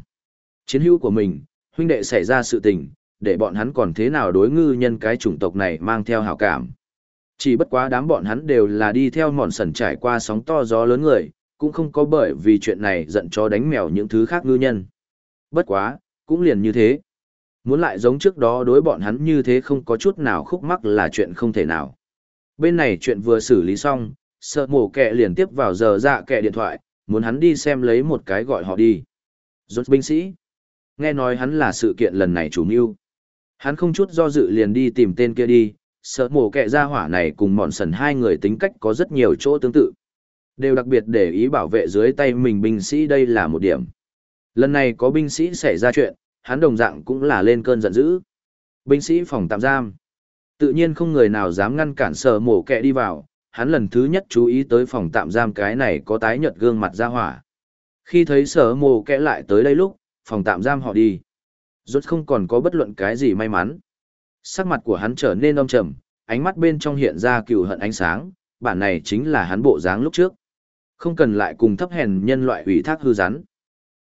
Chiến hữu của mình, huynh đệ xảy ra sự tình, để bọn hắn còn thế nào đối ngư nhân cái chủng tộc này mang theo hảo cảm. Chỉ bất quá đám bọn hắn đều là đi theo mòn sần trải qua sóng to gió lớn người, cũng không có bởi vì chuyện này giận cho đánh mèo những thứ khác ngư nhân. Bất quá, cũng liền như thế. Muốn lại giống trước đó đối bọn hắn như thế không có chút nào khúc mắc là chuyện không thể nào. Bên này chuyện vừa xử lý xong, sợ mổ kẹ liền tiếp vào giờ dạ kẹ điện thoại, muốn hắn đi xem lấy một cái gọi họ đi. Rốt binh sĩ. Nghe nói hắn là sự kiện lần này chủ mưu. Hắn không chút do dự liền đi tìm tên kia đi, sợ mổ kẹ ra hỏa này cùng mòn sần hai người tính cách có rất nhiều chỗ tương tự. Đều đặc biệt để ý bảo vệ dưới tay mình binh sĩ đây là một điểm. Lần này có binh sĩ xảy ra chuyện, hắn đồng dạng cũng là lên cơn giận dữ. Binh sĩ phòng tạm giam. Tự nhiên không người nào dám ngăn cản sở mổ kẹ đi vào, hắn lần thứ nhất chú ý tới phòng tạm giam cái này có tái nhợt gương mặt ra hỏa. Khi thấy sở mổ kẹ lại tới đây lúc, phòng tạm giam họ đi. Rốt không còn có bất luận cái gì may mắn. Sắc mặt của hắn trở nên âm trầm, ánh mắt bên trong hiện ra cừu hận ánh sáng, bản này chính là hắn bộ dáng lúc trước. Không cần lại cùng thấp hèn nhân loại ủy thác hư rắn.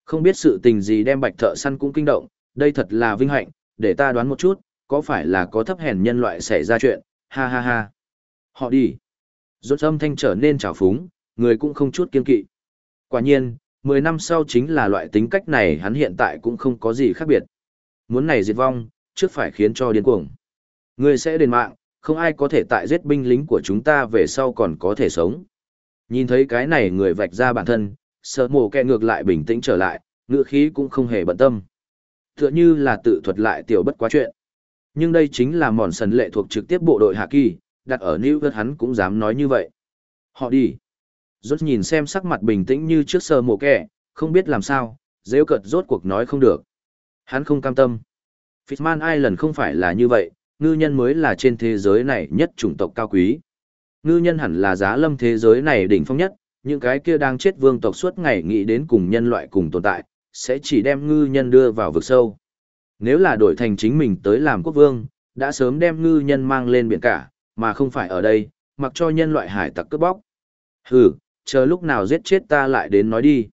Không biết sự tình gì đem bạch thợ săn cũng kinh động, đây thật là vinh hạnh, để ta đoán một chút, có phải là có thấp hèn nhân loại xảy ra chuyện, ha ha ha. Họ đi. Rốt âm thanh trở nên trào phúng, người cũng không chút kiên kỵ. Quả nhiên, 10 năm sau chính là loại tính cách này hắn hiện tại cũng không có gì khác biệt. Muốn này diệt vong, trước phải khiến cho điên cuồng. Người sẽ đền mạng, không ai có thể tại giết binh lính của chúng ta về sau còn có thể sống. Nhìn thấy cái này người vạch ra bản thân, sợ mồ kẹ ngược lại bình tĩnh trở lại, ngựa khí cũng không hề bận tâm. Tựa như là tự thuật lại tiểu bất quá chuyện. Nhưng đây chính là mòn sần lệ thuộc trực tiếp bộ đội Hạ Kỳ, đặt ở New York hắn cũng dám nói như vậy. Họ đi. Rốt nhìn xem sắc mặt bình tĩnh như trước sơ mồ kẻ, không biết làm sao, dễ cợt rốt cuộc nói không được. Hắn không cam tâm. Fitman Island không phải là như vậy, ngư nhân mới là trên thế giới này nhất chủng tộc cao quý. Ngư nhân hẳn là giá lâm thế giới này đỉnh phong nhất, những cái kia đang chết vương tộc suốt ngày nghĩ đến cùng nhân loại cùng tồn tại, sẽ chỉ đem ngư nhân đưa vào vực sâu. Nếu là đổi thành chính mình tới làm quốc vương, đã sớm đem ngư nhân mang lên biển cả, mà không phải ở đây, mặc cho nhân loại hải tặc cướp bóc. Hừ, chờ lúc nào giết chết ta lại đến nói đi.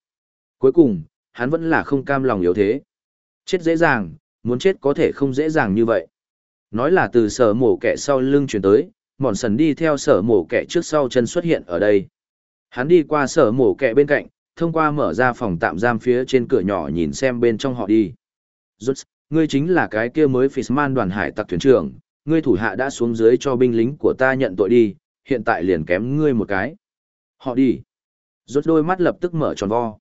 Cuối cùng, hắn vẫn là không cam lòng yếu thế. Chết dễ dàng, muốn chết có thể không dễ dàng như vậy. Nói là từ sở mổ kẻ sau lưng chuyển tới, mòn sần đi theo sở mổ kẻ trước sau chân xuất hiện ở đây. Hắn đi qua sở mổ kẹ bên cạnh, thông qua mở ra phòng tạm giam phía trên cửa nhỏ nhìn xem bên trong họ đi. Rút, ngươi chính là cái kia mới Fishman đoàn hải tặc thuyền trưởng, ngươi thủ hạ đã xuống dưới cho binh lính của ta nhận tội đi, hiện tại liền kém ngươi một cái. Họ đi. Rút đôi mắt lập tức mở tròn vo.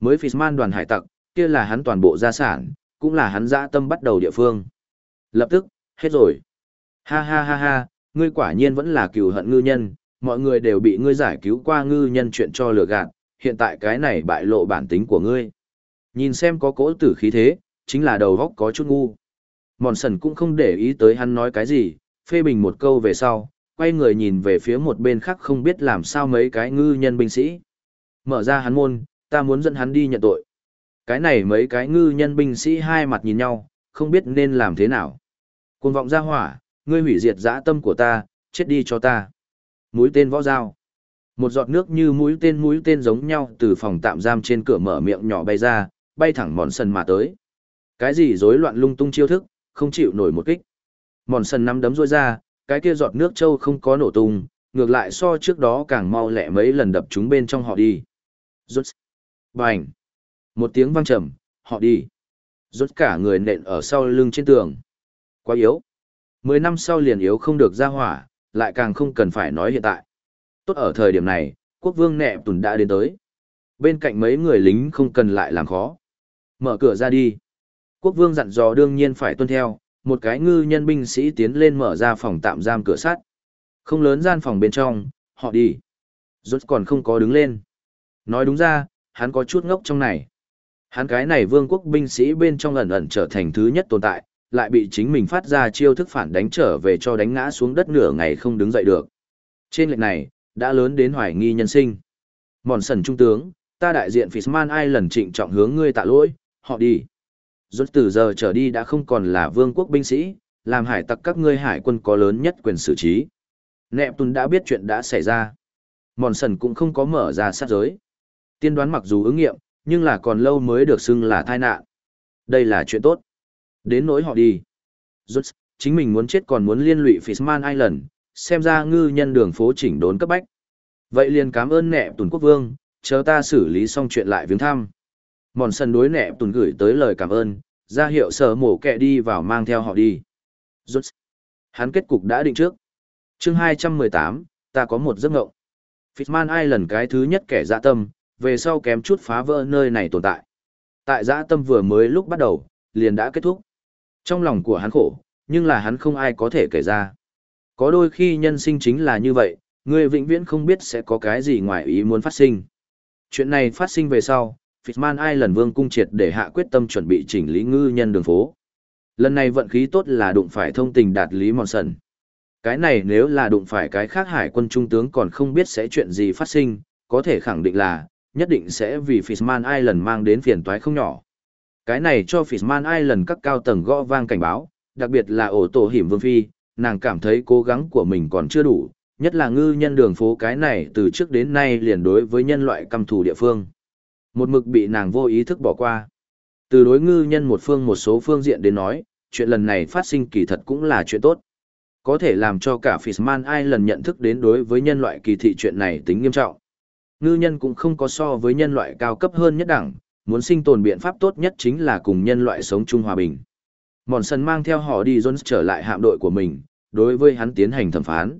Mới Fishman đoàn hải tặc, kia là hắn toàn bộ gia sản, cũng là hắn dã tâm bắt đầu địa phương. Lập tức, hết rồi. Ha ha ha ha, ngươi quả nhiên vẫn là cừu hận ngư nhân, mọi người đều bị ngươi giải cứu qua ngư nhân chuyện cho lừa gạt, hiện tại cái này bại lộ bản tính của ngươi. Nhìn xem có cỗ tử khí thế, chính là đầu góc có chút ngu. Mòn sần cũng không để ý tới hắn nói cái gì, phê bình một câu về sau, quay người nhìn về phía một bên khác không biết làm sao mấy cái ngư nhân binh sĩ. Mở ra hắn môn, ta muốn dẫn hắn đi nhận tội. Cái này mấy cái ngư nhân binh sĩ hai mặt nhìn nhau, không biết nên làm thế nào. Cuồng vọng ra hỏa, ngươi hủy diệt dã tâm của ta, chết đi cho ta. Mũi tên võ dao. Một giọt nước như mũi tên mũi tên giống nhau từ phòng tạm giam trên cửa mở miệng nhỏ bay ra, bay thẳng mòn sần mà tới. Cái gì rối loạn lung tung chiêu thức, không chịu nổi một kích. Mòn sần nắm đấm rôi ra, cái kia giọt nước trâu không có nổ tung, ngược lại so trước đó càng mau lẹ mấy lần đập chúng bên trong họ đi. Rút. Bành. Một tiếng vang trầm, họ đi. Rút cả người nện ở sau lưng trên tường. Quá yếu. Mười năm sau liền yếu không được ra hỏa, lại càng không cần phải nói hiện tại. Tốt ở thời điểm này, quốc vương nẹ tùn đã đến tới. Bên cạnh mấy người lính không cần lại làm khó. Mở cửa ra đi. Quốc vương dặn dò đương nhiên phải tuân theo, một cái ngư nhân binh sĩ tiến lên mở ra phòng tạm giam cửa sắt. Không lớn gian phòng bên trong, họ đi. Rốt còn không có đứng lên. Nói đúng ra, hắn có chút ngốc trong này. Hắn cái này vương quốc binh sĩ bên trong ẩn ẩn trở thành thứ nhất tồn tại, lại bị chính mình phát ra chiêu thức phản đánh trở về cho đánh ngã xuống đất nửa ngày không đứng dậy được. Trên lệnh này, đã lớn đến hoài nghi nhân sinh. Mòn sần trung tướng, ta đại diện Fisman ai lần trịnh trọng hướng ngươi tạ lỗi, họ đi. Rốt từ giờ trở đi đã không còn là vương quốc binh sĩ, làm hải tặc các ngươi hải quân có lớn nhất quyền xử trí. Nẹp Tuấn đã biết chuyện đã xảy ra. Mòn sần cũng không có mở ra sát giới. Tiên đoán mặc dù ứng nghiệm, nhưng là còn lâu mới được xưng là tai nạn. Đây là chuyện tốt. Đến nỗi họ đi. Rốt, chính mình muốn chết còn muốn liên lụy Fishman Island, xem ra ngư nhân đường phố chỉnh đốn cấp bách. Vậy liền cảm ơn nẹ Tùn quốc vương, chờ ta xử lý xong chuyện lại viếng thăm. Mòn sân đối nẹ Tùn gửi tới lời cảm ơn, ra hiệu sở mổ kẹ đi vào mang theo họ đi. Rốt. Hắn kết cục đã định trước. chương 218, ta có một giấc ngộng. Fishman Island cái thứ nhất kẻ dạ tâm, về sau kém chút phá vỡ nơi này tồn tại. Tại dã tâm vừa mới lúc bắt đầu, liền đã kết thúc. Trong lòng của hắn khổ, nhưng là hắn không ai có thể kể ra. Có đôi khi nhân sinh chính là như vậy, người vĩnh viễn không biết sẽ có cái gì ngoài ý muốn phát sinh. Chuyện này phát sinh về sau, Fitman ai lần vương cung triệt để hạ quyết tâm chuẩn bị chỉnh lý ngư nhân đường phố. Lần này vận khí tốt là đụng phải thông tình đạt lý mòn sần. Cái này nếu là đụng phải cái khác hải quân trung tướng còn không biết sẽ chuyện gì phát sinh, có thể khẳng định là, nhất định sẽ vì Fitzman Ai lần mang đến phiền toái không nhỏ. Cái này cho Fishman Island các cao tầng gõ vang cảnh báo, đặc biệt là ổ tổ hiểm vương phi, nàng cảm thấy cố gắng của mình còn chưa đủ, nhất là ngư nhân đường phố cái này từ trước đến nay liền đối với nhân loại căm thù địa phương. Một mực bị nàng vô ý thức bỏ qua. Từ đối ngư nhân một phương một số phương diện đến nói, chuyện lần này phát sinh kỳ thật cũng là chuyện tốt. Có thể làm cho cả Fishman Island nhận thức đến đối với nhân loại kỳ thị chuyện này tính nghiêm trọng. Ngư nhân cũng không có so với nhân loại cao cấp hơn nhất đẳng, muốn sinh tồn biện pháp tốt nhất chính là cùng nhân loại sống chung hòa bình. Mòn sần mang theo họ đi Jones trở lại hạm đội của mình, đối với hắn tiến hành thẩm phán.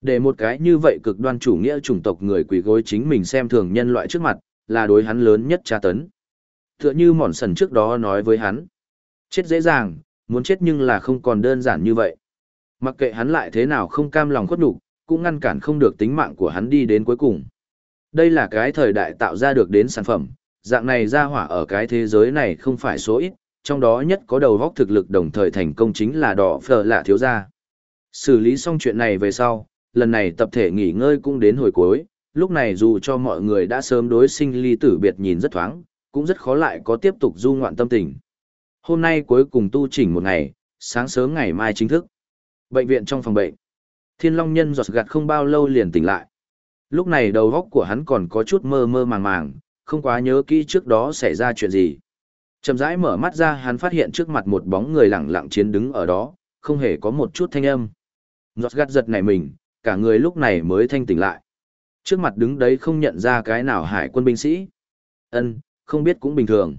Để một cái như vậy cực đoan chủ nghĩa chủng tộc người quỷ gối chính mình xem thường nhân loại trước mặt, là đối hắn lớn nhất tra tấn. Tựa như mòn sần trước đó nói với hắn. Chết dễ dàng, muốn chết nhưng là không còn đơn giản như vậy. Mặc kệ hắn lại thế nào không cam lòng khuất đủ cũng ngăn cản không được tính mạng của hắn đi đến cuối cùng. Đây là cái thời đại tạo ra được đến sản phẩm, dạng này ra hỏa ở cái thế giới này không phải số ít, trong đó nhất có đầu góc thực lực đồng thời thành công chính là đỏ phở lạ thiếu gia. Xử lý xong chuyện này về sau, lần này tập thể nghỉ ngơi cũng đến hồi cuối, lúc này dù cho mọi người đã sớm đối sinh ly tử biệt nhìn rất thoáng, cũng rất khó lại có tiếp tục du ngoạn tâm tình. Hôm nay cuối cùng tu chỉnh một ngày, sáng sớm ngày mai chính thức. Bệnh viện trong phòng bệnh. Thiên Long Nhân giọt gạt không bao lâu liền tỉnh lại. Lúc này đầu góc của hắn còn có chút mơ mơ màng màng, không quá nhớ kỹ trước đó xảy ra chuyện gì. Chậm rãi mở mắt ra hắn phát hiện trước mặt một bóng người lặng lặng chiến đứng ở đó, không hề có một chút thanh âm. Giọt gạt giật này mình, cả người lúc này mới thanh tỉnh lại. Trước mặt đứng đấy không nhận ra cái nào hải quân binh sĩ. Ân, không biết cũng bình thường.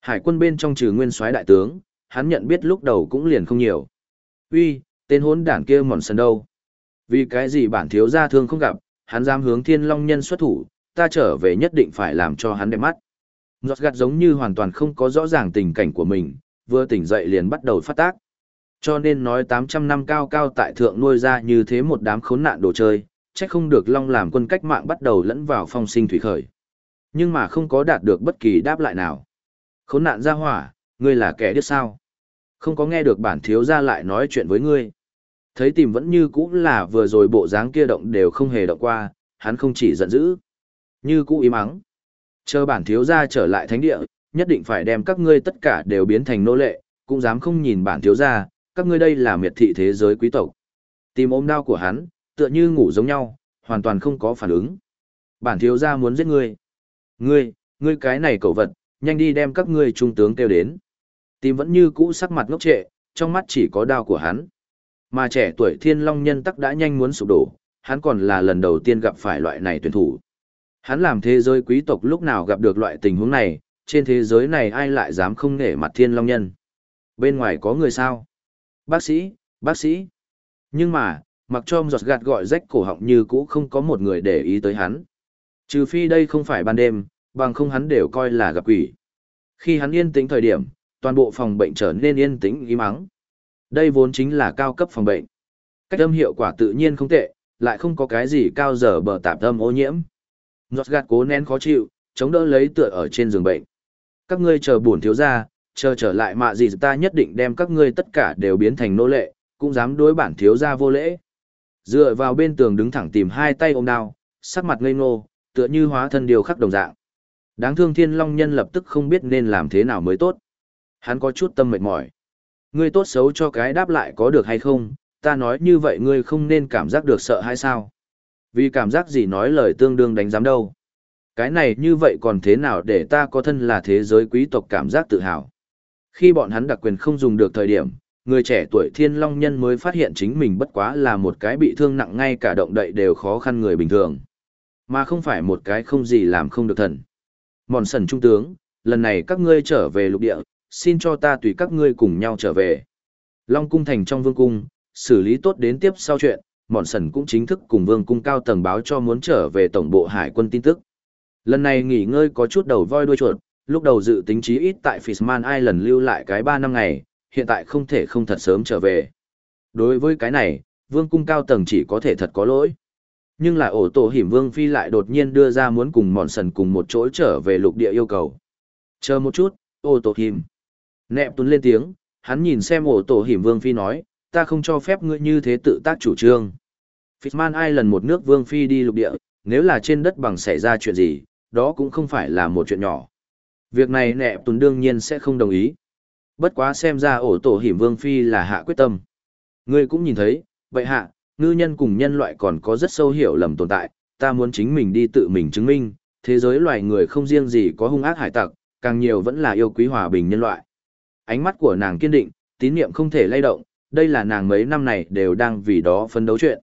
Hải quân bên trong trừ nguyên soái đại tướng, hắn nhận biết lúc đầu cũng liền không nhiều. Uy, tên hốn đảng kia mòn sân đâu? Vì cái gì bản thiếu gia thương không gặp, hắn dám hướng thiên long nhân xuất thủ, ta trở về nhất định phải làm cho hắn đẹp mắt. Giọt gạt giống như hoàn toàn không có rõ ràng tình cảnh của mình, vừa tỉnh dậy liền bắt đầu phát tác. Cho nên nói 800 năm cao cao tại thượng nuôi ra như thế một đám khốn nạn đồ chơi, chắc không được Long làm quân cách mạng bắt đầu lẫn vào phong sinh thủy khởi. Nhưng mà không có đạt được bất kỳ đáp lại nào. Khốn nạn ra hỏa, ngươi là kẻ điếc sao? Không có nghe được bản thiếu gia lại nói chuyện với ngươi. Thấy tìm vẫn như cũ là vừa rồi bộ dáng kia động đều không hề động qua, hắn không chỉ giận dữ. Như cũ im mắng. Chờ bản thiếu gia trở lại thánh địa, nhất định phải đem các ngươi tất cả đều biến thành nô lệ, cũng dám không nhìn bản thiếu gia, các ngươi đây là miệt thị thế giới quý tộc. Tìm ôm đau của hắn, tựa như ngủ giống nhau, hoàn toàn không có phản ứng. Bản thiếu gia muốn giết ngươi. Ngươi, ngươi cái này cẩu vật, nhanh đi đem các ngươi trung tướng kêu đến. Tìm vẫn như cũ sắc mặt ngốc trệ, trong mắt chỉ có đau của hắn. Mà trẻ tuổi thiên long nhân tắc đã nhanh muốn sụp đổ, hắn còn là lần đầu tiên gặp phải loại này tuyển thủ. Hắn làm thế giới quý tộc lúc nào gặp được loại tình huống này, trên thế giới này ai lại dám không nể mặt thiên long nhân. Bên ngoài có người sao? Bác sĩ, bác sĩ. Nhưng mà, mặc cho giọt gạt gọi rách cổ họng như cũ không có một người để ý tới hắn. Trừ phi đây không phải ban đêm, bằng không hắn đều coi là gặp quỷ. Khi hắn yên tĩnh thời điểm, toàn bộ phòng bệnh trở nên yên tĩnh im mắng. Đây vốn chính là cao cấp phòng bệnh. Cách âm hiệu quả tự nhiên không tệ, lại không có cái gì cao dở bờ tạp âm ô nhiễm. Giọt gạt cố nén khó chịu, chống đỡ lấy tựa ở trên giường bệnh. Các ngươi chờ buồn thiếu ra, chờ trở lại mạ gì ta nhất định đem các ngươi tất cả đều biến thành nô lệ, cũng dám đối bản thiếu gia vô lễ. Dựa vào bên tường đứng thẳng tìm hai tay ôm đao, sắc mặt ngây ngô, tựa như hóa thân điều khắc đồng dạng. Đáng thương thiên long nhân lập tức không biết nên làm thế nào mới tốt. Hắn có chút tâm mệt mỏi. Ngươi tốt xấu cho cái đáp lại có được hay không, ta nói như vậy ngươi không nên cảm giác được sợ hay sao? Vì cảm giác gì nói lời tương đương đánh giám đâu. Cái này như vậy còn thế nào để ta có thân là thế giới quý tộc cảm giác tự hào. Khi bọn hắn đặc quyền không dùng được thời điểm, người trẻ tuổi thiên long nhân mới phát hiện chính mình bất quá là một cái bị thương nặng ngay cả động đậy đều khó khăn người bình thường. Mà không phải một cái không gì làm không được thần. Mòn sần trung tướng, lần này các ngươi trở về lục địa, xin cho ta tùy các ngươi cùng nhau trở về. Long cung thành trong vương cung, xử lý tốt đến tiếp sau chuyện, mòn sần cũng chính thức cùng vương cung cao tầng báo cho muốn trở về tổng bộ hải quân tin tức. Lần này nghỉ ngơi có chút đầu voi đuôi chuột, lúc đầu dự tính chí ít tại Fishman Island lưu lại cái ba năm ngày, hiện tại không thể không thật sớm trở về. Đối với cái này, vương cung cao tầng chỉ có thể thật có lỗi. Nhưng lại ổ tổ hiểm vương phi lại đột nhiên đưa ra muốn cùng mòn sần cùng một chỗ trở về lục địa yêu cầu. Chờ một chút, ổ tổ hiểm. Nẹp tuấn lên tiếng, hắn nhìn xem ổ tổ hiểm vương phi nói, ta không cho phép ngươi như thế tự tác chủ trương. Fitzman, ai lần một nước vương phi đi lục địa, nếu là trên đất bằng xảy ra chuyện gì, đó cũng không phải là một chuyện nhỏ. Việc này nẹp Tuần đương nhiên sẽ không đồng ý. Bất quá xem ra ổ tổ hiểm vương phi là hạ quyết tâm. Ngươi cũng nhìn thấy, vậy hạ, ngư nhân cùng nhân loại còn có rất sâu hiểu lầm tồn tại, ta muốn chính mình đi tự mình chứng minh, thế giới loài người không riêng gì có hung ác hải tặc, càng nhiều vẫn là yêu quý hòa bình nhân loại. Ánh mắt của nàng kiên định, tín niệm không thể lay động, đây là nàng mấy năm này đều đang vì đó phấn đấu chuyện.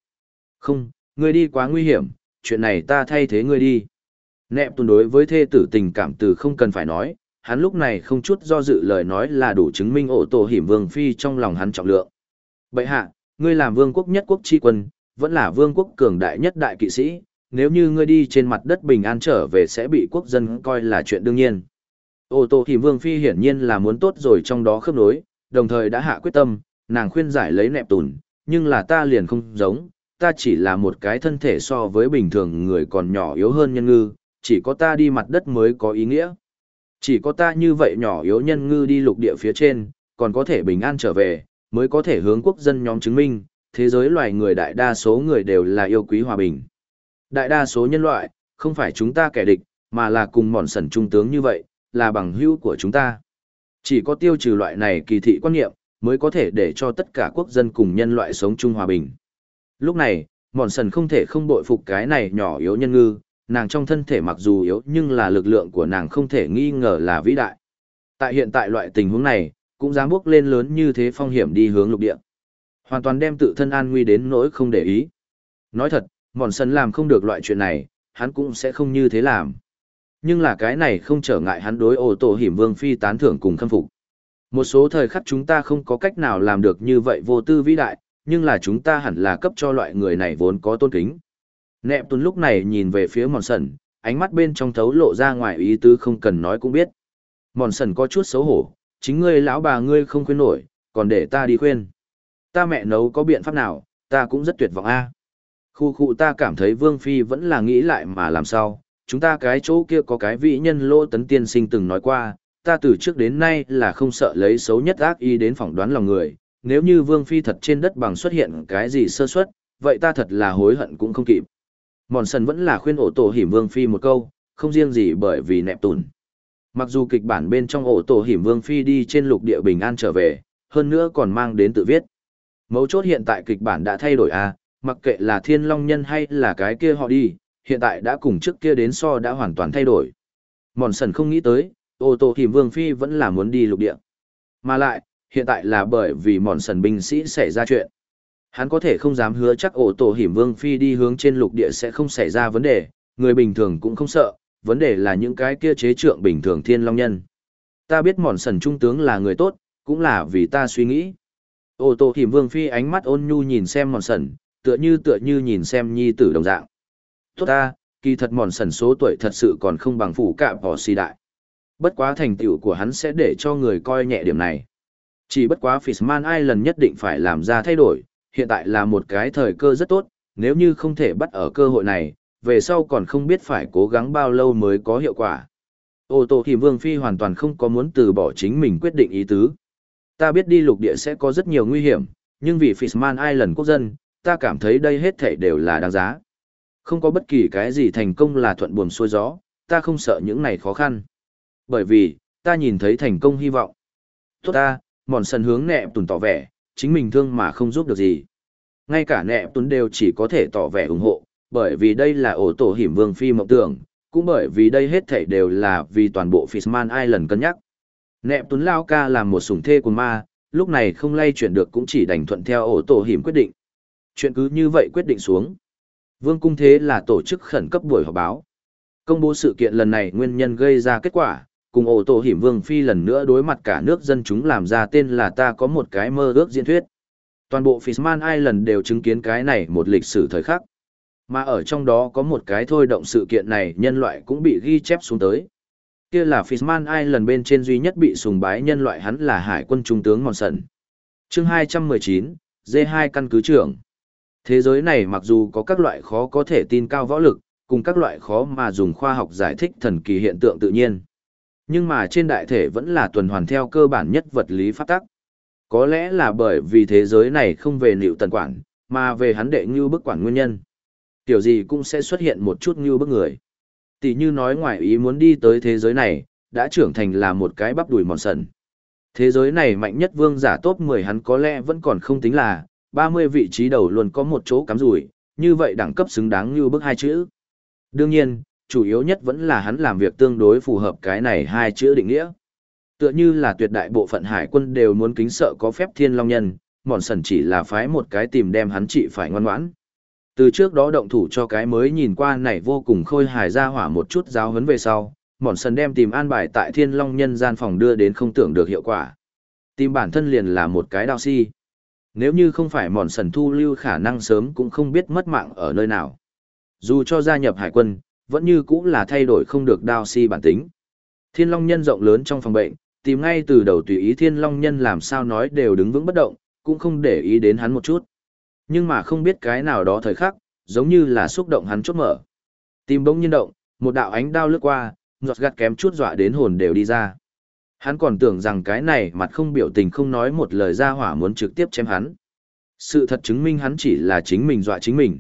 Không, ngươi đi quá nguy hiểm, chuyện này ta thay thế ngươi đi. Nẹp tuần đối với thê tử tình cảm từ không cần phải nói, hắn lúc này không chút do dự lời nói là đủ chứng minh ổ tổ hiểm vương phi trong lòng hắn trọng lượng. Bậy hạ, ngươi làm vương quốc nhất quốc tri quân, vẫn là vương quốc cường đại nhất đại kỵ sĩ, nếu như ngươi đi trên mặt đất bình an trở về sẽ bị quốc dân coi là chuyện đương nhiên. Ô tô hiểm vương phi hiển nhiên là muốn tốt rồi trong đó khớp nối, đồng thời đã hạ quyết tâm, nàng khuyên giải lấy nẹp tùn, nhưng là ta liền không giống, ta chỉ là một cái thân thể so với bình thường người còn nhỏ yếu hơn nhân ngư, chỉ có ta đi mặt đất mới có ý nghĩa. Chỉ có ta như vậy nhỏ yếu nhân ngư đi lục địa phía trên, còn có thể bình an trở về, mới có thể hướng quốc dân nhóm chứng minh, thế giới loài người đại đa số người đều là yêu quý hòa bình. Đại đa số nhân loại, không phải chúng ta kẻ địch, mà là cùng mòn sẩn trung tướng như vậy, là bằng hữu của chúng ta. Chỉ có tiêu trừ loại này kỳ thị quan niệm, mới có thể để cho tất cả quốc dân cùng nhân loại sống chung hòa bình. Lúc này, mòn sần không thể không bội phục cái này nhỏ yếu nhân ngư, nàng trong thân thể mặc dù yếu nhưng là lực lượng của nàng không thể nghi ngờ là vĩ đại. Tại hiện tại loại tình huống này, cũng dám bước lên lớn như thế phong hiểm đi hướng lục địa. Hoàn toàn đem tự thân an nguy đến nỗi không để ý. Nói thật, mòn sần làm không được loại chuyện này, hắn cũng sẽ không như thế làm. Nhưng là cái này không trở ngại hắn đối ô tô hiểm vương phi tán thưởng cùng khâm phục. Một số thời khắc chúng ta không có cách nào làm được như vậy vô tư vĩ đại, nhưng là chúng ta hẳn là cấp cho loại người này vốn có tôn kính. Nẹp tuần lúc này nhìn về phía mòn sần, ánh mắt bên trong thấu lộ ra ngoài ý tứ không cần nói cũng biết. Mòn sần có chút xấu hổ, chính ngươi lão bà ngươi không khuyên nổi, còn để ta đi khuyên. Ta mẹ nấu có biện pháp nào, ta cũng rất tuyệt vọng a. Khu khu ta cảm thấy Vương Phi vẫn là nghĩ lại mà làm sao, chúng ta cái chỗ kia có cái vị nhân lô tấn tiên sinh từng nói qua, ta từ trước đến nay là không sợ lấy xấu nhất ác ý đến phỏng đoán lòng người, nếu như Vương Phi thật trên đất bằng xuất hiện cái gì sơ suất, vậy ta thật là hối hận cũng không kịp. Mòn sần vẫn là khuyên ổ tổ hiểm Vương Phi một câu, không riêng gì bởi vì nẹp tùn. Mặc dù kịch bản bên trong ổ tổ hiểm Vương Phi đi trên lục địa bình an trở về, hơn nữa còn mang đến tự viết. Mấu chốt hiện tại kịch bản đã thay đổi à, mặc kệ là thiên long nhân hay là cái kia họ đi, hiện tại đã cùng trước kia đến so đã hoàn toàn thay đổi. Mòn sần không nghĩ tới, ô tô thì vương phi vẫn là muốn đi lục địa. Mà lại, hiện tại là bởi vì mòn sần binh sĩ xảy ra chuyện. Hắn có thể không dám hứa chắc ô tô hiểm vương phi đi hướng trên lục địa sẽ không xảy ra vấn đề, người bình thường cũng không sợ, vấn đề là những cái kia chế trượng bình thường thiên long nhân. Ta biết mòn sần trung tướng là người tốt, cũng là vì ta suy nghĩ. Ô tô hiểm vương phi ánh mắt ôn nhu nhìn xem mòn sần, tựa như tựa như nhìn xem nhi tử đồng dạng. Tốt ta, kỳ thật mòn sần số tuổi thật sự còn không bằng phủ cạm bỏ xì đại. Bất quá thành tựu của hắn sẽ để cho người coi nhẹ điểm này. Chỉ bất quá Fishman Island nhất định phải làm ra thay đổi, hiện tại là một cái thời cơ rất tốt, nếu như không thể bắt ở cơ hội này, về sau còn không biết phải cố gắng bao lâu mới có hiệu quả. Ô tô thì Vương Phi hoàn toàn không có muốn từ bỏ chính mình quyết định ý tứ. Ta biết đi lục địa sẽ có rất nhiều nguy hiểm, nhưng vì Fishman Island quốc dân, ta cảm thấy đây hết thảy đều là đáng giá. Không có bất kỳ cái gì thành công là thuận buồm xuôi gió, ta không sợ những này khó khăn. Bởi vì, ta nhìn thấy thành công hy vọng. Tốt ta, mòn sần hướng nẹ tùn tỏ vẻ, chính mình thương mà không giúp được gì. Ngay cả nẹ tùn đều chỉ có thể tỏ vẻ ủng hộ, bởi vì đây là ổ tổ hiểm vương phi mộng tưởng, cũng bởi vì đây hết thảy đều là vì toàn bộ Fishman Island cân nhắc. Nẹp tuấn lao ca làm một sủng thê của ma, lúc này không lay chuyển được cũng chỉ đành thuận theo ổ tổ hiểm quyết định. Chuyện cứ như vậy quyết định xuống. Vương cung thế là tổ chức khẩn cấp buổi họp báo. Công bố sự kiện lần này nguyên nhân gây ra kết quả, cùng ổ tổ hiểm vương phi lần nữa đối mặt cả nước dân chúng làm ra tên là ta có một cái mơ ước diễn thuyết. Toàn bộ Fishman Island đều chứng kiến cái này một lịch sử thời khắc. Mà ở trong đó có một cái thôi động sự kiện này nhân loại cũng bị ghi chép xuống tới. Kia là Fishman Island bên trên duy nhất bị sùng bái nhân loại hắn là hải quân trung tướng Mòn Sần. chương 219, D2 căn cứ trưởng. Thế giới này mặc dù có các loại khó có thể tin cao võ lực, cùng các loại khó mà dùng khoa học giải thích thần kỳ hiện tượng tự nhiên. Nhưng mà trên đại thể vẫn là tuần hoàn theo cơ bản nhất vật lý pháp tắc. Có lẽ là bởi vì thế giới này không về liệu tần quản, mà về hắn đệ như bức quản nguyên nhân. Tiểu gì cũng sẽ xuất hiện một chút như bức người. Tỷ như nói ngoài ý muốn đi tới thế giới này, đã trưởng thành là một cái bắp đùi mòn sần. Thế giới này mạnh nhất vương giả top 10 hắn có lẽ vẫn còn không tính là, 30 vị trí đầu luôn có một chỗ cắm rủi, như vậy đẳng cấp xứng đáng như bức hai chữ. Đương nhiên, chủ yếu nhất vẫn là hắn làm việc tương đối phù hợp cái này hai chữ định nghĩa. Tựa như là tuyệt đại bộ phận hải quân đều muốn kính sợ có phép thiên long nhân, mòn sần chỉ là phái một cái tìm đem hắn trị phải ngoan ngoãn. Từ trước đó động thủ cho cái mới nhìn qua này vô cùng khôi hài ra hỏa một chút giáo huấn về sau, mòn sần đem tìm an bài tại thiên long nhân gian phòng đưa đến không tưởng được hiệu quả. Tìm bản thân liền là một cái đao si. Nếu như không phải mòn sần thu lưu khả năng sớm cũng không biết mất mạng ở nơi nào. Dù cho gia nhập hải quân, vẫn như cũng là thay đổi không được đao si bản tính. Thiên long nhân rộng lớn trong phòng bệnh, tìm ngay từ đầu tùy ý thiên long nhân làm sao nói đều đứng vững bất động, cũng không để ý đến hắn một chút. Nhưng mà không biết cái nào đó thời khắc, giống như là xúc động hắn chốt mở. Tim bỗng nhiên động, một đạo ánh đao lướt qua, giọt gạt kém chút dọa đến hồn đều đi ra. Hắn còn tưởng rằng cái này mặt không biểu tình không nói một lời ra hỏa muốn trực tiếp chém hắn. Sự thật chứng minh hắn chỉ là chính mình dọa chính mình.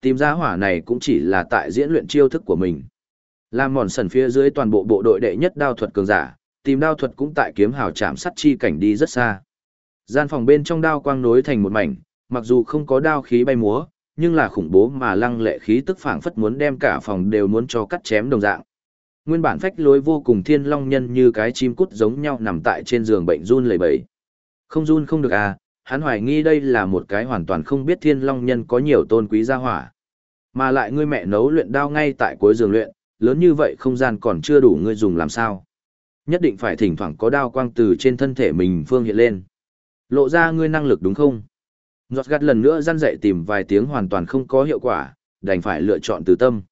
Tìm ra hỏa này cũng chỉ là tại diễn luyện chiêu thức của mình. Làm mòn sần phía dưới toàn bộ bộ đội đệ nhất đao thuật cường giả, tìm đao thuật cũng tại kiếm hào chạm sắt chi cảnh đi rất xa. Gian phòng bên trong đao quang nối thành một mảnh, mặc dù không có đao khí bay múa, nhưng là khủng bố mà lăng lệ khí tức phảng phất muốn đem cả phòng đều muốn cho cắt chém đồng dạng. Nguyên bản phách lối vô cùng thiên long nhân như cái chim cút giống nhau nằm tại trên giường bệnh run lẩy bẩy. Không run không được à, hắn hoài nghi đây là một cái hoàn toàn không biết thiên long nhân có nhiều tôn quý gia hỏa. Mà lại ngươi mẹ nấu luyện đao ngay tại cuối giường luyện, lớn như vậy không gian còn chưa đủ ngươi dùng làm sao. Nhất định phải thỉnh thoảng có đao quang từ trên thân thể mình phương hiện lên. Lộ ra ngươi năng lực đúng không? Giọt gắt lần nữa răn dậy tìm vài tiếng hoàn toàn không có hiệu quả, đành phải lựa chọn từ tâm.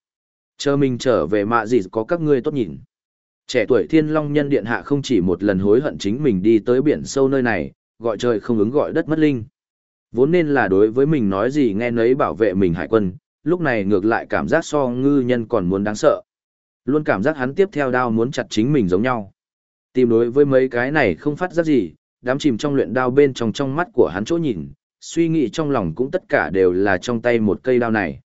Chờ mình trở về mạ gì có các ngươi tốt nhìn. Trẻ tuổi thiên long nhân điện hạ không chỉ một lần hối hận chính mình đi tới biển sâu nơi này, gọi trời không ứng gọi đất mất linh. Vốn nên là đối với mình nói gì nghe nấy bảo vệ mình hải quân, lúc này ngược lại cảm giác so ngư nhân còn muốn đáng sợ. Luôn cảm giác hắn tiếp theo đao muốn chặt chính mình giống nhau. Tìm đối với mấy cái này không phát giác gì, đám chìm trong luyện đao bên trong trong mắt của hắn chỗ nhìn, suy nghĩ trong lòng cũng tất cả đều là trong tay một cây đao này.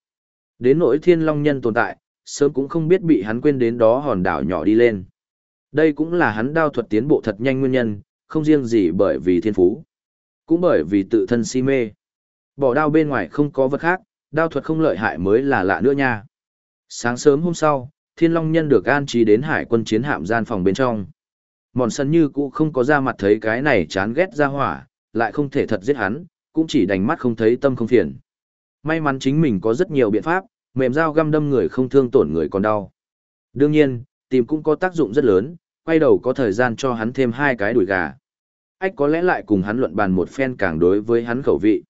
Đến nỗi thiên long nhân tồn tại, sớm cũng không biết bị hắn quên đến đó hòn đảo nhỏ đi lên. Đây cũng là hắn đao thuật tiến bộ thật nhanh nguyên nhân, không riêng gì bởi vì thiên phú, cũng bởi vì tự thân si mê. Bỏ đao bên ngoài không có vật khác, đao thuật không lợi hại mới là lạ nữa nha. Sáng sớm hôm sau, Thiên Long Nhân được an trí đến hải quân chiến hạm gian phòng bên trong. Mòn sân như cũ không có ra mặt thấy cái này chán ghét ra hỏa, lại không thể thật giết hắn, cũng chỉ đành mắt không thấy tâm không phiền. May mắn chính mình có rất nhiều biện pháp, mềm dao găm đâm người không thương tổn người còn đau. Đương nhiên, tìm cũng có tác dụng rất lớn, quay đầu có thời gian cho hắn thêm hai cái đùi gà. Ách có lẽ lại cùng hắn luận bàn một phen càng đối với hắn khẩu vị.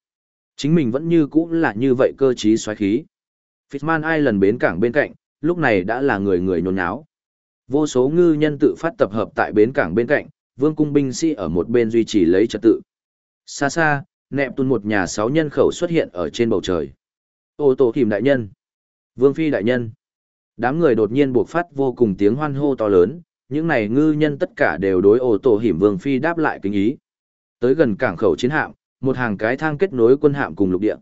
Chính mình vẫn như cũ là như vậy cơ trí xoáy khí. Fitzman ai lần bến cảng bên cạnh, lúc này đã là người người nhốn nháo. Vô số ngư nhân tự phát tập hợp tại bến cảng bên cạnh, vương cung binh sĩ ở một bên duy trì lấy trật tự. Xa xa, nẹp tuôn một nhà sáu nhân khẩu xuất hiện ở trên bầu trời. Ô tô thìm đại nhân. Vương phi đại nhân. Đám người đột nhiên buộc phát vô cùng tiếng hoan hô to lớn, những này ngư nhân tất cả đều đối ô tô hiểm vương phi đáp lại kính ý. Tới gần cảng khẩu chiến hạm, một hàng cái thang kết nối quân hạm cùng lục địa.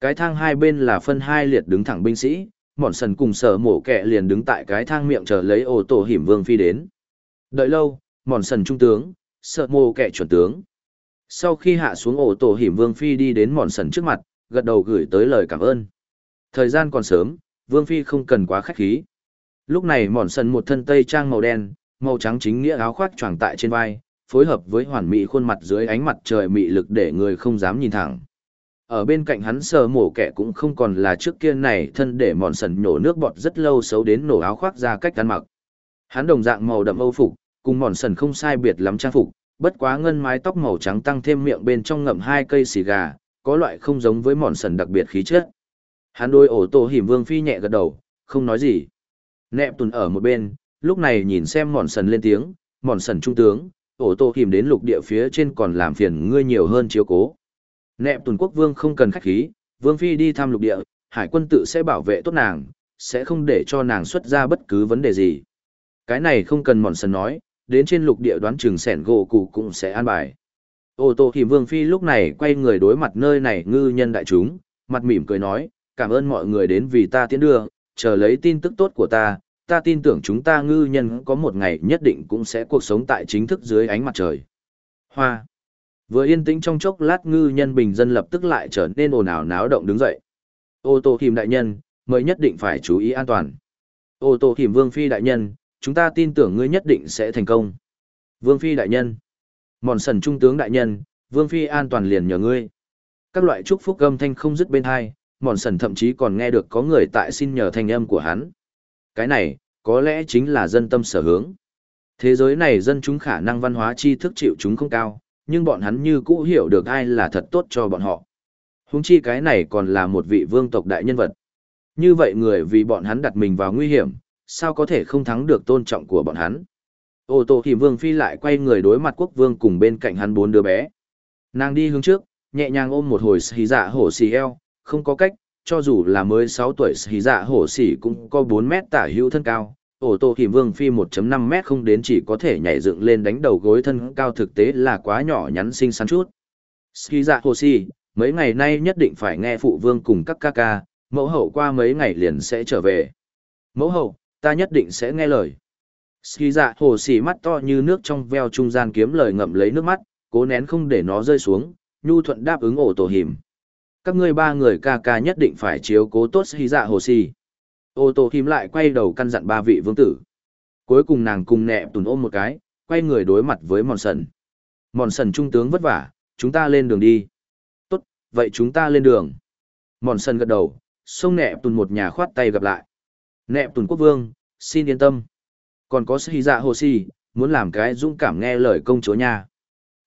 Cái thang hai bên là phân hai liệt đứng thẳng binh sĩ, mòn sần cùng sở mổ kẹ liền đứng tại cái thang miệng chờ lấy ô tô hiểm vương phi đến. Đợi lâu, mòn sần trung tướng, sợ mô kẹ chuẩn tướng. Sau khi hạ xuống ổ tổ hiểm Vương Phi đi đến mòn sần trước mặt, gật đầu gửi tới lời cảm ơn. Thời gian còn sớm, Vương Phi không cần quá khách khí. Lúc này mòn sần một thân tây trang màu đen, màu trắng chính nghĩa áo khoác choàng tại trên vai, phối hợp với hoàn mỹ khuôn mặt dưới ánh mặt trời mị lực để người không dám nhìn thẳng. Ở bên cạnh hắn sờ mổ kẻ cũng không còn là trước kia này thân để mòn sần nhổ nước bọt rất lâu xấu đến nổ áo khoác ra cách ăn mặc. Hắn đồng dạng màu đậm âu phục, cùng mòn sần không sai biệt lắm trang phục, bất quá ngân mái tóc màu trắng tăng thêm miệng bên trong ngậm hai cây xì gà, có loại không giống với mòn sần đặc biệt khí chất. Hắn đôi ổ tổ hiểm vương phi nhẹ gật đầu, không nói gì. Nẹp tùn ở một bên, lúc này nhìn xem mòn sần lên tiếng, mòn sần trung tướng, ổ tô kìm đến lục địa phía trên còn làm phiền ngươi nhiều hơn chiếu cố. Nẹp tùn quốc vương không cần khách khí, vương phi đi thăm lục địa, hải quân tự sẽ bảo vệ tốt nàng, sẽ không để cho nàng xuất ra bất cứ vấn đề gì. Cái này không cần mòn sần nói, đến trên lục địa đoán chừng sẻn gỗ cụ cũng sẽ an bài. Ô tô kìm Vương Phi lúc này quay người đối mặt nơi này ngư nhân đại chúng, mặt mỉm cười nói, cảm ơn mọi người đến vì ta tiến đưa, chờ lấy tin tức tốt của ta, ta tin tưởng chúng ta ngư nhân có một ngày nhất định cũng sẽ cuộc sống tại chính thức dưới ánh mặt trời. Hoa. Vừa yên tĩnh trong chốc lát ngư nhân bình dân lập tức lại trở nên ồn ào náo động đứng dậy. Ô tô thìm đại nhân, mới nhất định phải chú ý an toàn. Ô tô thìm vương phi đại nhân, chúng ta tin tưởng ngươi nhất định sẽ thành công. Vương Phi đại nhân, mòn sần trung tướng đại nhân, Vương Phi an toàn liền nhờ ngươi. Các loại chúc phúc âm thanh không dứt bên hai, mòn sần thậm chí còn nghe được có người tại xin nhờ thanh âm của hắn. Cái này, có lẽ chính là dân tâm sở hướng. Thế giới này dân chúng khả năng văn hóa tri thức chịu chúng không cao, nhưng bọn hắn như cũ hiểu được ai là thật tốt cho bọn họ. Húng chi cái này còn là một vị vương tộc đại nhân vật. Như vậy người vì bọn hắn đặt mình vào nguy hiểm, sao có thể không thắng được tôn trọng của bọn hắn. Ô tô thì vương phi lại quay người đối mặt quốc vương cùng bên cạnh hắn bốn đứa bé. Nàng đi hướng trước, nhẹ nhàng ôm một hồi xì dạ hổ xì eo, không có cách, cho dù là mới 6 tuổi xì dạ hổ xì cũng có 4 mét tả hữu thân cao. Ổ tô Hỉ vương phi 1.5 mét không đến chỉ có thể nhảy dựng lên đánh đầu gối thân cao thực tế là quá nhỏ nhắn xinh xắn chút. Xì dạ hổ xì, Mấy ngày nay nhất định phải nghe phụ vương cùng các ca ca, mẫu hậu qua mấy ngày liền sẽ trở về. Mẫu hậu, ta nhất định sẽ nghe lời. Ski dạ hồ xỉ mắt to như nước trong veo trung gian kiếm lời ngậm lấy nước mắt, cố nén không để nó rơi xuống, nhu thuận đáp ứng ổ tổ hiểm. Các ngươi ba người ca ca nhất định phải chiếu cố tốt hy dạ hồ xỉ. Ô tô hiểm lại quay đầu căn dặn ba vị vương tử. Cuối cùng nàng cùng nẹ tùn ôm một cái, quay người đối mặt với mòn sần. Mòn sần trung tướng vất vả, chúng ta lên đường đi. Tốt, vậy chúng ta lên đường. Mòn sần gật đầu, xông nẹ tùn một nhà khoát tay gặp lại. Nẹ tùn quốc vương, xin yên tâm. Còn có sĩ dạ hồ si, muốn làm cái dũng cảm nghe lời công chúa nha.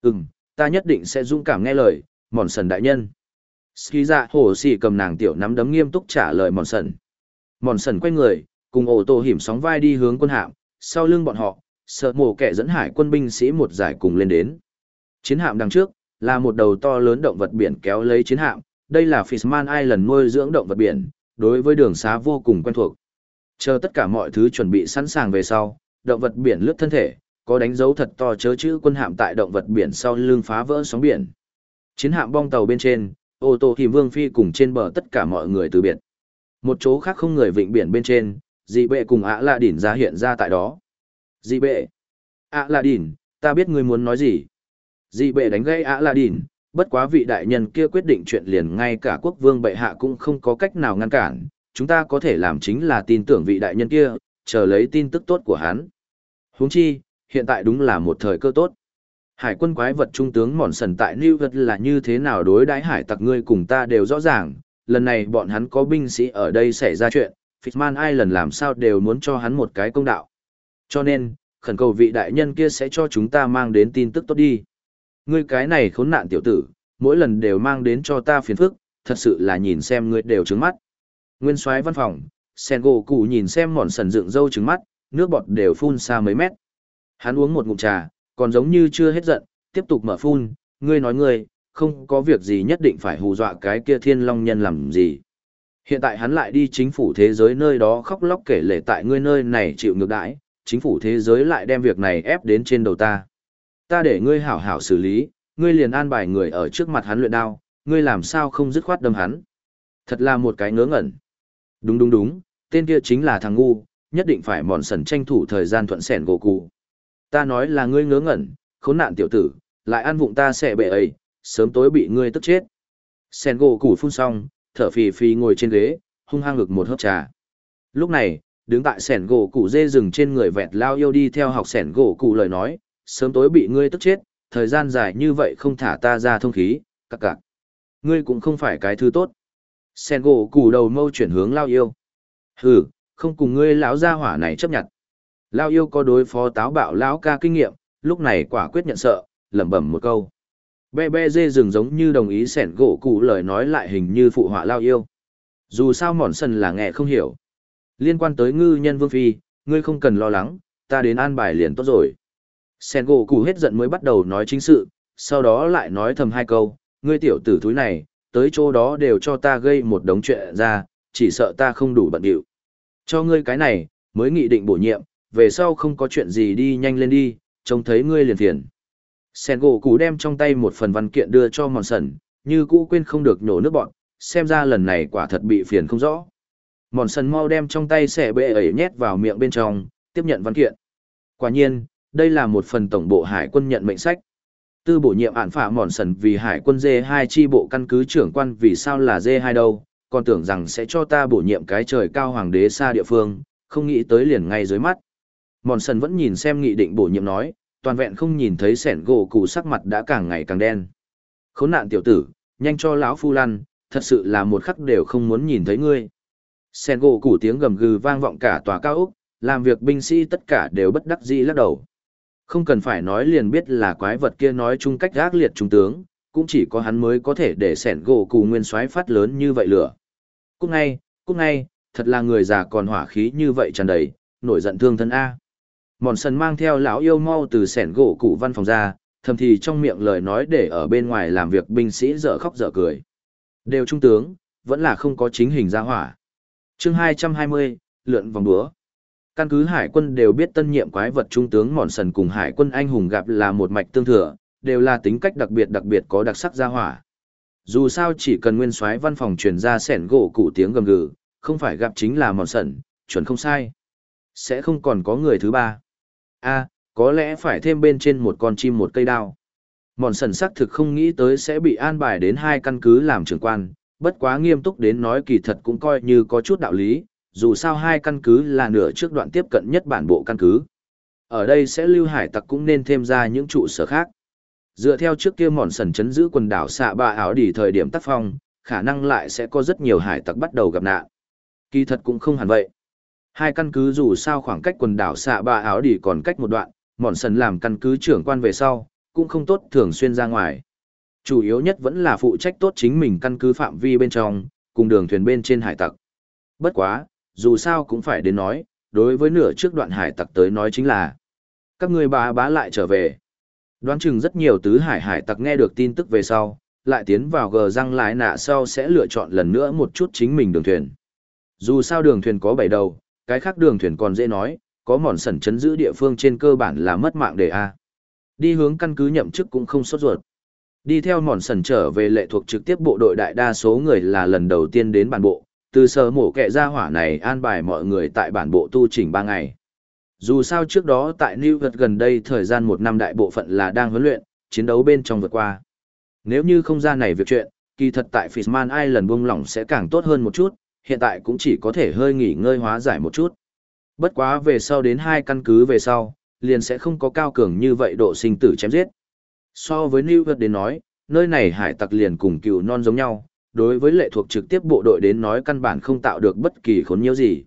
Ừm, ta nhất định sẽ dũng cảm nghe lời, mòn sần đại nhân. Ski dạ hồ sĩ cầm nàng tiểu nắm đấm nghiêm túc trả lời mòn sần. Mòn sần quay người, cùng ổ tổ hiểm sóng vai đi hướng quân hạm, sau lưng bọn họ, sợ mổ kẻ dẫn hải quân binh sĩ một giải cùng lên đến. Chiến hạm đằng trước, là một đầu to lớn động vật biển kéo lấy chiến hạm, đây là Fishman Island nuôi dưỡng động vật biển, đối với đường xá vô cùng quen thuộc. Chờ tất cả mọi thứ chuẩn bị sẵn sàng về sau, động vật biển lướt thân thể, có đánh dấu thật to chớ chữ quân hạm tại động vật biển sau lưng phá vỡ sóng biển. Chiến hạm bong tàu bên trên, ô tô thì vương phi cùng trên bờ tất cả mọi người từ biệt. Một chỗ khác không người vịnh biển bên trên, dị bệ cùng ạ la đỉn ra hiện ra tại đó. Dị bệ. ạ la đỉn, ta biết ngươi muốn nói gì. Dị bệ đánh gây ạ la đỉn, bất quá vị đại nhân kia quyết định chuyện liền ngay cả quốc vương bệ hạ cũng không có cách nào ngăn cản, chúng ta có thể làm chính là tin tưởng vị đại nhân kia, chờ lấy tin tức tốt của hắn. Huống chi, hiện tại đúng là một thời cơ tốt. Hải quân quái vật trung tướng Mòn Sần tại New York là như thế nào đối đãi hải tặc ngươi cùng ta đều rõ ràng, lần này bọn hắn có binh sĩ ở đây xảy ra chuyện, Fishman ai lần làm sao đều muốn cho hắn một cái công đạo. Cho nên, khẩn cầu vị đại nhân kia sẽ cho chúng ta mang đến tin tức tốt đi. Ngươi cái này khốn nạn tiểu tử, mỗi lần đều mang đến cho ta phiền phức, thật sự là nhìn xem ngươi đều trứng mắt. Nguyên soái văn phòng, sen gỗ cụ nhìn xem mòn sần dựng râu trứng mắt, nước bọt đều phun xa mấy mét. Hắn uống một ngụm trà, còn giống như chưa hết giận, tiếp tục mở phun, ngươi nói ngươi, không có việc gì nhất định phải hù dọa cái kia thiên long nhân làm gì. Hiện tại hắn lại đi chính phủ thế giới nơi đó khóc lóc kể lể tại ngươi nơi này chịu ngược đãi, chính phủ thế giới lại đem việc này ép đến trên đầu ta. Ta để ngươi hảo hảo xử lý, ngươi liền an bài người ở trước mặt hắn luyện đao, ngươi làm sao không dứt khoát đâm hắn. Thật là một cái ngớ ngẩn. Đúng đúng đúng, tên kia chính là thằng ngu, nhất định phải mòn sần tranh thủ thời gian thuận sẻn gỗ cụ. Ta nói là ngươi ngớ ngẩn, khốn nạn tiểu tử, lại ăn vụng ta sẽ bệ ấy, sớm tối bị ngươi tức chết. Sẻn gỗ củ phun xong, thở phì phì ngồi trên ghế, hung hăng ngực một hớp trà. Lúc này, đứng tại sẻn gỗ cụ dê rừng trên người vẹt lao yêu đi theo học sẻn gỗ cụ lời nói, sớm tối bị ngươi tức chết, thời gian dài như vậy không thả ta ra thông khí, cặc cặc. Ngươi cũng không phải cái thứ tốt. Sẻn gỗ cụ đầu mâu chuyển hướng lao yêu. Hừ, không cùng ngươi lão gia hỏa này chấp nhận. Lao yêu có đối phó táo bạo lão ca kinh nghiệm, lúc này quả quyết nhận sợ, lẩm bẩm một câu. Bê bê dê rừng giống như đồng ý sẻn gỗ cụ lời nói lại hình như phụ họa lao yêu. Dù sao mòn sần là nghe không hiểu. Liên quan tới ngư nhân vương phi, ngươi không cần lo lắng, ta đến an bài liền tốt rồi. Sẻn gỗ cụ hết giận mới bắt đầu nói chính sự, sau đó lại nói thầm hai câu, ngươi tiểu tử thúi này, tới chỗ đó đều cho ta gây một đống chuyện ra, chỉ sợ ta không đủ bận điệu. Cho ngươi cái này, mới nghị định bổ nhiệm, về sau không có chuyện gì đi nhanh lên đi, trông thấy ngươi liền phiền. Sen gỗ cũ đem trong tay một phần văn kiện đưa cho mòn sần, như cũ quên không được nhổ nước bọn, xem ra lần này quả thật bị phiền không rõ. Mòn sần mau đem trong tay xẻ bệ ấy nhét vào miệng bên trong, tiếp nhận văn kiện. Quả nhiên, đây là một phần tổng bộ hải quân nhận mệnh sách. Tư bổ nhiệm ản phả mòn sần vì hải quân D2 chi bộ căn cứ trưởng quan vì sao là D2 đâu, còn tưởng rằng sẽ cho ta bổ nhiệm cái trời cao hoàng đế xa địa phương, không nghĩ tới liền ngay dưới mắt. Mòn sần vẫn nhìn xem nghị định bổ nhiệm nói, toàn vẹn không nhìn thấy sẻn gỗ cụ sắc mặt đã càng ngày càng đen. Khốn nạn tiểu tử, nhanh cho lão phu lăn, thật sự là một khắc đều không muốn nhìn thấy ngươi. Sẻn gỗ cụ tiếng gầm gừ vang vọng cả tòa cao úc, làm việc binh sĩ tất cả đều bất đắc dĩ lắc đầu. Không cần phải nói liền biết là quái vật kia nói chung cách gác liệt trung tướng, cũng chỉ có hắn mới có thể để sẻn gỗ cụ nguyên soái phát lớn như vậy lửa. Cúc ngay, cúc ngay, thật là người già còn hỏa khí như vậy tràn đầy, nổi giận thương thân A mòn sần mang theo lão yêu mau từ sẻn gỗ cụ văn phòng ra thầm thì trong miệng lời nói để ở bên ngoài làm việc binh sĩ dở khóc dở cười đều trung tướng vẫn là không có chính hình ra hỏa chương hai trăm hai mươi lượn vòng đúa căn cứ hải quân đều biết tân nhiệm quái vật trung tướng mòn sần cùng hải quân anh hùng gặp là một mạch tương thừa đều là tính cách đặc biệt đặc biệt có đặc sắc gia hỏa Dù sao chỉ cần nguyên soái văn phòng truyền ra sẻn gỗ cụ tiếng gầm gừ, không phải gặp chính là mòn sần, chuẩn không sai. Sẽ không còn có người thứ ba a có lẽ phải thêm bên trên một con chim một cây đao. Mòn sẩn xác thực không nghĩ tới sẽ bị an bài đến hai căn cứ làm trưởng quan, bất quá nghiêm túc đến nói kỳ thật cũng coi như có chút đạo lý, dù sao hai căn cứ là nửa trước đoạn tiếp cận nhất bản bộ căn cứ. Ở đây sẽ lưu hải tặc cũng nên thêm ra những trụ sở khác. Dựa theo trước kia mòn sần chấn giữ quần đảo xạ ba ảo đỉ thời điểm tác phong, khả năng lại sẽ có rất nhiều hải tặc bắt đầu gặp nạn. Kỳ thật cũng không hẳn vậy. Hai căn cứ dù sao khoảng cách quần đảo xạ ba áo đi còn cách một đoạn, mòn sần làm căn cứ trưởng quan về sau, cũng không tốt thường xuyên ra ngoài. Chủ yếu nhất vẫn là phụ trách tốt chính mình căn cứ phạm vi bên trong, cùng đường thuyền bên trên hải tặc. Bất quá, dù sao cũng phải đến nói, đối với nửa trước đoạn hải tặc tới nói chính là các người bà bá lại trở về. Đoán chừng rất nhiều tứ hải hải tặc nghe được tin tức về sau, lại tiến vào gờ răng lái nạ sau sẽ lựa chọn lần nữa một chút chính mình đường thuyền. Dù sao đường thuyền có bảy đầu, cái khác đường thuyền còn dễ nói, có mòn sẩn chấn giữ địa phương trên cơ bản là mất mạng để A. Đi hướng căn cứ nhậm chức cũng không sốt ruột. Đi theo mòn sẩn trở về lệ thuộc trực tiếp bộ đội đại đa số người là lần đầu tiên đến bản bộ, từ sở mổ kẹ ra hỏa này an bài mọi người tại bản bộ tu chỉnh ba ngày. Dù sao trước đó tại New York gần đây thời gian một năm đại bộ phận là đang huấn luyện, chiến đấu bên trong vượt qua. Nếu như không ra này việc chuyện, kỳ thật tại Fishman Island buông lỏng sẽ càng tốt hơn một chút, hiện tại cũng chỉ có thể hơi nghỉ ngơi hóa giải một chút. Bất quá về sau đến hai căn cứ về sau, liền sẽ không có cao cường như vậy độ sinh tử chém giết. So với New York đến nói, nơi này hải tặc liền cùng cựu non giống nhau, đối với lệ thuộc trực tiếp bộ đội đến nói căn bản không tạo được bất kỳ khốn nhiễu gì.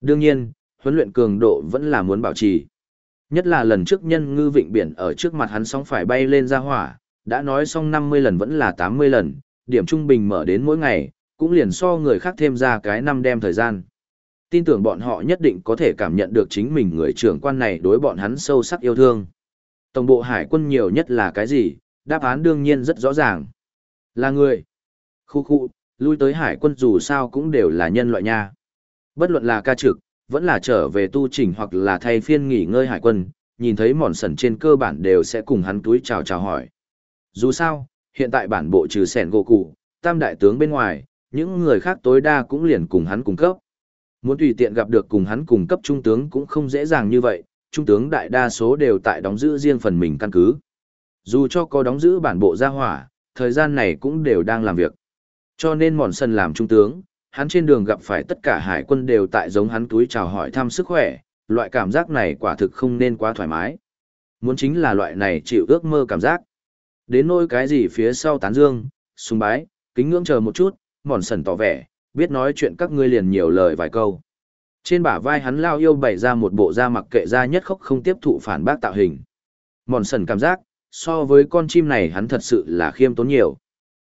Đương nhiên, huấn luyện cường độ vẫn là muốn bảo trì. Nhất là lần trước nhân ngư vịnh biển ở trước mặt hắn sóng phải bay lên ra hỏa, đã nói xong 50 lần vẫn là 80 lần, điểm trung bình mở đến mỗi ngày, cũng liền so người khác thêm ra cái năm đem thời gian. Tin tưởng bọn họ nhất định có thể cảm nhận được chính mình người trưởng quan này đối bọn hắn sâu sắc yêu thương. Tổng bộ hải quân nhiều nhất là cái gì, đáp án đương nhiên rất rõ ràng. Là người. Khu khu, lui tới hải quân dù sao cũng đều là nhân loại nha. Bất luận là ca trực, vẫn là trở về tu chỉnh hoặc là thay phiên nghỉ ngơi hải quân, nhìn thấy mòn sần trên cơ bản đều sẽ cùng hắn túi chào chào hỏi. Dù sao, hiện tại bản bộ trừ sẻn gỗ cụ, tam đại tướng bên ngoài, những người khác tối đa cũng liền cùng hắn cùng cấp. Muốn tùy tiện gặp được cùng hắn cùng cấp trung tướng cũng không dễ dàng như vậy, trung tướng đại đa số đều tại đóng giữ riêng phần mình căn cứ. Dù cho có đóng giữ bản bộ gia hỏa, thời gian này cũng đều đang làm việc. Cho nên mòn sân làm trung tướng, hắn trên đường gặp phải tất cả hải quân đều tại giống hắn túi chào hỏi thăm sức khỏe, loại cảm giác này quả thực không nên quá thoải mái. Muốn chính là loại này chịu ước mơ cảm giác. Đến nỗi cái gì phía sau tán dương, sùng bái, kính ngưỡng chờ một chút, mòn sần tỏ vẻ, biết nói chuyện các ngươi liền nhiều lời vài câu. Trên bả vai hắn lao yêu bày ra một bộ da mặc kệ da nhất khóc không tiếp thụ phản bác tạo hình. Mòn sần cảm giác, so với con chim này hắn thật sự là khiêm tốn nhiều.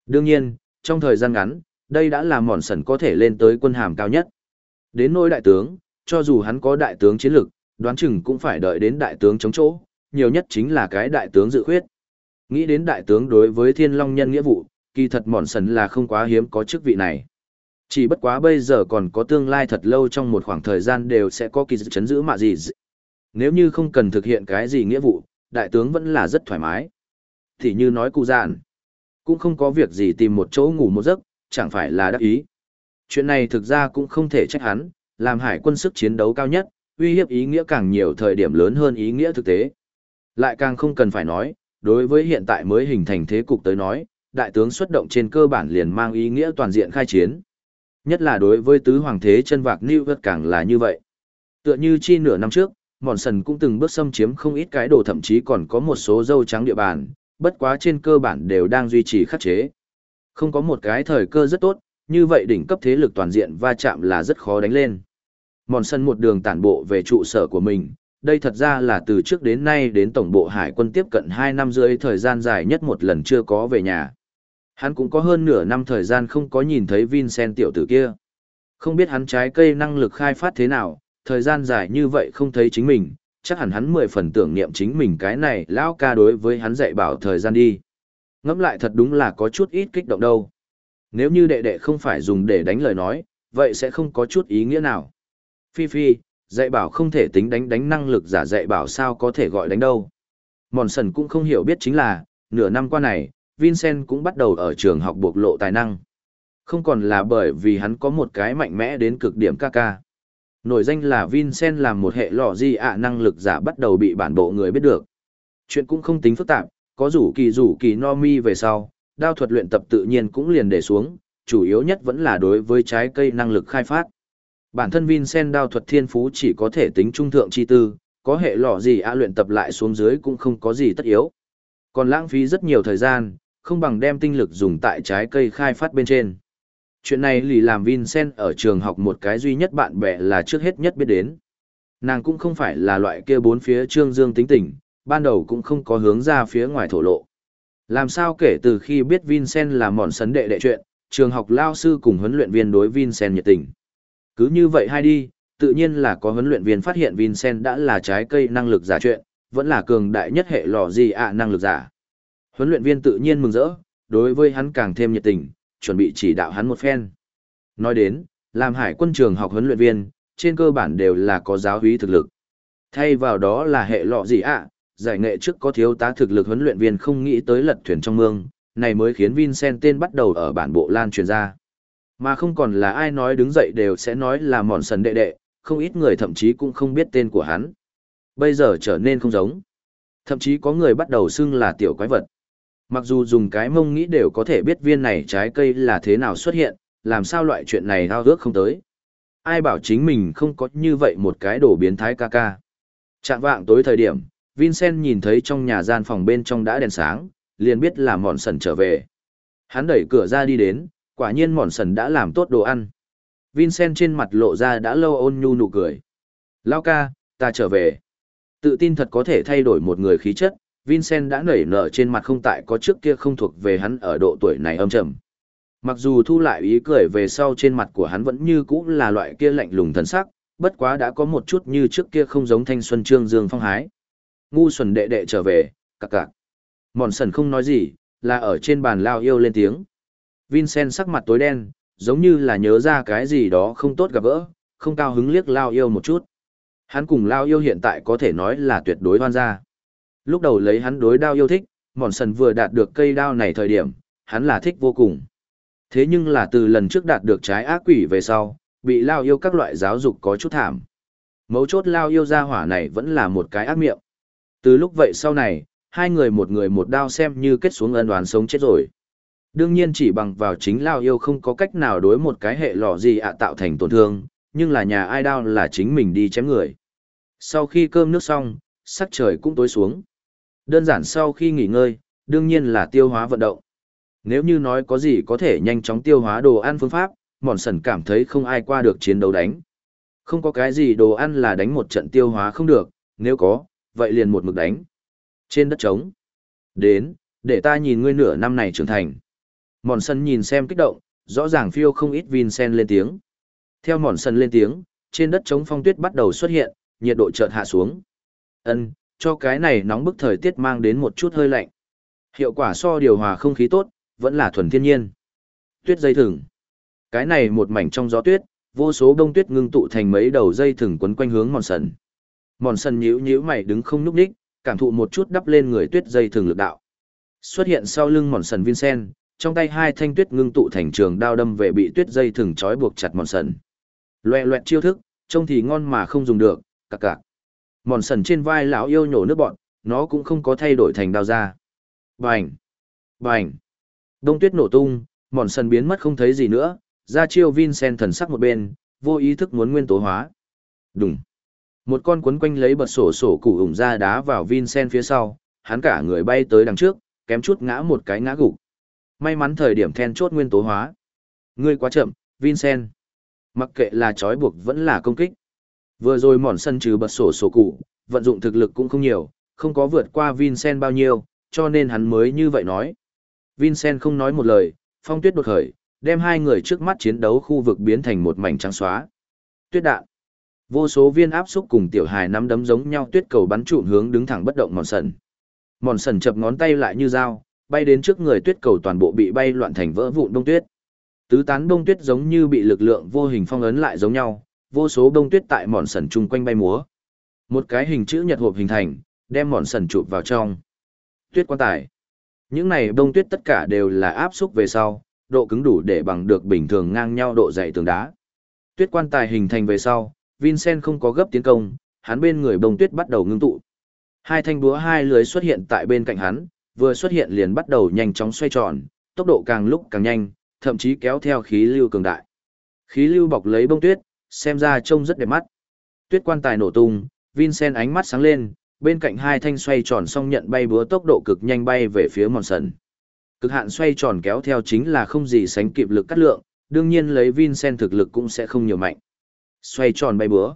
Đương nhiên, trong thời gian ngắn, đây đã là mòn sần có thể lên tới quân hàm cao nhất. Đến nỗi đại tướng, cho dù hắn có đại tướng chiến lực, đoán chừng cũng phải đợi đến đại tướng chống chỗ, nhiều nhất chính là cái đại tướng dự khuyết. Nghĩ đến đại tướng đối với thiên long nhân nghĩa vụ, kỳ thật mòn sần là không quá hiếm có chức vị này. Chỉ bất quá bây giờ còn có tương lai thật lâu trong một khoảng thời gian đều sẽ có kỳ dự chấn giữ mạ gì. Nếu như không cần thực hiện cái gì nghĩa vụ, đại tướng vẫn là rất thoải mái. Thì như nói cụ dạn, cũng không có việc gì tìm một chỗ ngủ một giấc, chẳng phải là đắc ý. Chuyện này thực ra cũng không thể trách hắn, làm hải quân sức chiến đấu cao nhất, uy hiếp ý nghĩa càng nhiều thời điểm lớn hơn ý nghĩa thực tế. Lại càng không cần phải nói, đối với hiện tại mới hình thành thế cục tới nói, đại tướng xuất động trên cơ bản liền mang ý nghĩa toàn diện khai chiến. Nhất là đối với tứ hoàng thế chân vạc New York càng là như vậy. Tựa như chi nửa năm trước, Mòn Sần cũng từng bước xâm chiếm không ít cái đồ thậm chí còn có một số dâu trắng địa bàn, bất quá trên cơ bản đều đang duy trì khắc chế. Không có một cái thời cơ rất tốt, như vậy đỉnh cấp thế lực toàn diện va chạm là rất khó đánh lên. Mòn sân một đường tản bộ về trụ sở của mình, đây thật ra là từ trước đến nay đến tổng bộ hải quân tiếp cận 2 năm rưỡi thời gian dài nhất một lần chưa có về nhà. Hắn cũng có hơn nửa năm thời gian không có nhìn thấy Vincent tiểu tử kia. Không biết hắn trái cây năng lực khai phát thế nào, thời gian dài như vậy không thấy chính mình, chắc hẳn hắn mười phần tưởng niệm chính mình cái này lão ca đối với hắn dạy bảo thời gian đi. Ngẫm lại thật đúng là có chút ít kích động đâu. Nếu như đệ đệ không phải dùng để đánh lời nói, vậy sẽ không có chút ý nghĩa nào. Phi Phi, dạy bảo không thể tính đánh đánh năng lực giả dạy bảo sao có thể gọi đánh đâu. Mòn sần cũng không hiểu biết chính là, nửa năm qua này, Vincent cũng bắt đầu ở trường học bộc lộ tài năng. Không còn là bởi vì hắn có một cái mạnh mẽ đến cực điểm ca ca. Nổi danh là Vincent làm một hệ lọ di ạ năng lực giả bắt đầu bị bản bộ người biết được. Chuyện cũng không tính phức tạp, có rủ kỳ rủ kỳ no mi về sau, đao thuật luyện tập tự nhiên cũng liền để xuống, chủ yếu nhất vẫn là đối với trái cây năng lực khai phát. Bản thân Vincent đao thuật thiên phú chỉ có thể tính trung thượng chi tư, có hệ lọ gì ạ luyện tập lại xuống dưới cũng không có gì tất yếu. Còn lãng phí rất nhiều thời gian, không bằng đem tinh lực dùng tại trái cây khai phát bên trên. Chuyện này lì làm Vincent ở trường học một cái duy nhất bạn bè là trước hết nhất biết đến. Nàng cũng không phải là loại kia bốn phía trương dương tính tình, ban đầu cũng không có hướng ra phía ngoài thổ lộ. Làm sao kể từ khi biết Vincent là mòn sấn đệ đệ chuyện, trường học lao sư cùng huấn luyện viên đối Vincent nhiệt tình. Cứ như vậy hay đi, tự nhiên là có huấn luyện viên phát hiện Vincent đã là trái cây năng lực giả chuyện, vẫn là cường đại nhất hệ lò gì ạ năng lực giả. Huấn luyện viên tự nhiên mừng rỡ, đối với hắn càng thêm nhiệt tình, chuẩn bị chỉ đạo hắn một phen. Nói đến, làm hải quân trường học huấn luyện viên, trên cơ bản đều là có giáo hí thực lực. Thay vào đó là hệ lọ gì ạ, giải nghệ trước có thiếu tá thực lực huấn luyện viên không nghĩ tới lật thuyền trong mương, này mới khiến Vincent tên bắt đầu ở bản bộ lan truyền ra. Mà không còn là ai nói đứng dậy đều sẽ nói là mòn sần đệ đệ, không ít người thậm chí cũng không biết tên của hắn. Bây giờ trở nên không giống. Thậm chí có người bắt đầu xưng là tiểu quái vật. Mặc dù dùng cái mông nghĩ đều có thể biết viên này trái cây là thế nào xuất hiện, làm sao loại chuyện này hao ước không tới. Ai bảo chính mình không có như vậy một cái đồ biến thái ca ca. Trạng vạng tối thời điểm, Vincent nhìn thấy trong nhà gian phòng bên trong đã đèn sáng, liền biết là mòn sần trở về. Hắn đẩy cửa ra đi đến, quả nhiên mòn sần đã làm tốt đồ ăn. Vincent trên mặt lộ ra đã lâu ôn nhu nụ cười. Lao ca, ta trở về. Tự tin thật có thể thay đổi một người khí chất, Vincent đã nảy nở trên mặt không tại có trước kia không thuộc về hắn ở độ tuổi này âm trầm. Mặc dù thu lại ý cười về sau trên mặt của hắn vẫn như cũ là loại kia lạnh lùng thần sắc, bất quá đã có một chút như trước kia không giống thanh xuân trương dương phong hái. Ngu xuẩn đệ đệ trở về, cặc cặc. Mòn sần không nói gì, là ở trên bàn lao yêu lên tiếng. Vincent sắc mặt tối đen, giống như là nhớ ra cái gì đó không tốt gặp gỡ, không cao hứng liếc lao yêu một chút. Hắn cùng lao yêu hiện tại có thể nói là tuyệt đối hoan gia. Lúc đầu lấy hắn đối đao yêu thích, mòn sần vừa đạt được cây đao này thời điểm, hắn là thích vô cùng. Thế nhưng là từ lần trước đạt được trái ác quỷ về sau, bị lao yêu các loại giáo dục có chút thảm. Mấu chốt lao yêu ra hỏa này vẫn là một cái ác miệng. Từ lúc vậy sau này, hai người một người một đao xem như kết xuống ân đoàn sống chết rồi. Đương nhiên chỉ bằng vào chính lao yêu không có cách nào đối một cái hệ lò gì ạ tạo thành tổn thương, nhưng là nhà ai đao là chính mình đi chém người. Sau khi cơm nước xong, sắc trời cũng tối xuống. Đơn giản sau khi nghỉ ngơi, đương nhiên là tiêu hóa vận động. Nếu như nói có gì có thể nhanh chóng tiêu hóa đồ ăn phương pháp, mòn sần cảm thấy không ai qua được chiến đấu đánh. Không có cái gì đồ ăn là đánh một trận tiêu hóa không được, nếu có, vậy liền một mực đánh. Trên đất trống. Đến, để ta nhìn ngươi nửa năm này trưởng thành. Mòn sân nhìn xem kích động, rõ ràng phiêu không ít Vincent lên tiếng. Theo mòn sân lên tiếng, trên đất trống phong tuyết bắt đầu xuất hiện, nhiệt độ chợt hạ xuống. Ân, cho cái này nóng bức thời tiết mang đến một chút hơi lạnh. Hiệu quả so điều hòa không khí tốt, vẫn là thuần thiên nhiên. Tuyết dây thừng. Cái này một mảnh trong gió tuyết, vô số đông tuyết ngưng tụ thành mấy đầu dây thừng quấn quanh hướng mòn sần. Mòn sần nhíu nhíu mày đứng không nhúc nhích, cảm thụ một chút đắp lên người tuyết dây thừng lực đạo. Xuất hiện sau lưng mòn sần Vincent, trong tay hai thanh tuyết ngưng tụ thành trường đao đâm về bị tuyết dây thừng trói buộc chặt mòn sần. Loẹ loẹt chiêu thức, trông thì ngon mà không dùng được, cặc cặc. Mòn sần trên vai lão yêu nhổ nước bọn, nó cũng không có thay đổi thành đao ra. Bành! Bành! Đông tuyết nổ tung, mòn sần biến mất không thấy gì nữa, ra chiêu Vincent thần sắc một bên, vô ý thức muốn nguyên tố hóa. Đúng! Một con quấn quanh lấy bật sổ sổ củ ủng ra đá vào Vincent phía sau, hắn cả người bay tới đằng trước, kém chút ngã một cái ngã gục. May mắn thời điểm then chốt nguyên tố hóa. Ngươi quá chậm, Vincent. Mặc kệ là trói buộc vẫn là công kích. Vừa rồi mòn sân trừ bật sổ sổ cụ, vận dụng thực lực cũng không nhiều, không có vượt qua Vincent bao nhiêu, cho nên hắn mới như vậy nói. Vincent không nói một lời, phong tuyết đột khởi, đem hai người trước mắt chiến đấu khu vực biến thành một mảnh trắng xóa. Tuyết đạn. Vô số viên áp xúc cùng tiểu hài nắm đấm giống nhau tuyết cầu bắn trụm hướng đứng thẳng bất động mòn sần. Mòn sần chập ngón tay lại như dao, bay đến trước người tuyết cầu toàn bộ bị bay loạn thành vỡ vụn đông tuyết. Tứ tán đông tuyết giống như bị lực lượng vô hình phong ấn lại giống nhau, vô số đông tuyết tại mòn sần chung quanh bay múa. Một cái hình chữ nhật hộp hình thành, đem mòn sần chụp vào trong. Tuyết quan tài. Những này bông tuyết tất cả đều là áp xúc về sau, độ cứng đủ để bằng được bình thường ngang nhau độ dày tường đá. Tuyết quan tài hình thành về sau, Vincent không có gấp tiến công, hắn bên người bông tuyết bắt đầu ngưng tụ. Hai thanh búa hai lưới xuất hiện tại bên cạnh hắn, vừa xuất hiện liền bắt đầu nhanh chóng xoay tròn, tốc độ càng lúc càng nhanh, thậm chí kéo theo khí lưu cường đại. Khí lưu bọc lấy bông tuyết, xem ra trông rất đẹp mắt. Tuyết quan tài nổ tung, Vincent ánh mắt sáng lên, bên cạnh hai thanh xoay tròn xong nhận bay búa tốc độ cực nhanh bay về phía mòn sần. Cực hạn xoay tròn kéo theo chính là không gì sánh kịp lực cắt lượng, đương nhiên lấy Vincent thực lực cũng sẽ không nhiều mạnh. Xoay tròn bay búa.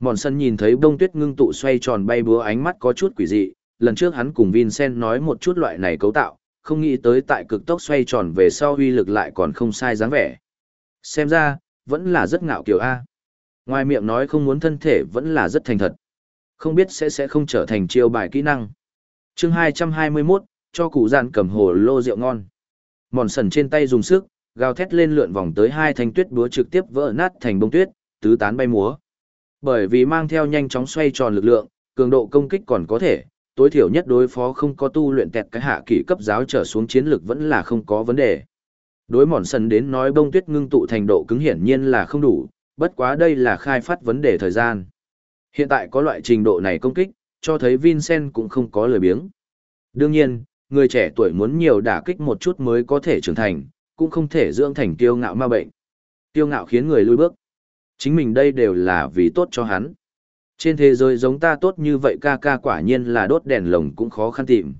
Mòn sân nhìn thấy bông tuyết ngưng tụ xoay tròn bay búa ánh mắt có chút quỷ dị, lần trước hắn cùng Vincent nói một chút loại này cấu tạo, không nghĩ tới tại cực tốc xoay tròn về sau uy lực lại còn không sai dáng vẻ. Xem ra, vẫn là rất ngạo kiều A. Ngoài miệng nói không muốn thân thể vẫn là rất thành thật. Không biết sẽ sẽ không trở thành chiêu bài kỹ năng. chương 221, cho cụ dạn cầm hồ lô rượu ngon. Mòn sần trên tay dùng sức, gào thét lên lượn vòng tới hai thanh tuyết búa trực tiếp vỡ nát thành bông tuyết, tứ tán bay múa. Bởi vì mang theo nhanh chóng xoay tròn lực lượng, cường độ công kích còn có thể, tối thiểu nhất đối phó không có tu luyện tẹt cái hạ kỷ cấp giáo trở xuống chiến lực vẫn là không có vấn đề. Đối mòn sần đến nói bông tuyết ngưng tụ thành độ cứng hiển nhiên là không đủ, bất quá đây là khai phát vấn đề thời gian. Hiện tại có loại trình độ này công kích, cho thấy Vincent cũng không có lời biếng. Đương nhiên, người trẻ tuổi muốn nhiều đả kích một chút mới có thể trưởng thành, cũng không thể dưỡng thành kiêu ngạo ma bệnh. Kiêu ngạo khiến người lui bước. Chính mình đây đều là vì tốt cho hắn. Trên thế giới giống ta tốt như vậy ca ca quả nhiên là đốt đèn lồng cũng khó khăn tìm.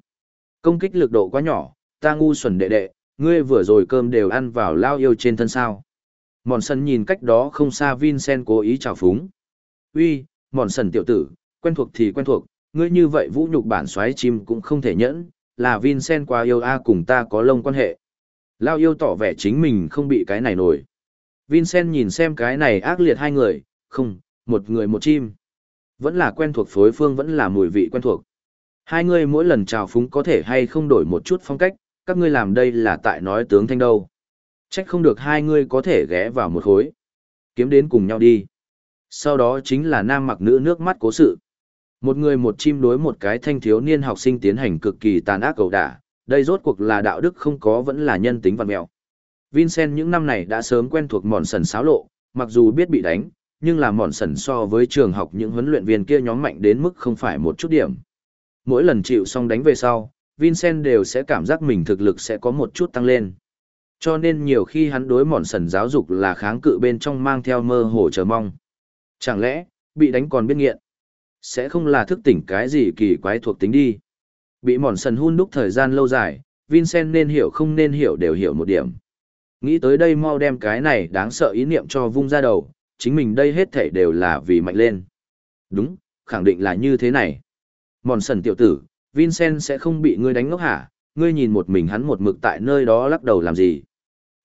Công kích lực độ quá nhỏ, ta ngu xuẩn đệ đệ, ngươi vừa rồi cơm đều ăn vào lao yêu trên thân sao. Mòn sân nhìn cách đó không xa Vincent cố ý chào phúng. Uy, mòn sần tiểu tử, quen thuộc thì quen thuộc, ngươi như vậy vũ nhục bản xoáy chim cũng không thể nhẫn, là Vincent quá yêu A à cùng ta có lông quan hệ. Lao yêu tỏ vẻ chính mình không bị cái này nổi. Vincent nhìn xem cái này ác liệt hai người, không, một người một chim. Vẫn là quen thuộc phối phương vẫn là mùi vị quen thuộc. Hai người mỗi lần chào phúng có thể hay không đổi một chút phong cách, các ngươi làm đây là tại nói tướng thanh đâu. Trách không được hai ngươi có thể ghé vào một khối. Kiếm đến cùng nhau đi. Sau đó chính là nam mặc nữ nước mắt cố sự. Một người một chim đối một cái thanh thiếu niên học sinh tiến hành cực kỳ tàn ác cầu đả, đây rốt cuộc là đạo đức không có vẫn là nhân tính văn mẹo. Vincent những năm này đã sớm quen thuộc mòn sần xáo lộ, mặc dù biết bị đánh, nhưng là mòn sần so với trường học những huấn luyện viên kia nhóm mạnh đến mức không phải một chút điểm. Mỗi lần chịu xong đánh về sau, Vincent đều sẽ cảm giác mình thực lực sẽ có một chút tăng lên. Cho nên nhiều khi hắn đối mòn sần giáo dục là kháng cự bên trong mang theo mơ hồ chờ mong. Chẳng lẽ, bị đánh còn biết nghiện? Sẽ không là thức tỉnh cái gì kỳ quái thuộc tính đi. Bị mòn sần hun đúc thời gian lâu dài, Vincent nên hiểu không nên hiểu đều hiểu một điểm. Nghĩ tới đây mau đem cái này đáng sợ ý niệm cho vung ra đầu, chính mình đây hết thảy đều là vì mạnh lên. Đúng, khẳng định là như thế này. Mòn sần tiểu tử, Vincent sẽ không bị ngươi đánh ngốc hả, ngươi nhìn một mình hắn một mực tại nơi đó lắc đầu làm gì.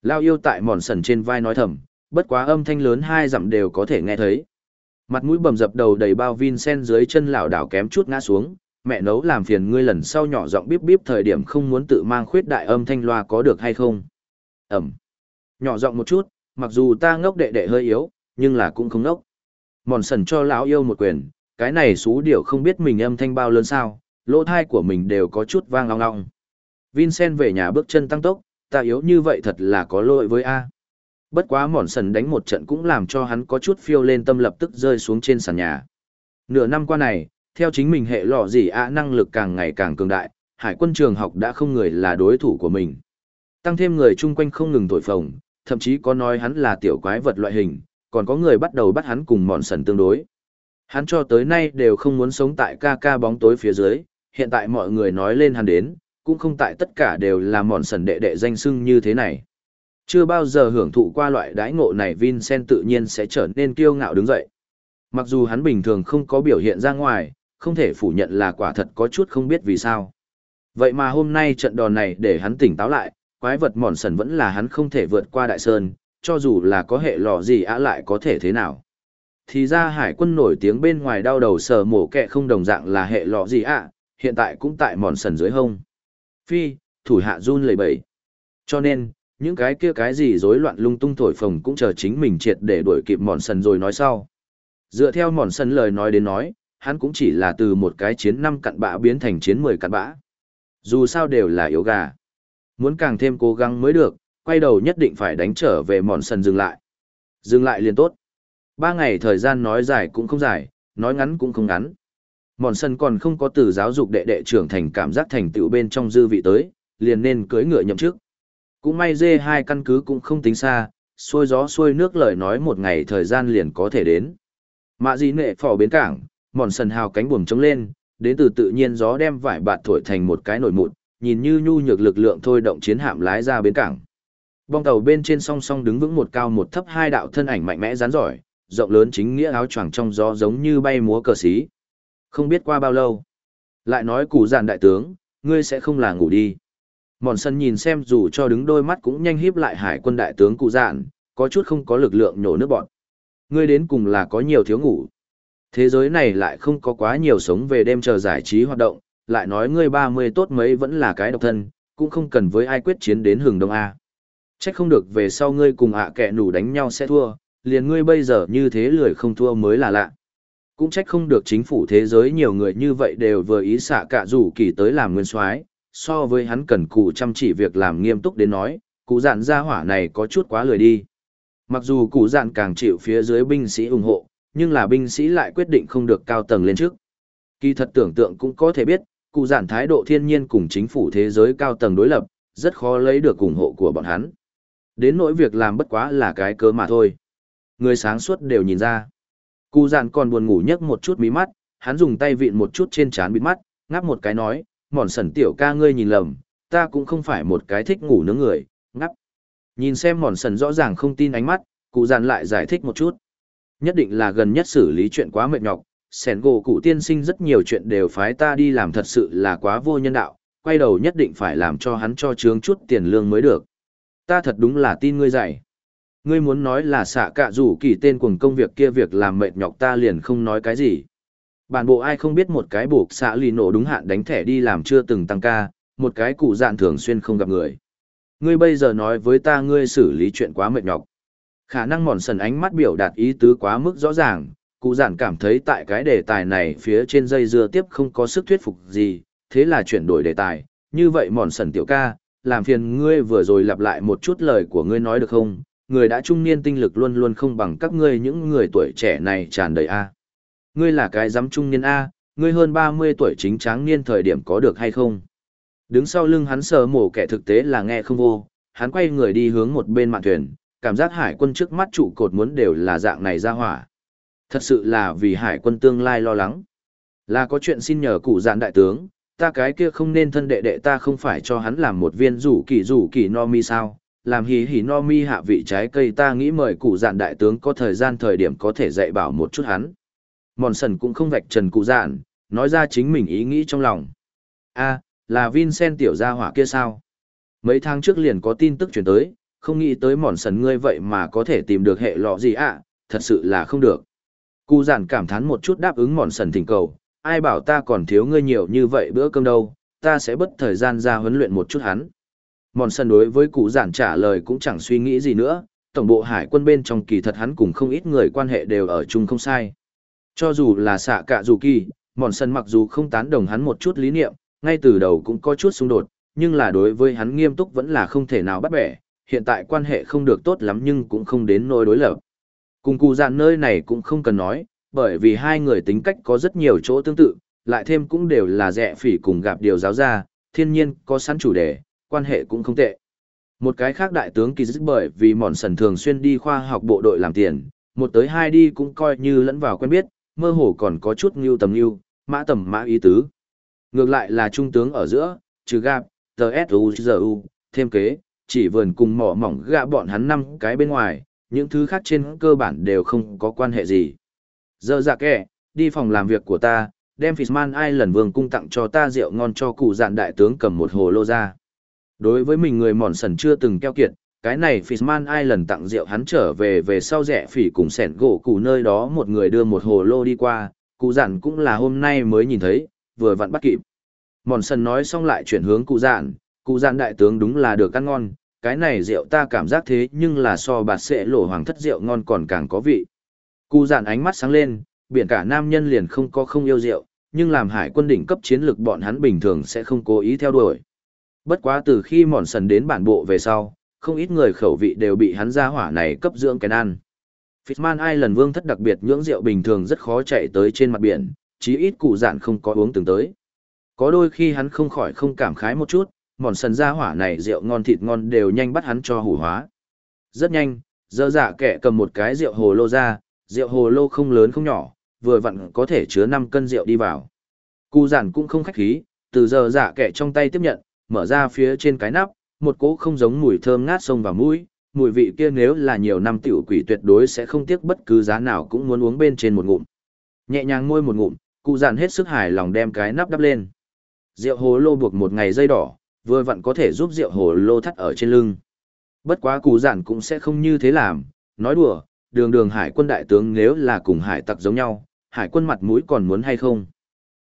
Lao yêu tại mòn sần trên vai nói thầm, bất quá âm thanh lớn hai dặm đều có thể nghe thấy. Mặt mũi bầm dập đầu đầy bao Vincent dưới chân lảo đảo kém chút ngã xuống, mẹ nấu làm phiền ngươi lần sau nhỏ giọng bíp bíp thời điểm không muốn tự mang khuyết đại âm thanh loa có được hay không. Ẩm. Nhỏ giọng một chút, mặc dù ta ngốc đệ đệ hơi yếu, nhưng là cũng không ngốc. Mòn sần cho lão yêu một quyền, cái này xú điểu không biết mình âm thanh bao lớn sao, lỗ thai của mình đều có chút vang long long. Vincent về nhà bước chân tăng tốc, ta yếu như vậy thật là có lỗi với A. Bất quá mòn sần đánh một trận cũng làm cho hắn có chút phiêu lên tâm lập tức rơi xuống trên sàn nhà. Nửa năm qua này, theo chính mình hệ lọ gì ạ năng lực càng ngày càng cường đại, hải quân trường học đã không người là đối thủ của mình. Tăng thêm người chung quanh không ngừng thổi phồng, thậm chí có nói hắn là tiểu quái vật loại hình, còn có người bắt đầu bắt hắn cùng mòn sần tương đối. Hắn cho tới nay đều không muốn sống tại ca ca bóng tối phía dưới, hiện tại mọi người nói lên hắn đến, cũng không tại tất cả đều là mòn sần đệ đệ danh sưng như thế này. Chưa bao giờ hưởng thụ qua loại đãi ngộ này Vincent tự nhiên sẽ trở nên kiêu ngạo đứng dậy. Mặc dù hắn bình thường không có biểu hiện ra ngoài, không thể phủ nhận là quả thật có chút không biết vì sao. Vậy mà hôm nay trận đòn này để hắn tỉnh táo lại, quái vật mòn sần vẫn là hắn không thể vượt qua đại sơn, cho dù là có hệ lò gì á lại có thể thế nào. Thì ra hải quân nổi tiếng bên ngoài đau đầu sờ mổ kẹ không đồng dạng là hệ lọ gì ạ, hiện tại cũng tại mòn sần dưới hông. Phi, thủ hạ run lẩy bẩy. Cho nên, những cái kia cái gì rối loạn lung tung thổi phồng cũng chờ chính mình triệt để đuổi kịp mòn sần rồi nói sau. Dựa theo mòn sần lời nói đến nói, hắn cũng chỉ là từ một cái chiến năm cặn bã biến thành chiến mười cặn bã. Dù sao đều là yếu gà. Muốn càng thêm cố gắng mới được, quay đầu nhất định phải đánh trở về mòn sần dừng lại. Dừng lại liền tốt. Ba ngày thời gian nói dài cũng không dài, nói ngắn cũng không ngắn. Mòn sân còn không có từ giáo dục đệ đệ trưởng thành cảm giác thành tựu bên trong dư vị tới, liền nên cưới ngựa nhậm chức. Cũng may dê hai căn cứ cũng không tính xa, xuôi gió xuôi nước lời nói một ngày thời gian liền có thể đến. Mạ gì nệ phò bến cảng, mòn sần hào cánh buồm trống lên, đến từ tự nhiên gió đem vải bạt thổi thành một cái nổi mụn, nhìn như nhu nhược lực lượng thôi động chiến hạm lái ra bến cảng. Bong tàu bên trên song song đứng vững một cao một thấp hai đạo thân ảnh mạnh mẽ rắn giỏi, rộng lớn chính nghĩa áo choàng trong gió giống như bay múa cờ xí. Không biết qua bao lâu. Lại nói cụ giản đại tướng, ngươi sẽ không là ngủ đi. Mòn sân nhìn xem dù cho đứng đôi mắt cũng nhanh híp lại hải quân đại tướng cụ dạn, có chút không có lực lượng nhổ nước bọn. Ngươi đến cùng là có nhiều thiếu ngủ. Thế giới này lại không có quá nhiều sống về đêm chờ giải trí hoạt động, lại nói ngươi 30 tốt mấy vẫn là cái độc thân, cũng không cần với ai quyết chiến đến hừng đông A. trách không được về sau ngươi cùng ạ à kẹ nủ đánh nhau sẽ thua, liền ngươi bây giờ như thế lười không thua mới là lạ. Cũng trách không được chính phủ thế giới nhiều người như vậy đều vừa ý xạ cả rủ kỳ tới làm nguyên soái so với hắn cần cù chăm chỉ việc làm nghiêm túc đến nói, cụ dạn gia hỏa này có chút quá lười đi. Mặc dù cụ dạn càng chịu phía dưới binh sĩ ủng hộ, nhưng là binh sĩ lại quyết định không được cao tầng lên trước. Kỳ thật tưởng tượng cũng có thể biết, cụ dạn thái độ thiên nhiên cùng chính phủ thế giới cao tầng đối lập, rất khó lấy được ủng hộ của bọn hắn. Đến nỗi việc làm bất quá là cái cớ mà thôi. Người sáng suốt đều nhìn ra. Cụ dạn còn buồn ngủ nhấc một chút mí mắt, hắn dùng tay vịn một chút trên trán bịt mắt, ngáp một cái nói, mòn sẩn tiểu ca ngươi nhìn lầm, ta cũng không phải một cái thích ngủ nướng người, ngắp. Nhìn xem mòn sẩn rõ ràng không tin ánh mắt, cụ dạn lại giải thích một chút. Nhất định là gần nhất xử lý chuyện quá mệt nhọc, sẻn gỗ cụ tiên sinh rất nhiều chuyện đều phái ta đi làm thật sự là quá vô nhân đạo, quay đầu nhất định phải làm cho hắn cho trướng chút tiền lương mới được. Ta thật đúng là tin ngươi dạy. Ngươi muốn nói là xạ cạ rủ kỳ tên cuồng công việc kia việc làm mệt nhọc ta liền không nói cái gì. Bản bộ ai không biết một cái buộc xạ lì nổ đúng hạn đánh thẻ đi làm chưa từng tăng ca, một cái cụ dạn thường xuyên không gặp người. Ngươi bây giờ nói với ta ngươi xử lý chuyện quá mệt nhọc. Khả năng mòn sần ánh mắt biểu đạt ý tứ quá mức rõ ràng, cụ dạn cảm thấy tại cái đề tài này phía trên dây dưa tiếp không có sức thuyết phục gì, thế là chuyển đổi đề tài. Như vậy mòn sần tiểu ca, làm phiền ngươi vừa rồi lặp lại một chút lời của ngươi nói được không? Người đã trung niên tinh lực luôn luôn không bằng các ngươi những người tuổi trẻ này tràn đầy A. Ngươi là cái giám trung niên A, ngươi hơn 30 tuổi chính tráng niên thời điểm có được hay không? Đứng sau lưng hắn sờ mổ kẻ thực tế là nghe không vô, hắn quay người đi hướng một bên mạn thuyền, cảm giác hải quân trước mắt trụ cột muốn đều là dạng này ra hỏa. Thật sự là vì hải quân tương lai lo lắng. Là có chuyện xin nhờ cụ dạn đại tướng, ta cái kia không nên thân đệ đệ ta không phải cho hắn làm một viên rủ kỳ rủ kỳ no mi sao, làm hỉ hỉ no mi hạ vị trái cây ta nghĩ mời cụ dạn đại tướng có thời gian thời điểm có thể dạy bảo một chút hắn. Mòn sần cũng không vạch trần cụ dạn, nói ra chính mình ý nghĩ trong lòng. a là Vincent tiểu gia hỏa kia sao? Mấy tháng trước liền có tin tức chuyển tới, không nghĩ tới mòn sần ngươi vậy mà có thể tìm được hệ lọ gì ạ, thật sự là không được. Cụ giản cảm thán một chút đáp ứng mòn sần thỉnh cầu, ai bảo ta còn thiếu ngươi nhiều như vậy bữa cơm đâu, ta sẽ bất thời gian ra huấn luyện một chút hắn. Mòn sân đối với cụ giản trả lời cũng chẳng suy nghĩ gì nữa, tổng bộ hải quân bên trong kỳ thật hắn cùng không ít người quan hệ đều ở chung không sai. Cho dù là xạ cả dù kỳ, mòn sân mặc dù không tán đồng hắn một chút lý niệm, ngay từ đầu cũng có chút xung đột, nhưng là đối với hắn nghiêm túc vẫn là không thể nào bắt bẻ, hiện tại quan hệ không được tốt lắm nhưng cũng không đến nỗi đối lập. Cùng cụ giản nơi này cũng không cần nói, bởi vì hai người tính cách có rất nhiều chỗ tương tự, lại thêm cũng đều là rẻ phỉ cùng gặp điều giáo ra, thiên nhiên có sẵn chủ đề, quan hệ cũng không tệ. Một cái khác đại tướng kỳ dứt bởi vì mòn sần thường xuyên đi khoa học bộ đội làm tiền, một tới hai đi cũng coi như lẫn vào quen biết, mơ hồ còn có chút ngưu tầm ngưu, mã tầm mã ý tứ. Ngược lại là trung tướng ở giữa, trừ gạp, tờ S.U.G.U., thêm kế, chỉ vườn cùng mỏ mỏng gạ bọn hắn năm cái bên ngoài, những thứ khác trên cơ bản đều không có quan hệ gì. Giờ dạ kẻ, đi phòng làm việc của ta, đem Fisman ai lần vương cung tặng cho ta rượu ngon cho cụ dạn đại tướng cầm một hồ lô ra. Đối với mình người mòn sần chưa từng keo kiệt, cái này Fishman ai lần tặng rượu hắn trở về về sau rẻ phỉ cùng sẻn gỗ cụ nơi đó một người đưa một hồ lô đi qua, cụ giản cũng là hôm nay mới nhìn thấy, vừa vặn bắt kịp. Mòn sần nói xong lại chuyển hướng cụ giản cụ giản đại tướng đúng là được ăn ngon, cái này rượu ta cảm giác thế nhưng là so bạt sệ lộ hoàng thất rượu ngon còn càng có vị. Cụ giản ánh mắt sáng lên, biển cả nam nhân liền không có không yêu rượu, nhưng làm hải quân đỉnh cấp chiến lược bọn hắn bình thường sẽ không cố ý theo đuổi. Bất quá từ khi mòn sần đến bản bộ về sau, không ít người khẩu vị đều bị hắn ra hỏa này cấp dưỡng cái ăn. Fishman Island vương thất đặc biệt nhưỡng rượu bình thường rất khó chạy tới trên mặt biển, chí ít cụ dạn không có uống từng tới. Có đôi khi hắn không khỏi không cảm khái một chút, mòn sần ra hỏa này rượu ngon thịt ngon đều nhanh bắt hắn cho hủ hóa. Rất nhanh, dơ dạ kẻ cầm một cái rượu hồ lô ra, rượu hồ lô không lớn không nhỏ, vừa vặn có thể chứa 5 cân rượu đi vào. Cụ giản cũng không khách khí, từ giờ dạ kẻ trong tay tiếp nhận, mở ra phía trên cái nắp, một cỗ không giống mùi thơm ngát sông vào mũi, mùi vị kia nếu là nhiều năm tiểu quỷ tuyệt đối sẽ không tiếc bất cứ giá nào cũng muốn uống bên trên một ngụm. Nhẹ nhàng môi một ngụm, cụ giản hết sức hài lòng đem cái nắp đắp lên. Rượu hồ lô buộc một ngày dây đỏ, vừa vặn có thể giúp rượu hồ lô thắt ở trên lưng. Bất quá cụ giản cũng sẽ không như thế làm, nói đùa, đường đường hải quân đại tướng nếu là cùng hải tặc giống nhau, hải quân mặt mũi còn muốn hay không.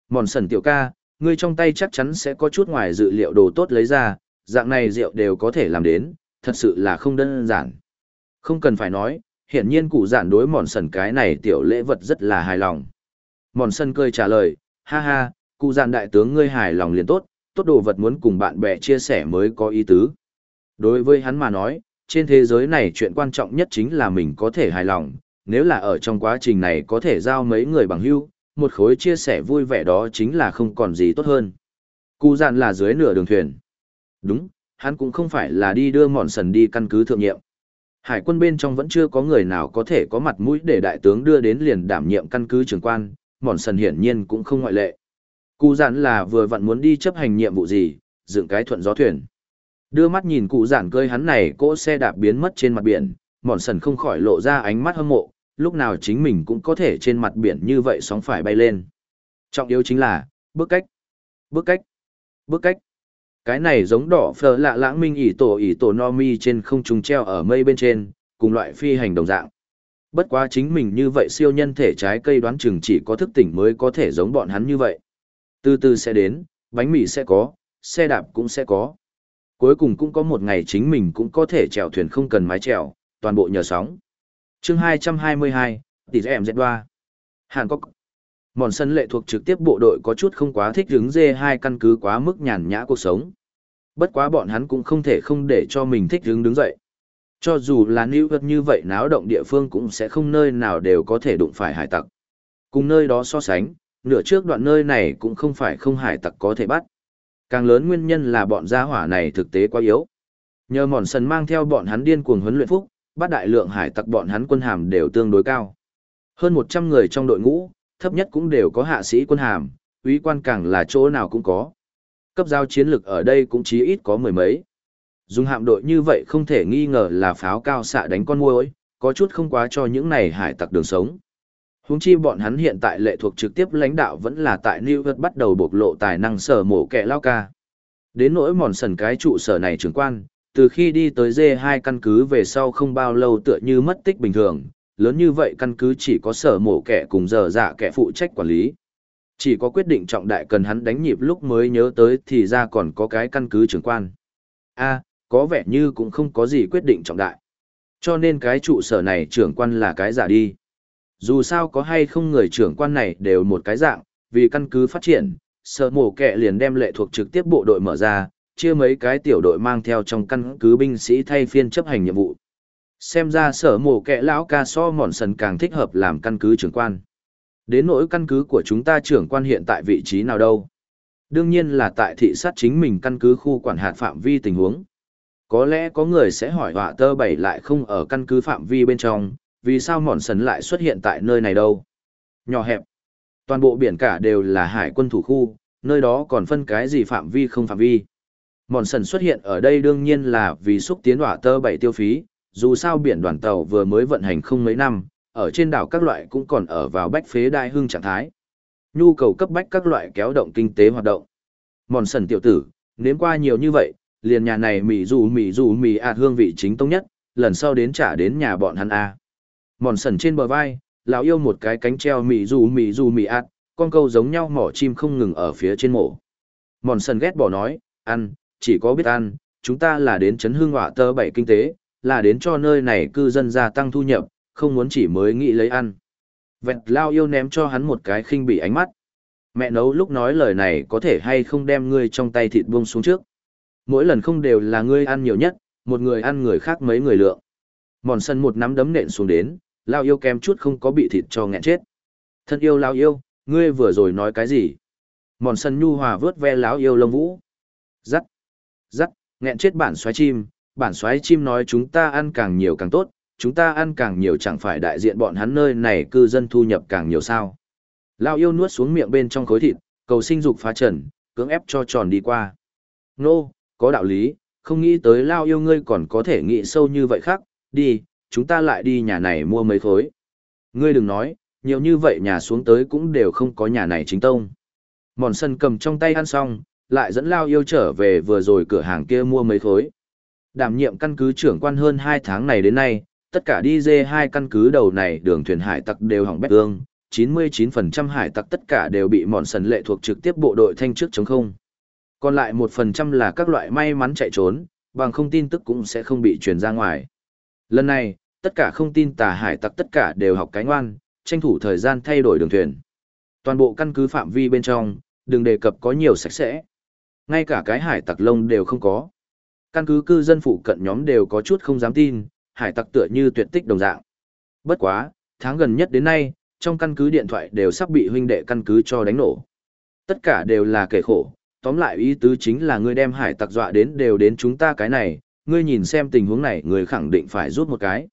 Mòn sần tiểu ca, ngươi trong tay chắc chắn sẽ có chút ngoài dự liệu đồ tốt lấy ra, dạng này rượu đều có thể làm đến, thật sự là không đơn giản. Không cần phải nói, hiển nhiên cụ giản đối mòn sần cái này tiểu lễ vật rất là hài lòng. Mòn sần cười trả lời, ha ha, cụ giản đại tướng ngươi hài lòng liền tốt, tốt đồ vật muốn cùng bạn bè chia sẻ mới có ý tứ. Đối với hắn mà nói, trên thế giới này chuyện quan trọng nhất chính là mình có thể hài lòng, nếu là ở trong quá trình này có thể giao mấy người bằng hữu, một khối chia sẻ vui vẻ đó chính là không còn gì tốt hơn. Cụ dạn là dưới nửa đường thuyền. Đúng, hắn cũng không phải là đi đưa mòn sần đi căn cứ thượng nhiệm. Hải quân bên trong vẫn chưa có người nào có thể có mặt mũi để đại tướng đưa đến liền đảm nhiệm căn cứ trưởng quan, mòn sần hiển nhiên cũng không ngoại lệ. Cụ dạn là vừa vặn muốn đi chấp hành nhiệm vụ gì, dựng cái thuận gió thuyền. Đưa mắt nhìn cụ giản cơi hắn này cỗ xe đạp biến mất trên mặt biển, mòn sần không khỏi lộ ra ánh mắt hâm mộ, lúc nào chính mình cũng có thể trên mặt biển như vậy sóng phải bay lên. Trọng yếu chính là, bước cách, bước cách, bước cách. Cái này giống đỏ phở lạ lãng minh ỉ tổ ỉ tổ no mi trên không trung treo ở mây bên trên, cùng loại phi hành đồng dạng. Bất quá chính mình như vậy siêu nhân thể trái cây đoán chừng chỉ có thức tỉnh mới có thể giống bọn hắn như vậy. Từ từ sẽ đến, bánh mì sẽ có, xe đạp cũng sẽ có. Cuối cùng cũng có một ngày chính mình cũng có thể chèo thuyền không cần mái chèo, toàn bộ nhờ sóng chương 222, tỷ em dẹt đoa. Hàn Quốc. Mòn sân lệ thuộc trực tiếp bộ đội có chút không quá thích hứng dê hai căn cứ quá mức nhàn nhã cuộc sống. Bất quá bọn hắn cũng không thể không để cho mình thích hứng đứng dậy. Cho dù là nữ vật như vậy náo động địa phương cũng sẽ không nơi nào đều có thể đụng phải hải tặc. Cùng nơi đó so sánh, nửa trước đoạn nơi này cũng không phải không hải tặc có thể bắt. Càng lớn nguyên nhân là bọn gia hỏa này thực tế quá yếu. Nhờ mòn sần mang theo bọn hắn điên cuồng huấn luyện phúc, Bát đại lượng hải tặc bọn hắn quân hàm đều tương đối cao. Hơn 100 người trong đội ngũ, thấp nhất cũng đều có hạ sĩ quân hàm, úy quan càng là chỗ nào cũng có. Cấp giao chiến lực ở đây cũng chí ít có mười mấy. Dùng hạm đội như vậy không thể nghi ngờ là pháo cao xạ đánh con muỗi, có chút không quá cho những này hải tặc đường sống. Huống chi bọn hắn hiện tại lệ thuộc trực tiếp lãnh đạo vẫn là tại New York bắt đầu bộc lộ tài năng sở mổ kẻ lao ca. Đến nỗi mòn sần cái trụ sở này trưởng quan, từ khi đi tới D hai căn cứ về sau không bao lâu tựa như mất tích bình thường, lớn như vậy căn cứ chỉ có sở mổ kẻ cùng dở dạ kẻ phụ trách quản lý. Chỉ có quyết định trọng đại cần hắn đánh nhịp lúc mới nhớ tới thì ra còn có cái căn cứ trưởng quan. a có vẻ như cũng không có gì quyết định trọng đại. Cho nên cái trụ sở này trưởng quan là cái giả đi. Dù sao có hay không người trưởng quan này đều một cái dạng, vì căn cứ phát triển, sở mổ kẹ liền đem lệ thuộc trực tiếp bộ đội mở ra, chia mấy cái tiểu đội mang theo trong căn cứ binh sĩ thay phiên chấp hành nhiệm vụ. Xem ra sở mổ kẹ lão ca so mòn sần càng thích hợp làm căn cứ trưởng quan. Đến nỗi căn cứ của chúng ta trưởng quan hiện tại vị trí nào đâu? Đương nhiên là tại thị sát chính mình căn cứ khu quản hạt phạm vi tình huống. Có lẽ có người sẽ hỏi họa tơ bảy lại không ở căn cứ phạm vi bên trong, vì sao mòn sần lại xuất hiện tại nơi này đâu? Nhỏ hẹp. Toàn bộ biển cả đều là hải quân thủ khu, nơi đó còn phân cái gì phạm vi không phạm vi. Mòn sần xuất hiện ở đây đương nhiên là vì xúc tiến hỏa tơ bảy tiêu phí, dù sao biển đoàn tàu vừa mới vận hành không mấy năm, ở trên đảo các loại cũng còn ở vào bách phế đại hưng trạng thái. Nhu cầu cấp bách các loại kéo động kinh tế hoạt động. Mòn sần tiểu tử, nếm qua nhiều như vậy, liền nhà này mỉ dù mỉ dù mỉ ạt hương vị chính tông nhất, lần sau đến trả đến nhà bọn hắn a mòn sần trên bờ vai lão yêu một cái cánh treo mỉ dù mỉ dù mỉ ạt con câu giống nhau mỏ chim không ngừng ở phía trên mổ mòn sần ghét bỏ nói ăn chỉ có biết ăn chúng ta là đến chấn hương họa tơ bảy kinh tế là đến cho nơi này cư dân gia tăng thu nhập không muốn chỉ mới nghĩ lấy ăn vẹt lao yêu ném cho hắn một cái khinh bị ánh mắt Mẹ nấu lúc nói lời này có thể hay không đem ngươi trong tay thịt buông xuống trước. Mỗi lần không đều là ngươi ăn nhiều nhất, một người ăn người khác mấy người lượng. Mòn sân một nắm đấm nện xuống đến, lao yêu kém chút không có bị thịt cho nghẹn chết. Thân yêu lao yêu, ngươi vừa rồi nói cái gì? Mòn sân nhu hòa vớt ve láo yêu lông vũ. Dắt, dắt, nghẹn chết bản xoáy chim, bản xoáy chim nói chúng ta ăn càng nhiều càng tốt, chúng ta ăn càng nhiều chẳng phải đại diện bọn hắn nơi này cư dân thu nhập càng nhiều sao. Lao yêu nuốt xuống miệng bên trong khối thịt, cầu sinh dục phá trần, cưỡng ép cho tròn đi qua. Nô, có đạo lý, không nghĩ tới Lao yêu ngươi còn có thể nghĩ sâu như vậy khác, đi, chúng ta lại đi nhà này mua mấy khối. Ngươi đừng nói, nhiều như vậy nhà xuống tới cũng đều không có nhà này chính tông. Mòn sân cầm trong tay ăn xong, lại dẫn Lao yêu trở về vừa rồi cửa hàng kia mua mấy khối. Đảm nhiệm căn cứ trưởng quan hơn 2 tháng này đến nay, tất cả đi dê hai căn cứ đầu này đường thuyền hải tặc đều hỏng bét ương, 99% hải tặc tất cả đều bị mòn sần lệ thuộc trực tiếp bộ đội thanh trước chống không. Còn lại 1% là các loại may mắn chạy trốn, bằng không tin tức cũng sẽ không bị truyền ra ngoài. Lần này, tất cả không tin tà hải tặc tất cả đều học cái ngoan, tranh thủ thời gian thay đổi đường thuyền. Toàn bộ căn cứ phạm vi bên trong, đừng đề cập có nhiều sạch sẽ. Ngay cả cái hải tặc lông đều không có. Căn cứ cư dân phụ cận nhóm đều có chút không dám tin, hải tặc tựa như tuyệt tích đồng dạng. Bất quá, tháng gần nhất đến nay, trong căn cứ điện thoại đều sắp bị huynh đệ căn cứ cho đánh nổ. Tất cả đều là kẻ khổ, tóm lại ý tứ chính là ngươi đem hải tặc dọa đến đều đến chúng ta cái này, ngươi nhìn xem tình huống này ngươi khẳng định phải rút một cái.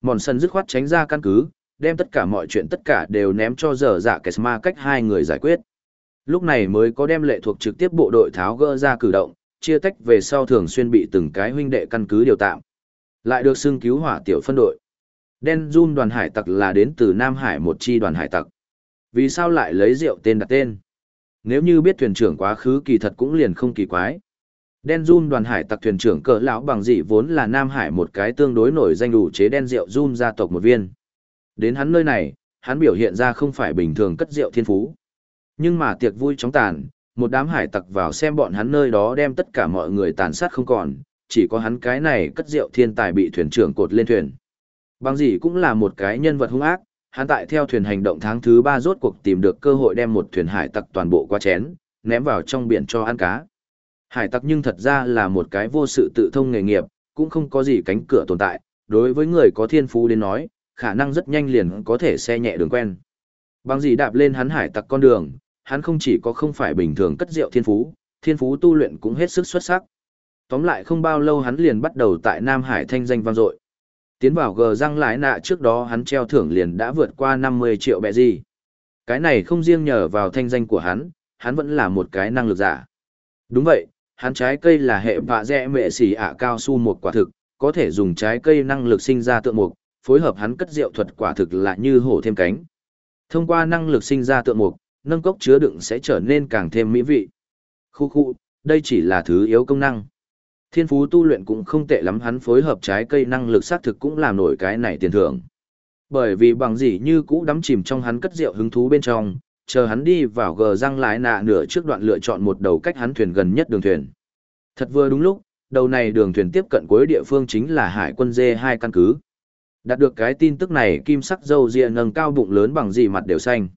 Mòn sân dứt khoát tránh ra căn cứ, đem tất cả mọi chuyện tất cả đều ném cho dở dạ Kesma cách hai người giải quyết. Lúc này mới có đem lệ thuộc trực tiếp bộ đội tháo gỡ ra cử động, chia tách về sau thường xuyên bị từng cái huynh đệ căn cứ điều tạm. Lại được xưng cứu hỏa tiểu phân đội. Đen Jun đoàn hải tặc là đến từ Nam Hải một chi đoàn hải tặc. Vì sao lại lấy rượu tên đặt tên? Nếu như biết thuyền trưởng quá khứ kỳ thật cũng liền không kỳ quái. Đen Jun đoàn hải tặc thuyền trưởng cỡ lão bằng dị vốn là Nam Hải một cái tương đối nổi danh đủ chế đen rượu Jun gia tộc một viên. Đến hắn nơi này, hắn biểu hiện ra không phải bình thường cất rượu thiên phú. Nhưng mà tiệc vui chóng tàn, một đám hải tặc vào xem bọn hắn nơi đó đem tất cả mọi người tàn sát không còn, chỉ có hắn cái này cất rượu thiên tài bị thuyền trưởng cột lên thuyền. Bằng gì cũng là một cái nhân vật hung ác, hắn tại theo thuyền hành động tháng thứ ba rốt cuộc tìm được cơ hội đem một thuyền hải tặc toàn bộ qua chén, ném vào trong biển cho ăn cá. Hải tặc nhưng thật ra là một cái vô sự tự thông nghề nghiệp, cũng không có gì cánh cửa tồn tại, đối với người có thiên phú đến nói, khả năng rất nhanh liền có thể xe nhẹ đường quen. Bằng gì đạp lên hắn hải tặc con đường, hắn không chỉ có không phải bình thường cất rượu thiên phú, thiên phú tu luyện cũng hết sức xuất sắc. Tóm lại không bao lâu hắn liền bắt đầu tại Nam Hải thanh danh vang dội. Tiến vào gờ răng lái nạ trước đó hắn treo thưởng liền đã vượt qua 50 triệu bẹ gì. Cái này không riêng nhờ vào thanh danh của hắn, hắn vẫn là một cái năng lực giả. Đúng vậy, hắn trái cây là hệ vạ dẹ mệ xỉ ạ cao su một quả thực, có thể dùng trái cây năng lực sinh ra tượng mục, phối hợp hắn cất rượu thuật quả thực là như hổ thêm cánh. Thông qua năng lực sinh ra tượng mục, nâng cốc chứa đựng sẽ trở nên càng thêm mỹ vị. Khu khu, đây chỉ là thứ yếu công năng. Thiên phú tu luyện cũng không tệ lắm hắn phối hợp trái cây năng lực xác thực cũng làm nổi cái này tiền thưởng. Bởi vì bằng gì như cũ đắm chìm trong hắn cất rượu hứng thú bên trong, chờ hắn đi vào gờ răng lái nạ nửa trước đoạn lựa chọn một đầu cách hắn thuyền gần nhất đường thuyền. Thật vừa đúng lúc, đầu này đường thuyền tiếp cận cuối địa phương chính là hải quân dê hai căn cứ. Đạt được cái tin tức này kim sắc dâu ria nâng cao bụng lớn bằng gì mặt đều xanh.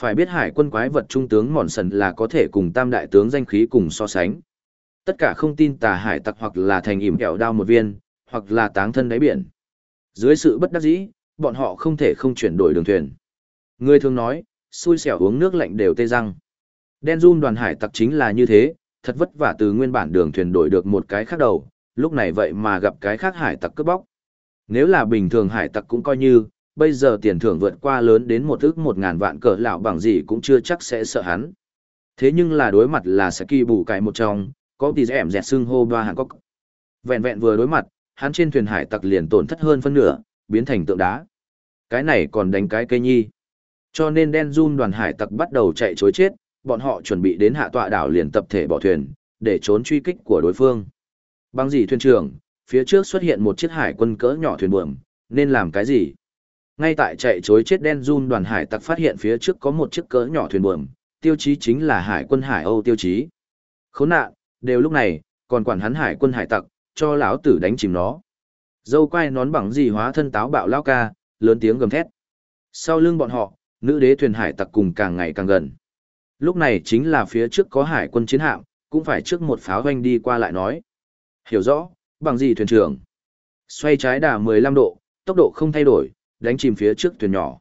Phải biết hải quân quái vật trung tướng mòn sần là có thể cùng tam đại tướng danh khí cùng so sánh. Tất cả không tin tà hải tặc hoặc là thành ỉm kẹo đao một viên, hoặc là táng thân đáy biển. Dưới sự bất đắc dĩ, bọn họ không thể không chuyển đổi đường thuyền. Người thường nói, xui xẻo uống nước lạnh đều tê răng. Đen run đoàn hải tặc chính là như thế, thật vất vả từ nguyên bản đường thuyền đổi được một cái khác đầu, lúc này vậy mà gặp cái khác hải tặc cướp bóc. Nếu là bình thường hải tặc cũng coi như, bây giờ tiền thưởng vượt qua lớn đến một ước một ngàn vạn cỡ lão bằng gì cũng chưa chắc sẽ sợ hắn. Thế nhưng là đối mặt là sẽ kỳ bù cái một trong, có tỷ dẻm dẹt xưng hô ba hạng cốc. Vẹn vẹn vừa đối mặt, hắn trên thuyền hải tặc liền tổn thất hơn phân nửa, biến thành tượng đá. Cái này còn đánh cái cây nhi. Cho nên đen run đoàn hải tặc bắt đầu chạy chối chết, bọn họ chuẩn bị đến hạ tọa đảo liền tập thể bỏ thuyền, để trốn truy kích của đối phương. Bằng gì thuyền trưởng, phía trước xuất hiện một chiếc hải quân cỡ nhỏ thuyền buồm, nên làm cái gì? Ngay tại chạy chối chết đen run đoàn hải tặc phát hiện phía trước có một chiếc cỡ nhỏ thuyền buồm, tiêu chí chính là hải quân hải Âu tiêu chí. Khốn nạn, đều lúc này, còn quản hắn hải quân hải tặc, cho lão tử đánh chìm nó. Dâu quai nón bằng gì hóa thân táo bạo lao ca, lớn tiếng gầm thét. Sau lưng bọn họ, nữ đế thuyền hải tặc cùng càng ngày càng gần. Lúc này chính là phía trước có hải quân chiến hạm, cũng phải trước một pháo doanh đi qua lại nói. Hiểu rõ, bằng gì thuyền trưởng? Xoay trái đà 15 độ, tốc độ không thay đổi, đánh chìm phía trước thuyền nhỏ.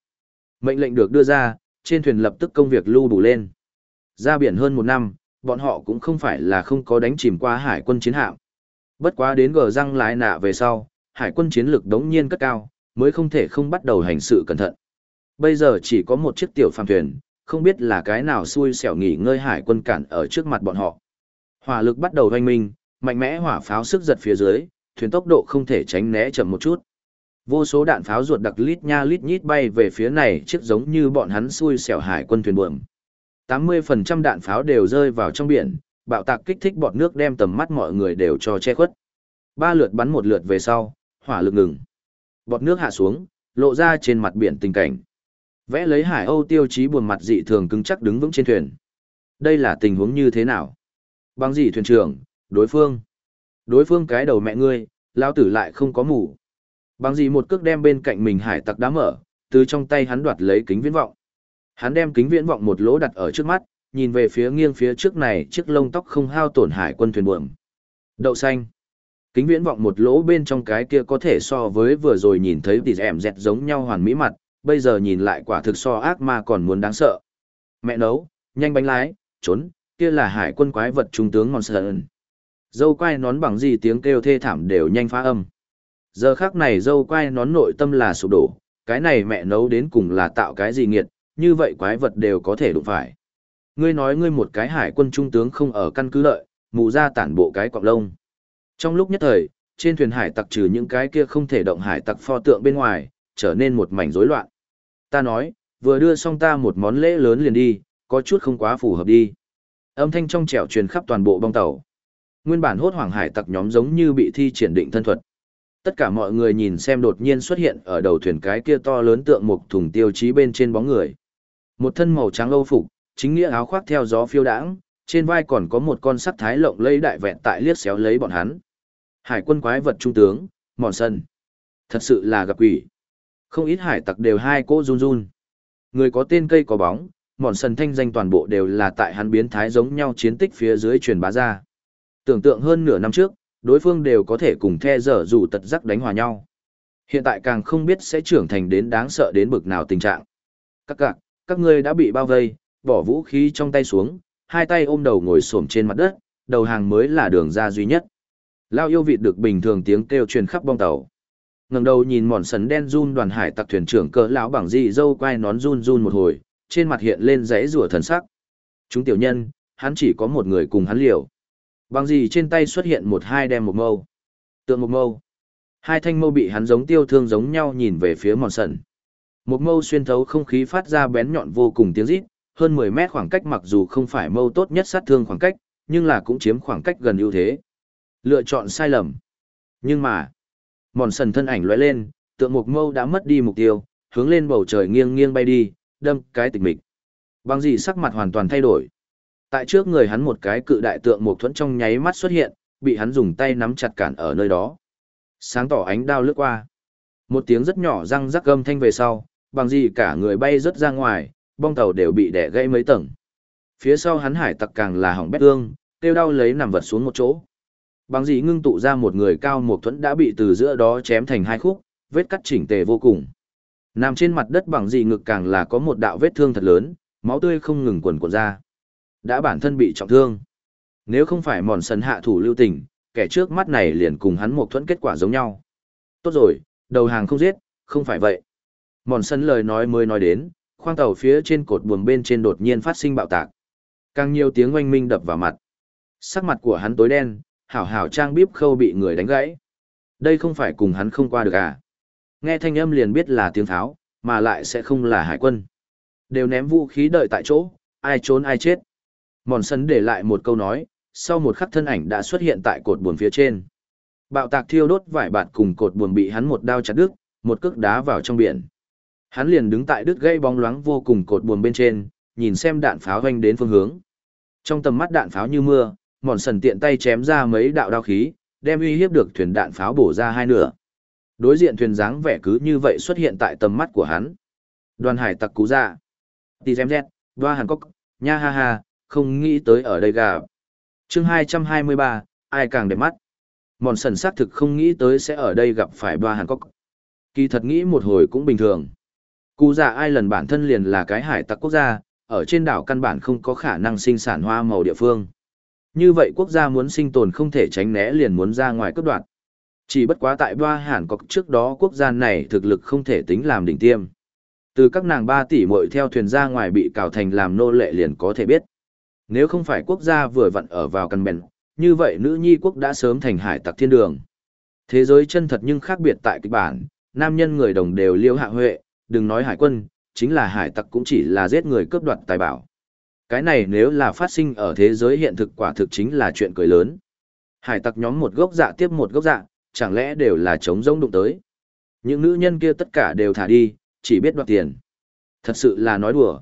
Mệnh lệnh được đưa ra, trên thuyền lập tức công việc lưu đủ lên. Ra biển hơn một năm, bọn họ cũng không phải là không có đánh chìm qua hải quân chiến hạm. Bất quá đến gờ răng lái nạ về sau, hải quân chiến lực đống nhiên cất cao, mới không thể không bắt đầu hành sự cẩn thận. Bây giờ chỉ có một chiếc tiểu phàm thuyền, không biết là cái nào xui xẻo nghỉ ngơi hải quân cản ở trước mặt bọn họ. Hỏa lực bắt đầu hoanh minh, mạnh mẽ hỏa pháo sức giật phía dưới, thuyền tốc độ không thể tránh né chậm một chút. Vô số đạn pháo ruột đặc lít nha lít nhít bay về phía này chiếc giống như bọn hắn xui xẻo hải quân thuyền buồm. 80% đạn pháo đều rơi vào trong biển, bạo tạc kích thích bọt nước đem tầm mắt mọi người đều cho che khuất. Ba lượt bắn một lượt về sau, hỏa lực ngừng. Bọt nước hạ xuống, lộ ra trên mặt biển tình cảnh. Vẽ lấy hải âu tiêu chí buồn mặt dị thường cứng chắc đứng vững trên thuyền. Đây là tình huống như thế nào? Bằng gì thuyền trưởng, đối phương? Đối phương cái đầu mẹ ngươi, lao tử lại không có mủ. Bằng gì một cước đem bên cạnh mình hải tặc đá mở, từ trong tay hắn đoạt lấy kính viễn vọng. Hắn đem kính viễn vọng một lỗ đặt ở trước mắt, nhìn về phía nghiêng phía trước này chiếc lông tóc không hao tổn hải quân thuyền buồm. Đậu xanh. Kính viễn vọng một lỗ bên trong cái kia có thể so với vừa rồi nhìn thấy tỉ ẻm dẹt giống nhau hoàn mỹ mặt, bây giờ nhìn lại quả thực so ác ma còn muốn đáng sợ. Mẹ nấu, nhanh bánh lái, trốn, kia là hải quân quái vật trung tướng Monson. Dâu quay nón bằng gì tiếng kêu thê thảm đều nhanh phá âm. Giờ khác này dâu quai nón nội tâm là sụp đổ, cái này mẹ nấu đến cùng là tạo cái gì nghiệt, như vậy quái vật đều có thể đụng phải. Ngươi nói ngươi một cái hải quân trung tướng không ở căn cứ lợi, mù ra tản bộ cái cọc lông. Trong lúc nhất thời, trên thuyền hải tặc trừ những cái kia không thể động hải tặc pho tượng bên ngoài, trở nên một mảnh rối loạn. Ta nói, vừa đưa xong ta một món lễ lớn liền đi, có chút không quá phù hợp đi. Âm thanh trong trẻo truyền khắp toàn bộ bong tàu. Nguyên bản hốt hoảng hải tặc nhóm giống như bị thi triển định thân thuật. Tất cả mọi người nhìn xem đột nhiên xuất hiện ở đầu thuyền cái kia to lớn tượng một thùng tiêu chí bên trên bóng người. Một thân màu trắng âu phục, chính nghĩa áo khoác theo gió phiêu đãng, trên vai còn có một con sắc thái lộng lây đại vẹn tại liếc xéo lấy bọn hắn. Hải quân quái vật trung tướng, Mòn Sân. Thật sự là gặp quỷ. Không ít hải tặc đều hai cỗ run run. Người có tên cây có bóng, Mòn Sân thanh danh toàn bộ đều là tại hắn biến thái giống nhau chiến tích phía dưới truyền bá ra. Tưởng tượng hơn nửa năm trước, đối phương đều có thể cùng the dở dù tật giác đánh hòa nhau. Hiện tại càng không biết sẽ trưởng thành đến đáng sợ đến bực nào tình trạng. Các cạc, các ngươi đã bị bao vây, bỏ vũ khí trong tay xuống, hai tay ôm đầu ngồi xổm trên mặt đất, đầu hàng mới là đường ra duy nhất. Lao yêu vịt được bình thường tiếng kêu truyền khắp bong tàu. ngẩng đầu nhìn mòn sần đen run đoàn hải tặc thuyền trưởng cỡ lão bằng dị dâu quai nón run run một hồi, trên mặt hiện lên rẽ rủa thần sắc. Chúng tiểu nhân, hắn chỉ có một người cùng hắn liều. Bằng gì trên tay xuất hiện một hai đem một mâu. Tượng một mâu. Hai thanh mâu bị hắn giống tiêu thương giống nhau nhìn về phía mòn sần. Một mâu xuyên thấu không khí phát ra bén nhọn vô cùng tiếng rít, hơn 10 mét khoảng cách mặc dù không phải mâu tốt nhất sát thương khoảng cách, nhưng là cũng chiếm khoảng cách gần ưu thế. Lựa chọn sai lầm. Nhưng mà, mòn sần thân ảnh lóe lên, tượng một mâu đã mất đi mục tiêu, hướng lên bầu trời nghiêng nghiêng bay đi, đâm cái tịch mịch. Bằng gì sắc mặt hoàn toàn thay đổi. Tại trước người hắn một cái cự đại tượng một thuẫn trong nháy mắt xuất hiện, bị hắn dùng tay nắm chặt cản ở nơi đó. Sáng tỏ ánh đao lướt qua. Một tiếng rất nhỏ răng rắc gầm thanh về sau, bằng gì cả người bay rất ra ngoài, bong tàu đều bị đẻ gãy mấy tầng. Phía sau hắn hải tặc càng là hỏng bét ương, tiêu đau lấy nằm vật xuống một chỗ. Bằng gì ngưng tụ ra một người cao một thuẫn đã bị từ giữa đó chém thành hai khúc, vết cắt chỉnh tề vô cùng. Nằm trên mặt đất bằng gì ngực càng là có một đạo vết thương thật lớn, máu tươi không ngừng quần cuộn ra. Đã bản thân bị trọng thương. Nếu không phải mòn sần hạ thủ lưu tình, kẻ trước mắt này liền cùng hắn một thuẫn kết quả giống nhau. Tốt rồi, đầu hàng không giết, không phải vậy. Mòn sân lời nói mới nói đến, khoang tàu phía trên cột buồm bên trên đột nhiên phát sinh bạo tạc. Càng nhiều tiếng oanh minh đập vào mặt. Sắc mặt của hắn tối đen, hảo hảo trang bíp khâu bị người đánh gãy. Đây không phải cùng hắn không qua được à. Nghe thanh âm liền biết là tiếng tháo, mà lại sẽ không là hải quân. Đều ném vũ khí đợi tại chỗ, ai trốn ai chết. Mòn sân để lại một câu nói, sau một khắc thân ảnh đã xuất hiện tại cột buồn phía trên. Bạo tạc thiêu đốt vải bạt cùng cột buồn bị hắn một đao chặt đứt, một cước đá vào trong biển. Hắn liền đứng tại đứt gây bóng loáng vô cùng cột buồn bên trên, nhìn xem đạn pháo hoành đến phương hướng. Trong tầm mắt đạn pháo như mưa, mòn sần tiện tay chém ra mấy đạo đao khí, đem uy hiếp được thuyền đạn pháo bổ ra hai nửa. Đối diện thuyền dáng vẻ cứ như vậy xuất hiện tại tầm mắt của hắn. Đoàn hải tặc cú ra. Tì xem dẹt, Đoa Hàn Cốc, nha ha ha, không nghĩ tới ở đây gặp. chương 223, ai càng đẹp mắt. Mòn sần xác thực không nghĩ tới sẽ ở đây gặp phải ba Hàn Quốc. Kỳ thật nghĩ một hồi cũng bình thường. Cụ già dạ ai lần bản thân liền là cái hải tặc quốc gia, ở trên đảo căn bản không có khả năng sinh sản hoa màu địa phương. Như vậy quốc gia muốn sinh tồn không thể tránh né liền muốn ra ngoài cấp đoạn. Chỉ bất quá tại ba Hàn Quốc trước đó quốc gia này thực lực không thể tính làm đỉnh tiêm. Từ các nàng ba tỷ muội theo thuyền ra ngoài bị cào thành làm nô lệ liền có thể biết. Nếu không phải quốc gia vừa vặn ở vào căn bèn, như vậy nữ nhi quốc đã sớm thành hải tặc thiên đường. Thế giới chân thật nhưng khác biệt tại kịch bản, nam nhân người đồng đều liêu hạ huệ, đừng nói hải quân, chính là hải tặc cũng chỉ là giết người cướp đoạt tài bảo. Cái này nếu là phát sinh ở thế giới hiện thực quả thực chính là chuyện cười lớn. Hải tặc nhóm một gốc dạ tiếp một gốc dạ, chẳng lẽ đều là chống rông đụng tới. Những nữ nhân kia tất cả đều thả đi, chỉ biết đoạt tiền. Thật sự là nói đùa.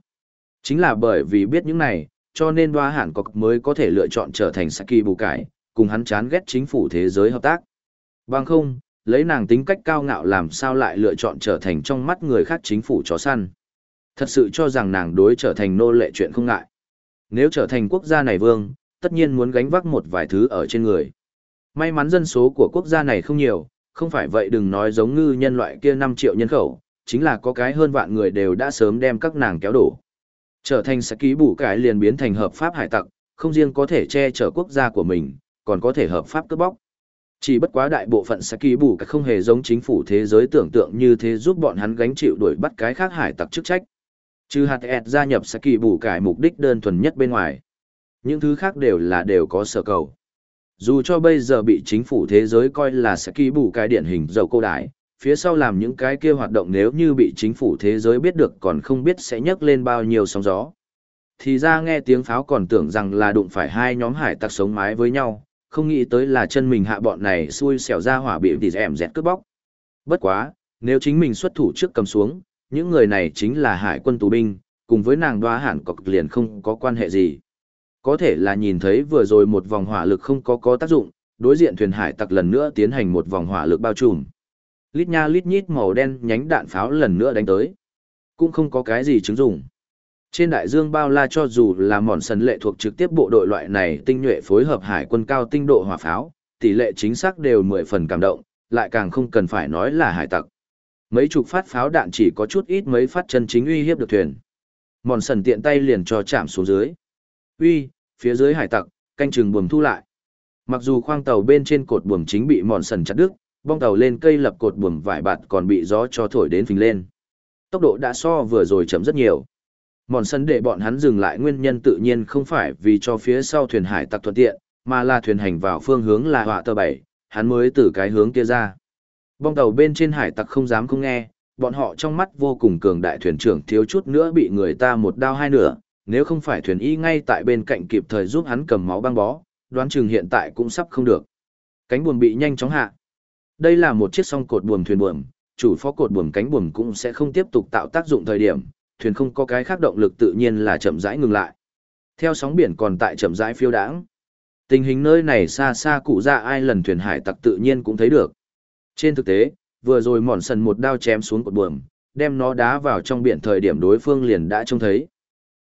Chính là bởi vì biết những này, cho nên đoa hẳn cọc mới có thể lựa chọn trở thành Saki bù cải, cùng hắn chán ghét chính phủ thế giới hợp tác. Bằng không, lấy nàng tính cách cao ngạo làm sao lại lựa chọn trở thành trong mắt người khác chính phủ chó săn. Thật sự cho rằng nàng đối trở thành nô lệ chuyện không ngại. Nếu trở thành quốc gia này vương, tất nhiên muốn gánh vác một vài thứ ở trên người. May mắn dân số của quốc gia này không nhiều, không phải vậy đừng nói giống ngư nhân loại kia 5 triệu nhân khẩu, chính là có cái hơn vạn người đều đã sớm đem các nàng kéo đổ. Trở thành sẽ ký bù cái liền biến thành hợp pháp hải tặc, không riêng có thể che chở quốc gia của mình, còn có thể hợp pháp cướp bóc. Chỉ bất quá đại bộ phận sẽ ký bù cái không hề giống chính phủ thế giới tưởng tượng như thế giúp bọn hắn gánh chịu đuổi bắt cái khác hải tặc chức trách. Trừ hạt ẹt gia nhập sẽ kỳ bù cải mục đích đơn thuần nhất bên ngoài. Những thứ khác đều là đều có sở cầu. Dù cho bây giờ bị chính phủ thế giới coi là sẽ ký bù cải điển hình dầu cô đại, phía sau làm những cái kia hoạt động nếu như bị chính phủ thế giới biết được còn không biết sẽ nhấc lên bao nhiêu sóng gió. Thì ra nghe tiếng pháo còn tưởng rằng là đụng phải hai nhóm hải tặc sống mái với nhau, không nghĩ tới là chân mình hạ bọn này xui xẻo ra hỏa bị tỉ dẻm dẹt cướp bóc. Bất quá, nếu chính mình xuất thủ trước cầm xuống, những người này chính là hải quân tù binh, cùng với nàng đoá hẳn cọc liền không có quan hệ gì. Có thể là nhìn thấy vừa rồi một vòng hỏa lực không có có tác dụng, đối diện thuyền hải tặc lần nữa tiến hành một vòng hỏa lực bao trùm lít nha lít nhít màu đen nhánh đạn pháo lần nữa đánh tới. Cũng không có cái gì chứng dụng. Trên đại dương bao la cho dù là mòn sần lệ thuộc trực tiếp bộ đội loại này tinh nhuệ phối hợp hải quân cao tinh độ hỏa pháo, tỷ lệ chính xác đều mười phần cảm động, lại càng không cần phải nói là hải tặc. Mấy chục phát pháo đạn chỉ có chút ít mấy phát chân chính uy hiếp được thuyền. Mòn sần tiện tay liền cho chạm xuống dưới. Uy, phía dưới hải tặc, canh chừng buồm thu lại. Mặc dù khoang tàu bên trên cột buồm chính bị mòn sần chặt đứt, bong tàu lên cây lập cột buồm vải bạt còn bị gió cho thổi đến phình lên. Tốc độ đã so vừa rồi chậm rất nhiều. Mòn sân để bọn hắn dừng lại nguyên nhân tự nhiên không phải vì cho phía sau thuyền hải tặc thuận tiện, mà là thuyền hành vào phương hướng là họa tờ bảy, hắn mới từ cái hướng kia ra. Bong tàu bên trên hải tặc không dám không nghe, bọn họ trong mắt vô cùng cường đại thuyền trưởng thiếu chút nữa bị người ta một đao hai nửa, nếu không phải thuyền y ngay tại bên cạnh kịp thời giúp hắn cầm máu băng bó, đoán chừng hiện tại cũng sắp không được. Cánh buồm bị nhanh chóng hạ. Đây là một chiếc song cột buồm thuyền buồm, chủ phó cột buồm cánh buồm cũng sẽ không tiếp tục tạo tác dụng thời điểm, thuyền không có cái khác động lực tự nhiên là chậm rãi ngừng lại. Theo sóng biển còn tại chậm rãi phiêu đãng. Tình hình nơi này xa xa cụ ra ai lần thuyền hải tặc tự nhiên cũng thấy được. Trên thực tế, vừa rồi mòn sần một đao chém xuống cột buồm, đem nó đá vào trong biển thời điểm đối phương liền đã trông thấy.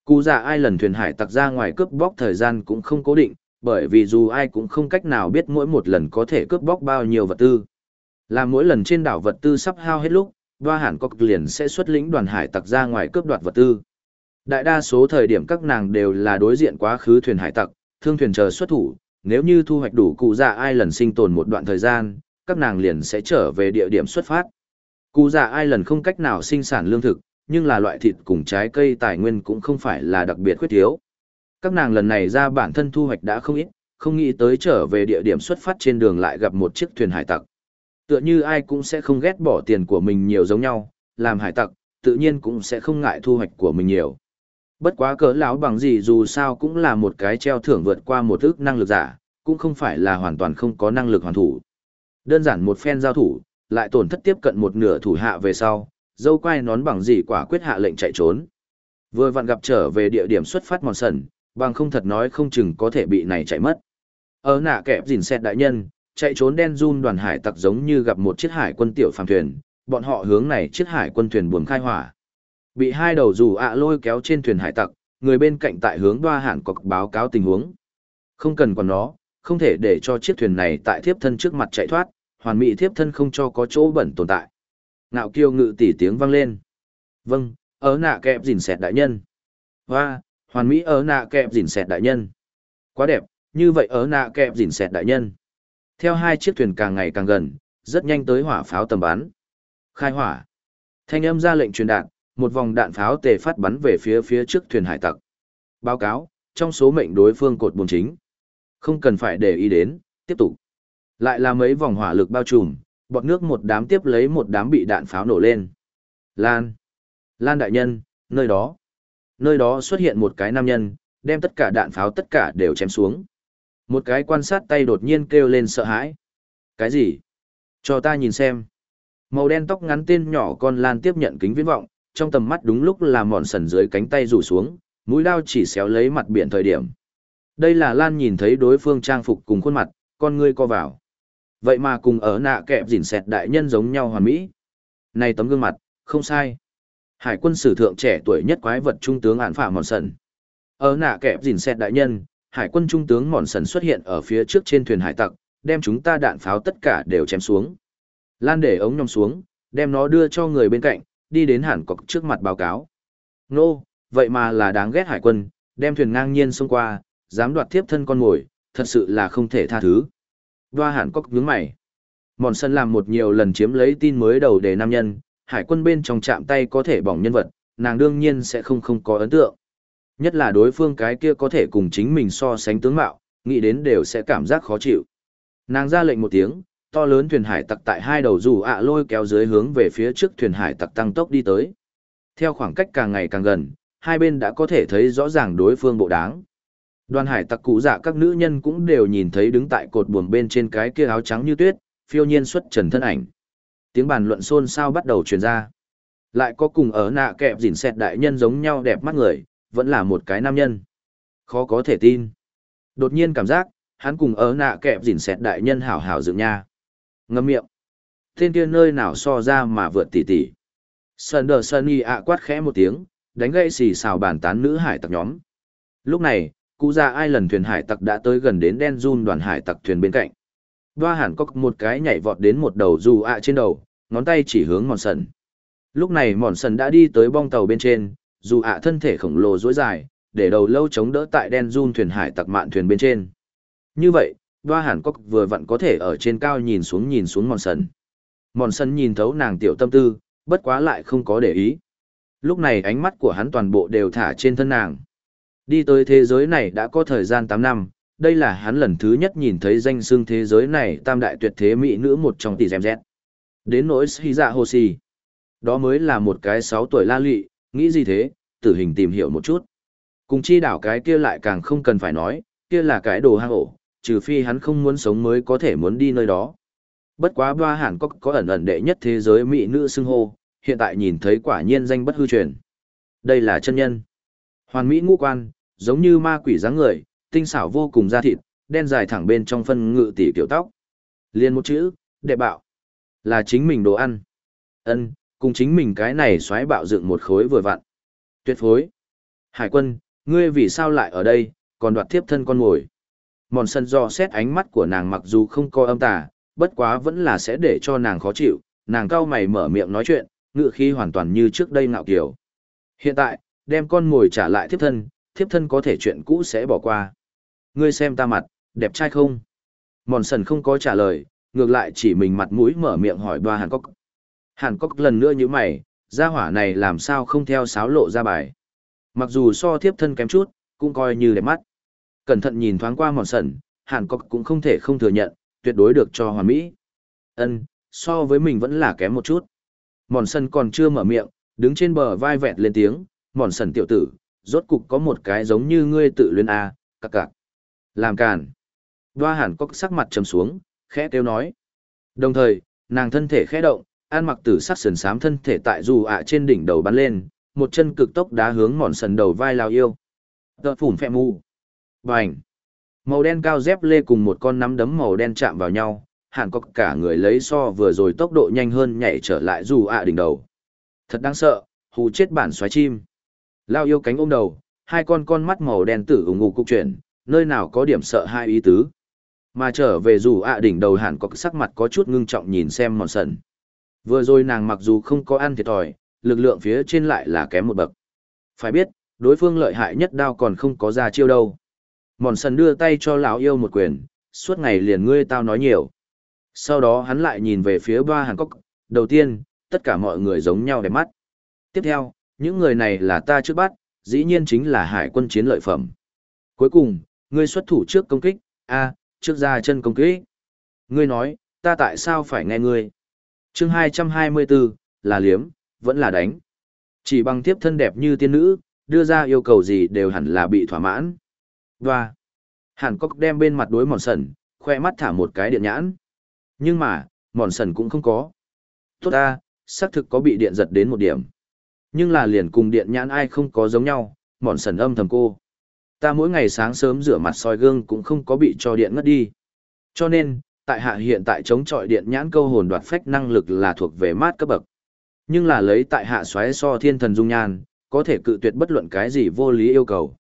Cụ già ai lần thuyền hải tặc ra ngoài cướp bóc thời gian cũng không cố định, bởi vì dù ai cũng không cách nào biết mỗi một lần có thể cướp bóc bao nhiêu vật tư. Là mỗi lần trên đảo vật tư sắp hao hết lúc, Đoa Hàn Cốc liền sẽ xuất lĩnh đoàn hải tặc ra ngoài cướp đoạt vật tư. Đại đa số thời điểm các nàng đều là đối diện quá khứ thuyền hải tặc, thương thuyền chờ xuất thủ, nếu như thu hoạch đủ cụ dạ ai lần sinh tồn một đoạn thời gian, các nàng liền sẽ trở về địa điểm xuất phát. Cụ dạ ai lần không cách nào sinh sản lương thực, nhưng là loại thịt cùng trái cây tài nguyên cũng không phải là đặc biệt khuyết thiếu. Các nàng lần này ra bản thân thu hoạch đã không ít, không nghĩ tới trở về địa điểm xuất phát trên đường lại gặp một chiếc thuyền hải tặc tựa như ai cũng sẽ không ghét bỏ tiền của mình nhiều giống nhau, làm hải tặc, tự nhiên cũng sẽ không ngại thu hoạch của mình nhiều. Bất quá cỡ lão bằng gì dù sao cũng là một cái treo thưởng vượt qua một ước năng lực giả, cũng không phải là hoàn toàn không có năng lực hoàn thủ. Đơn giản một phen giao thủ, lại tổn thất tiếp cận một nửa thủ hạ về sau, dâu quay nón bằng gì quả quyết hạ lệnh chạy trốn. Vừa vặn gặp trở về địa điểm xuất phát mòn sần, bằng không thật nói không chừng có thể bị này chạy mất. Ở nạ kẹp gìn xét đại nhân, chạy trốn đen run đoàn hải tặc giống như gặp một chiếc hải quân tiểu phàm thuyền, bọn họ hướng này chiếc hải quân thuyền buồm khai hỏa. Bị hai đầu dù ạ lôi kéo trên thuyền hải tặc, người bên cạnh tại hướng đoa hẳn cọc báo cáo tình huống. Không cần còn nó, không thể để cho chiếc thuyền này tại thiếp thân trước mặt chạy thoát, hoàn mỹ thiếp thân không cho có chỗ bẩn tồn tại. Ngạo kiêu ngự tỷ tiếng vang lên. Vâng, ở nạ kẹp dìn xẹt đại nhân. Hoa, hoàn mỹ ở nạ kẹp dìn xẹt đại nhân. Quá đẹp, như vậy ở nạ kẹp dìn xẹt đại nhân. Theo hai chiếc thuyền càng ngày càng gần, rất nhanh tới hỏa pháo tầm bắn. Khai hỏa. Thanh âm ra lệnh truyền đạt, một vòng đạn pháo tề phát bắn về phía phía trước thuyền hải tặc. Báo cáo, trong số mệnh đối phương cột buồn chính. Không cần phải để ý đến, tiếp tục. Lại là mấy vòng hỏa lực bao trùm, bọt nước một đám tiếp lấy một đám bị đạn pháo nổ lên. Lan. Lan đại nhân, nơi đó. Nơi đó xuất hiện một cái nam nhân, đem tất cả đạn pháo tất cả đều chém xuống. Một cái quan sát tay đột nhiên kêu lên sợ hãi. Cái gì? Cho ta nhìn xem. Màu đen tóc ngắn tên nhỏ con Lan tiếp nhận kính viễn vọng, trong tầm mắt đúng lúc là mòn sần dưới cánh tay rủ xuống, mũi đao chỉ xéo lấy mặt biển thời điểm. Đây là Lan nhìn thấy đối phương trang phục cùng khuôn mặt, con ngươi co vào. Vậy mà cùng ở nạ kẹp dỉn xẹt đại nhân giống nhau hoàn mỹ. Này tấm gương mặt, không sai. Hải quân sử thượng trẻ tuổi nhất quái vật trung tướng án phạm mòn sần. Ở nạ kẹp dỉn xẹt đại nhân, hải quân trung tướng mòn sần xuất hiện ở phía trước trên thuyền hải tặc, đem chúng ta đạn pháo tất cả đều chém xuống. Lan để ống nhòm xuống, đem nó đưa cho người bên cạnh, đi đến hẳn cọc trước mặt báo cáo. Nô, vậy mà là đáng ghét hải quân, đem thuyền ngang nhiên xông qua, dám đoạt tiếp thân con mồi, thật sự là không thể tha thứ. Đoa hẳn cọc nhướng mày. Mòn sân làm một nhiều lần chiếm lấy tin mới đầu để nam nhân, hải quân bên trong chạm tay có thể bỏng nhân vật, nàng đương nhiên sẽ không không có ấn tượng. Nhất là đối phương cái kia có thể cùng chính mình so sánh tướng mạo, nghĩ đến đều sẽ cảm giác khó chịu. Nàng ra lệnh một tiếng, to lớn thuyền hải tặc tại hai đầu dù ạ lôi kéo dưới hướng về phía trước thuyền hải tặc tăng tốc đi tới. Theo khoảng cách càng ngày càng gần, hai bên đã có thể thấy rõ ràng đối phương bộ đáng. Đoàn hải tặc cụ dạ các nữ nhân cũng đều nhìn thấy đứng tại cột buồm bên trên cái kia áo trắng như tuyết, phiêu nhiên xuất trần thân ảnh. Tiếng bàn luận xôn xao bắt đầu truyền ra. Lại có cùng ở nạ kẹp dỉn xẹt đại nhân giống nhau đẹp mắt người, vẫn là một cái nam nhân. Khó có thể tin. Đột nhiên cảm giác, hắn cùng ở nạ kẹp dỉn xẹt đại nhân hảo hảo dựng nha. Ngâm miệng. Tên kia nơi nào so ra mà vượt tỉ tỉ. Sơn đờ sơn y ạ quát khẽ một tiếng, đánh gây xì xào bàn tán nữ hải tặc nhóm. Lúc này, cụ già ai lần thuyền hải tặc đã tới gần đến đen run đoàn hải tặc thuyền bên cạnh. Đoa hẳn có một cái nhảy vọt đến một đầu dù ạ trên đầu, ngón tay chỉ hướng mòn sần. Lúc này mòn sần đã đi tới bong tàu bên trên, dù ạ thân thể khổng lồ dối dài, để đầu lâu chống đỡ tại đen run thuyền hải tặc mạn thuyền bên trên. Như vậy, đoa hàn cốc vừa vặn có thể ở trên cao nhìn xuống nhìn xuống mòn sần. Mòn sần nhìn thấu nàng tiểu tâm tư bất quá lại không có để ý. Lúc này ánh mắt của hắn toàn bộ đều thả trên thân nàng. Đi tới thế giới này đã có thời gian tám năm đây là hắn lần thứ nhất nhìn thấy danh xưng thế giới này tam đại tuyệt thế mỹ nữ một trong tỷ dèm dẹt đến nỗi hy dạ Hô xì đó mới là một cái sáu tuổi la lụy nghĩ gì thế tử hình tìm hiểu một chút cùng chi đảo cái kia lại càng không cần phải nói kia là cái đồ hang ổ trừ phi hắn không muốn sống mới có thể muốn đi nơi đó. Bất quá Ba Hàn có có ẩn ẩn đệ nhất thế giới mỹ nữ xưng hô, hiện tại nhìn thấy quả nhiên danh bất hư truyền. Đây là chân nhân. Hoàn mỹ ngũ quan, giống như ma quỷ dáng người, tinh xảo vô cùng da thịt, đen dài thẳng bên trong phân ngự tỷ kiểu tóc. Liên một chữ, đệ bạo. Là chính mình đồ ăn. ân cùng chính mình cái này xoáy bạo dựng một khối vừa vặn. Tuyệt phối. Hải quân, ngươi vì sao lại ở đây, còn đoạt tiếp thân con ngồi? Mòn sân do xét ánh mắt của nàng mặc dù không có âm tà bất quá vẫn là sẽ để cho nàng khó chịu. Nàng cao mày mở miệng nói chuyện ngựa khi hoàn toàn như trước đây ngạo kiểu. Hiện tại đem con ngồi trả lại thiếp thân thiếp thân có thể chuyện cũ sẽ bỏ qua. Ngươi xem ta mặt đẹp trai không? Mòn sần không có trả lời ngược lại chỉ mình mặt mũi mở miệng hỏi đoa hàn cốc hàn cốc lần nữa như mày gia hỏa này làm sao không theo sáo lộ ra bài. Mặc dù so thiếp thân kém chút cũng coi như đẹp mắt. Cẩn thận nhìn thoáng qua mòn sần hàn cốc cũng không thể không thừa nhận tuyệt đối được cho hoàn mỹ. Ân so với mình vẫn là kém một chút. Mòn sần còn chưa mở miệng đứng trên bờ vai vẹt lên tiếng mòn sần tiểu tử rốt cục có một cái giống như ngươi tự luyến a à, cặc cặc. Làm càn. Đoa hàn cốc sắc mặt trầm xuống khẽ kêu nói. Đồng thời nàng thân thể khẽ động an mặc tử sắc sườn xám thân thể tại dù ạ trên đỉnh đầu bắn lên một chân cực tốc đá hướng mòn sần đầu vai lao yêu tợ phủn phẹ mù Bành! Màu đen cao dép lê cùng một con nắm đấm màu đen chạm vào nhau, hẳn có cả người lấy so vừa rồi tốc độ nhanh hơn nhảy trở lại dù ạ đỉnh đầu. Thật đáng sợ, hù chết bản xoáy chim. Lao yêu cánh ôm đầu, hai con con mắt màu đen tử ủng ngục cục chuyển, nơi nào có điểm sợ hai ý tứ. Mà trở về dù ạ đỉnh đầu hẳn có sắc mặt có chút ngưng trọng nhìn xem mòn sần. Vừa rồi nàng mặc dù không có ăn thiệt thòi, lực lượng phía trên lại là kém một bậc. Phải biết, đối phương lợi hại nhất đao còn không có ra chiêu đâu. Mòn sần đưa tay cho lão yêu một quyền, suốt ngày liền ngươi tao nói nhiều. Sau đó hắn lại nhìn về phía ba Hàn Cốc, đầu tiên, tất cả mọi người giống nhau đẹp mắt. Tiếp theo, những người này là ta trước bắt, dĩ nhiên chính là hải quân chiến lợi phẩm. Cuối cùng, ngươi xuất thủ trước công kích, a, trước ra chân công kích. Ngươi nói, ta tại sao phải nghe ngươi? Chương 224, là liếm, vẫn là đánh. Chỉ bằng tiếp thân đẹp như tiên nữ, đưa ra yêu cầu gì đều hẳn là bị thỏa mãn. Và, Hàn Cốc đem bên mặt đối mòn sần, khoe mắt thả một cái điện nhãn. Nhưng mà, mòn sần cũng không có. Tốt ta, xác thực có bị điện giật đến một điểm. Nhưng là liền cùng điện nhãn ai không có giống nhau, mòn sần âm thầm cô. Ta mỗi ngày sáng sớm rửa mặt soi gương cũng không có bị cho điện ngất đi. Cho nên, tại hạ hiện tại chống chọi điện nhãn câu hồn đoạt phách năng lực là thuộc về mát cấp bậc. Nhưng là lấy tại hạ xoáy so thiên thần dung nhan, có thể cự tuyệt bất luận cái gì vô lý yêu cầu.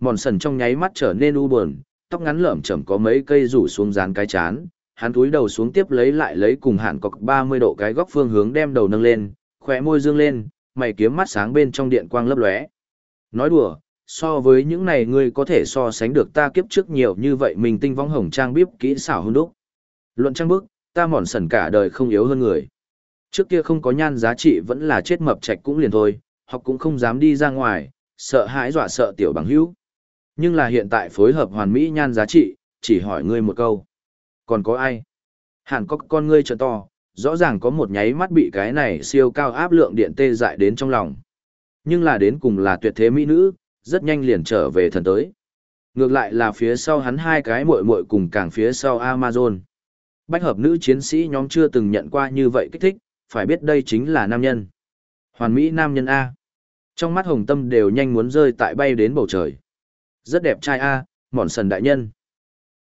Mòn sần trong nháy mắt trở nên u buồn, tóc ngắn lởm chởm có mấy cây rủ xuống dán cái chán, hắn túi đầu xuống tiếp lấy lại lấy cùng hạn cọc 30 độ cái góc phương hướng đem đầu nâng lên, khỏe môi dương lên, mày kiếm mắt sáng bên trong điện quang lấp lóe. Nói đùa, so với những này ngươi có thể so sánh được ta kiếp trước nhiều như vậy mình tinh vong hồng trang bíp kỹ xảo hơn đúc. Luận trang bức, ta mòn sần cả đời không yếu hơn người. Trước kia không có nhan giá trị vẫn là chết mập trạch cũng liền thôi, học cũng không dám đi ra ngoài, sợ hãi dọa sợ tiểu bằng hữu. Nhưng là hiện tại phối hợp hoàn mỹ nhan giá trị, chỉ hỏi ngươi một câu. Còn có ai? Hẳn có con ngươi trợ to, rõ ràng có một nháy mắt bị cái này siêu cao áp lượng điện tê dại đến trong lòng. Nhưng là đến cùng là tuyệt thế mỹ nữ, rất nhanh liền trở về thần tới. Ngược lại là phía sau hắn hai cái muội muội cùng càng phía sau Amazon. Bách hợp nữ chiến sĩ nhóm chưa từng nhận qua như vậy kích thích, phải biết đây chính là nam nhân. Hoàn mỹ nam nhân A. Trong mắt hồng tâm đều nhanh muốn rơi tại bay đến bầu trời. Rất đẹp trai A, mòn sần đại nhân.